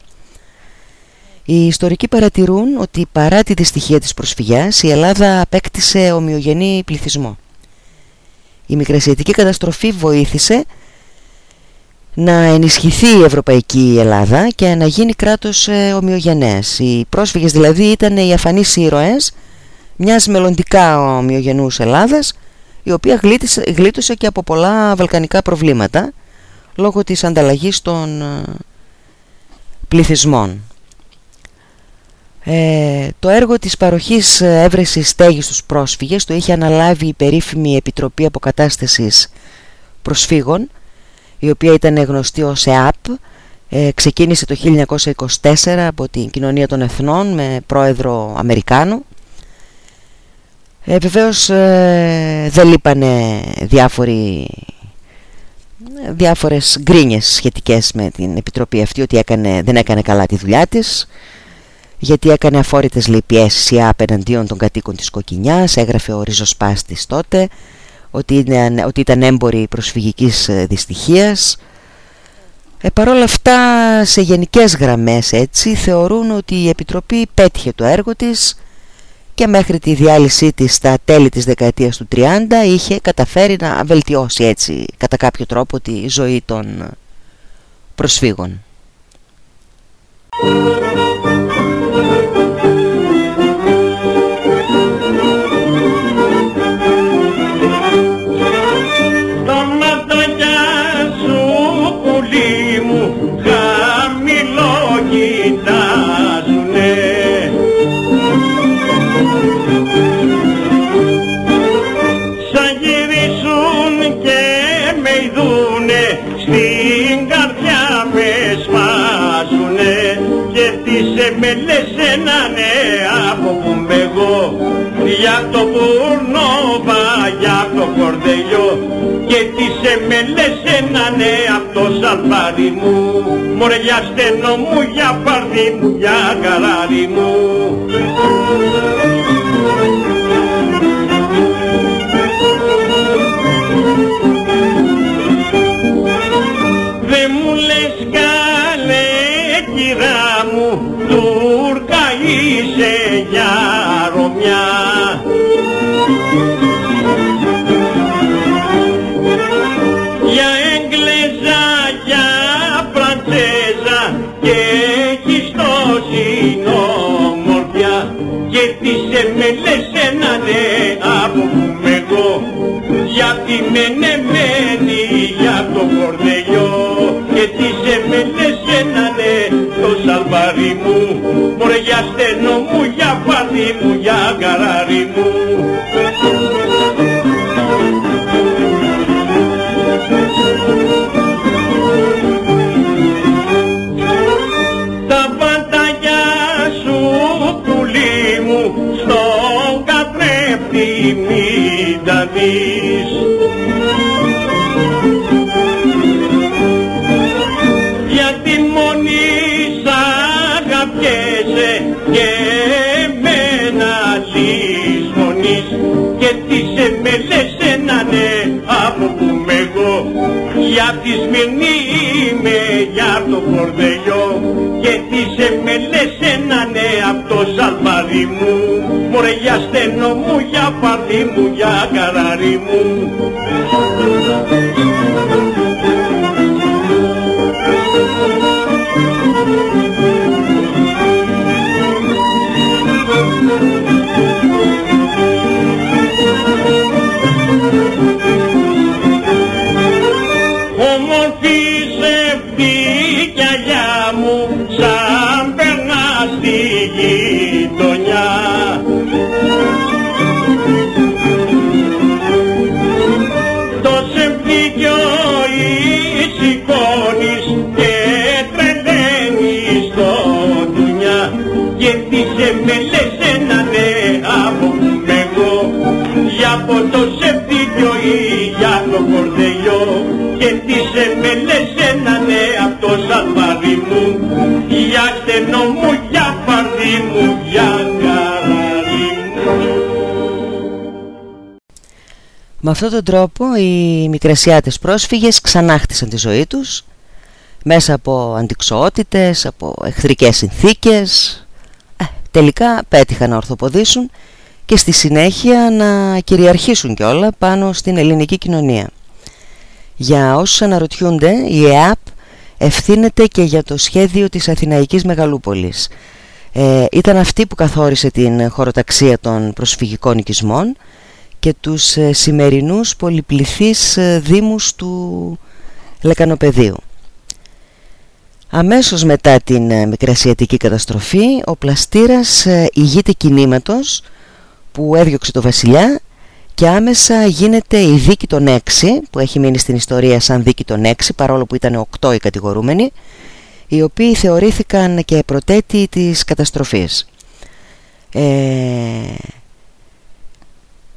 Οι ιστορικοί παρατηρούν ότι παρά τη δυστυχία της προσφυγιάς η Ελλάδα απέκτησε ομοιογενή πληθυσμό. Η μικρασιατική καταστροφή βοήθησε να ενισχυθεί η Ευρωπαϊκή Ελλάδα και να γίνει κράτος ε, ομοιογενές. Οι πρόσφυγες δηλαδή ήταν οι αφανείς ήρωες μιας μελλοντικά ομοιογενούς Ελλάδας η οποία γλίτωσε και από πολλά βαλκανικά προβλήματα λόγω της ανταλλαγής των ε, πληθυσμών. Ε, το έργο της παροχής έβρεσης στέγης στους πρόσφυγες το είχε αναλάβει η περίφημη Επιτροπή Αποκατάστασης Προσφύγων η οποία ήταν γνωστή ως ΕΑΠ. Ε, ξεκίνησε το 1924 από την Κοινωνία των Εθνών με πρόεδρο Αμερικάνο ε, βεβαίως ε, δεν λείπανε διάφοροι διάφορες γκρίνιες σχετικές με την Επιτροπή αυτή ότι έκανε, δεν έκανε καλά τη δουλειά της γιατί έκανε αφόρητες λυπιές η απέναντίον των κατοίκων της Κοκκινιάς έγραφε ο Ριζοσπάστης τότε ότι, είναι, ότι ήταν έμποροι προσφυγικής ε, δυστυχίας ε, Παρ' όλα αυτά σε γενικές γραμμές έτσι θεωρούν ότι η Επιτροπή πέτυχε το έργο της και μέχρι τη διάλυσή της στα τέλη της δεκαετίας του 30 είχε καταφέρει να βελτιώσει έτσι κατά κάποιο τρόπο τη ζωή των προσφύγων. Λες ένα ναι από που εγώ. Για το πουρνόβα, για το κορδελιό και τις σε με λες ένα ναι από το σαλπάρι μου. Μωρέ για στενό μου, για παρδί μου, για καράρι μου με λες ένα ναι από που με εγώ. Για τη Σμυρνή είμαι για το κορδελιό. Και τι σε με λες ένα ναι από το σαλβαδί μου. Μωρέ για στενό μου, για παρδί μου, για καραρί μου για στενό μου, για φαρδί μου, για καραρί μου Με αυτόν τον τρόπο οι μικρασιάτες πρόσφυγες ξανάχτισαν τη ζωή τους μέσα από αντικσοότητες, από εχθρικές συνθήκες ε, τελικά πέτυχαν να ορθοποδήσουν και στη συνέχεια να κυριαρχήσουν κιόλα πάνω στην ελληνική κοινωνία. Για όσους αναρωτιούνται, η ΕΑΠ ευθύνεται και για το σχέδιο της Αθηναϊκής Μεγαλούπολης. Ε, ήταν αυτή που καθόρισε την χωροταξία των προσφυγικών οικισμών και τους ε, σημερινούς πολυπληθείς ε, δήμους του Λεκανοπεδίου. Αμέσως μετά την ε, μικρασιατική καταστροφή ο Πλαστήρας ε, ηγείται κινήματος που έδιωξε το βασιλιά και άμεσα γίνεται η δίκη των έξι που έχει μείνει στην ιστορία σαν δίκη των έξι παρόλο που ήταν οκτώ οι κατηγορούμενοι οι οποίοι θεωρήθηκαν και πρωτέτοι της καταστροφής. Ε,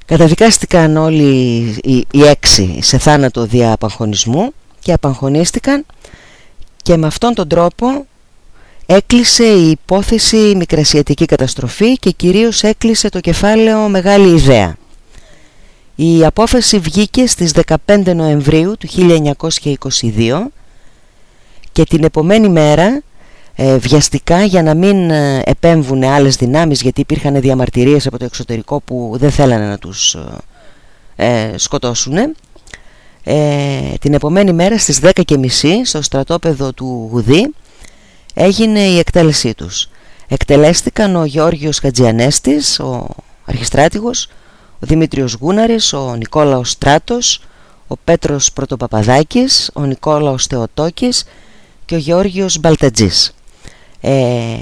καταδικάστηκαν όλοι οι, οι έξι σε θάνατο δια απαγχωνισμού και απαγχωνίστηκαν και με αυτόν τον τρόπο έκλεισε η υπόθεση μικρασιατική καταστροφή και κυρίως έκλεισε το κεφάλαιο μεγάλη ιδέα. Η απόφαση βγήκε στις 15 Νοεμβρίου του 1922 και την επομένη μέρα ε, βιαστικά για να μην ε, επέμβουν άλλες δυνάμεις γιατί υπήρχαν διαμαρτυρίες από το εξωτερικό που δεν θέλανε να τους ε, σκοτώσουν την επομένη μέρα στις 10.30 στο στρατόπεδο του Γουδί έγινε η εκτέλεσή τους. Εκτελέστηκαν ο Γεώργιος Χατζιανέστης ο αρχιστράτηγος ο Δημήτριος Γούναρης, ο Νικόλαος Στράτος ο Πέτρος Πρωτοπαπαδάκης ο Νικόλαος Θεοτόκης και ο Γεώργιος Μπαλτατζής. Ε,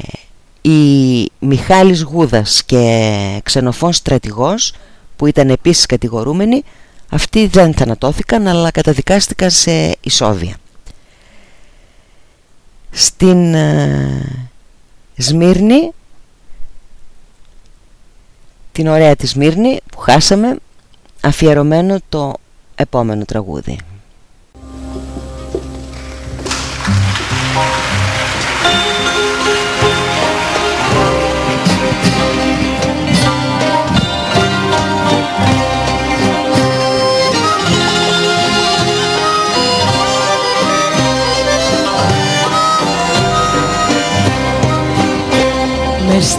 η Μιχάλης Γούδας και ξενοφών στρατηγός που ήταν επίσης κατηγορούμενοι αυτοί δεν θανατώθηκαν αλλά καταδικάστηκαν σε ισόβια στην ε, Σμύρνη την ωραία της Σμύρνη που χάσαμε αφιερωμένο το επόμενο τραγούδι. Μες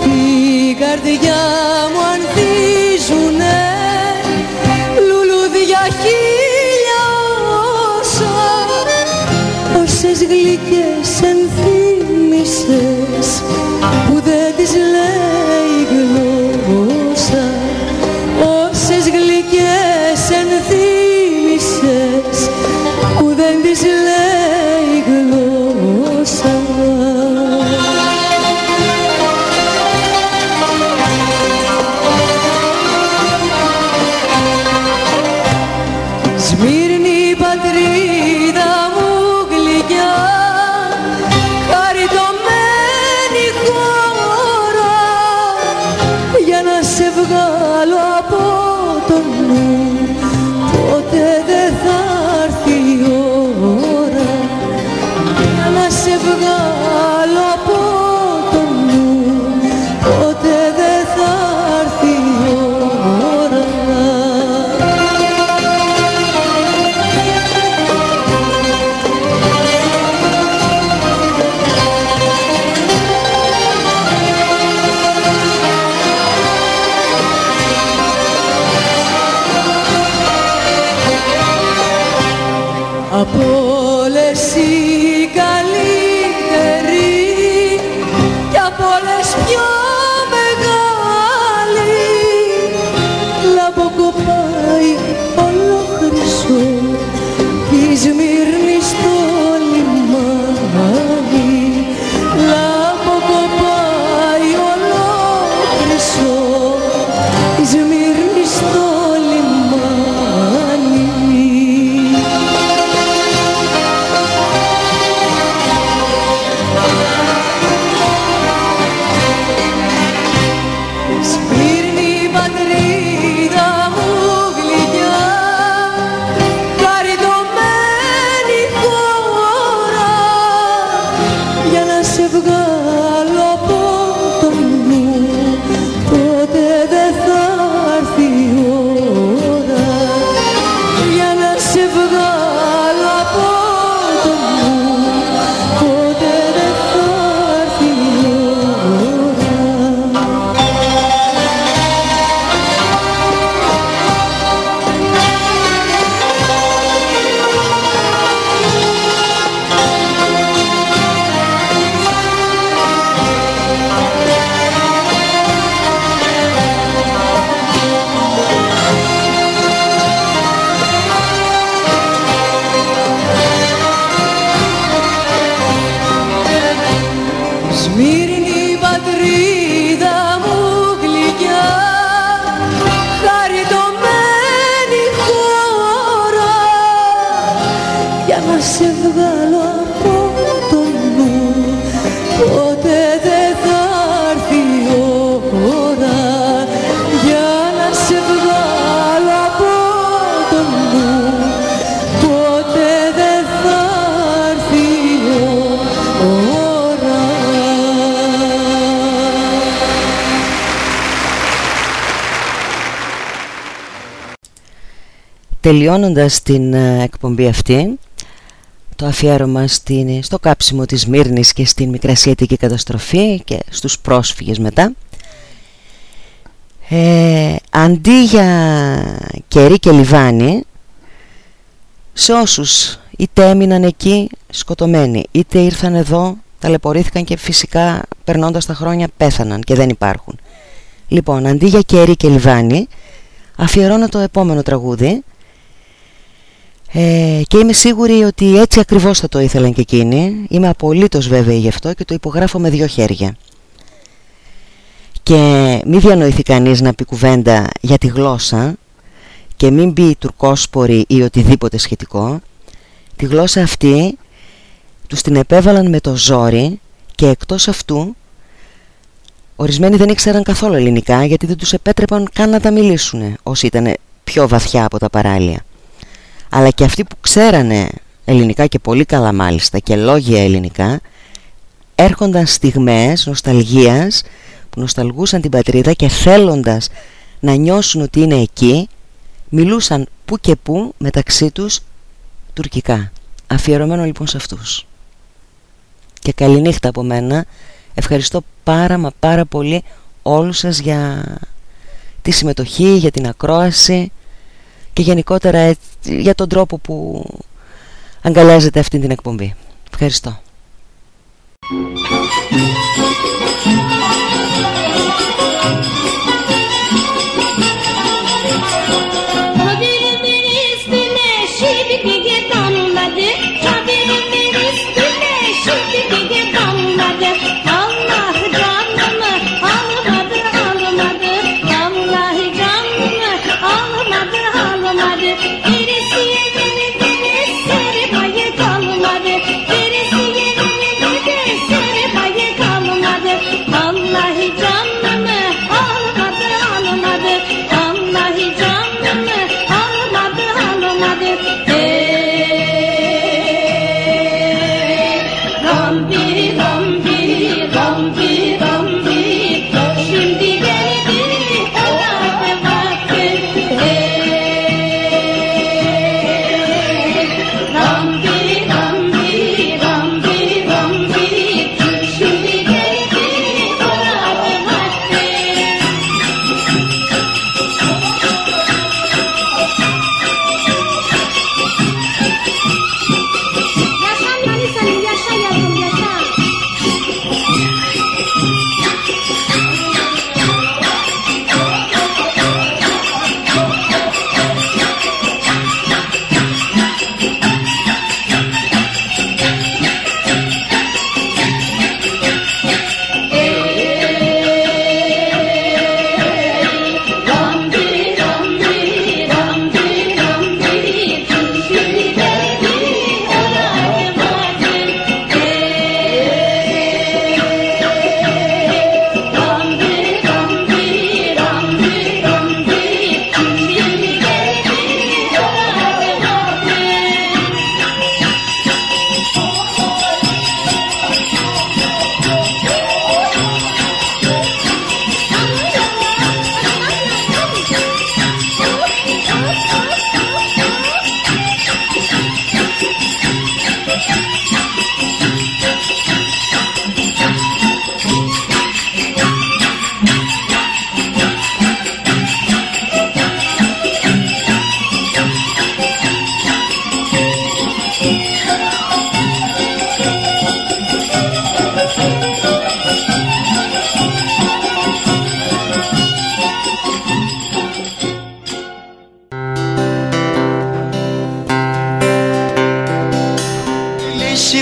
Τελειώνοντας την ε, εκπομπή αυτή το αφιέρωμα στην, στο κάψιμο της Μύρνης και στην Μικρασιατική καταστροφή και στους πρόσφυγες μετά. Ε, αντί για κερί και λιβάνι σε όσους είτε έμειναν εκεί σκοτωμένοι είτε ήρθαν εδώ ταλαιπωρήθηκαν και φυσικά περνώντας τα χρόνια πέθαναν και δεν υπάρχουν. Λοιπόν αντί για κερί και λιβάνι αφιερώνω το επόμενο τραγούδι ε, και είμαι σίγουρη ότι έτσι ακριβώς θα το ήθελαν και εκείνοι. Είμαι απολύτως βέβαιη γι' αυτό και το υπογράφω με δύο χέρια. Και μη διανοηθεί κανείς να πει κουβέντα για τη γλώσσα Και μην πει τουρκόσπορη ή οτιδήποτε σχετικό. Τη γλώσσα αυτή τους την επέβαλαν με το ζόρι Και εκτός αυτού Ορισμένοι δεν ήξεραν καθόλου ελληνικά Γιατί δεν τους επέτρεπαν καν να τα μιλήσουν Όσοι ήταν πιο βαθιά από τα παράλια αλλά και αυτοί που ξέρανε ελληνικά και πολύ καλά μάλιστα και λόγια ελληνικά έρχονταν στιγμές νοσταλγίας που νοσταλγούσαν την πατρίδα και θέλοντας να νιώσουν ότι είναι εκεί μιλούσαν που και που μεταξύ τους τουρκικά. Αφιερωμένο λοιπόν σε αυτούς. Και καληνύχτα από μένα. Ευχαριστώ πάρα μα πάρα πολύ όλους σας για τη συμμετοχή, για την ακρόαση και γενικότερα έτσι, για τον τρόπο που αγκαλιάζετε αυτή την εκπομπή. Ευχαριστώ.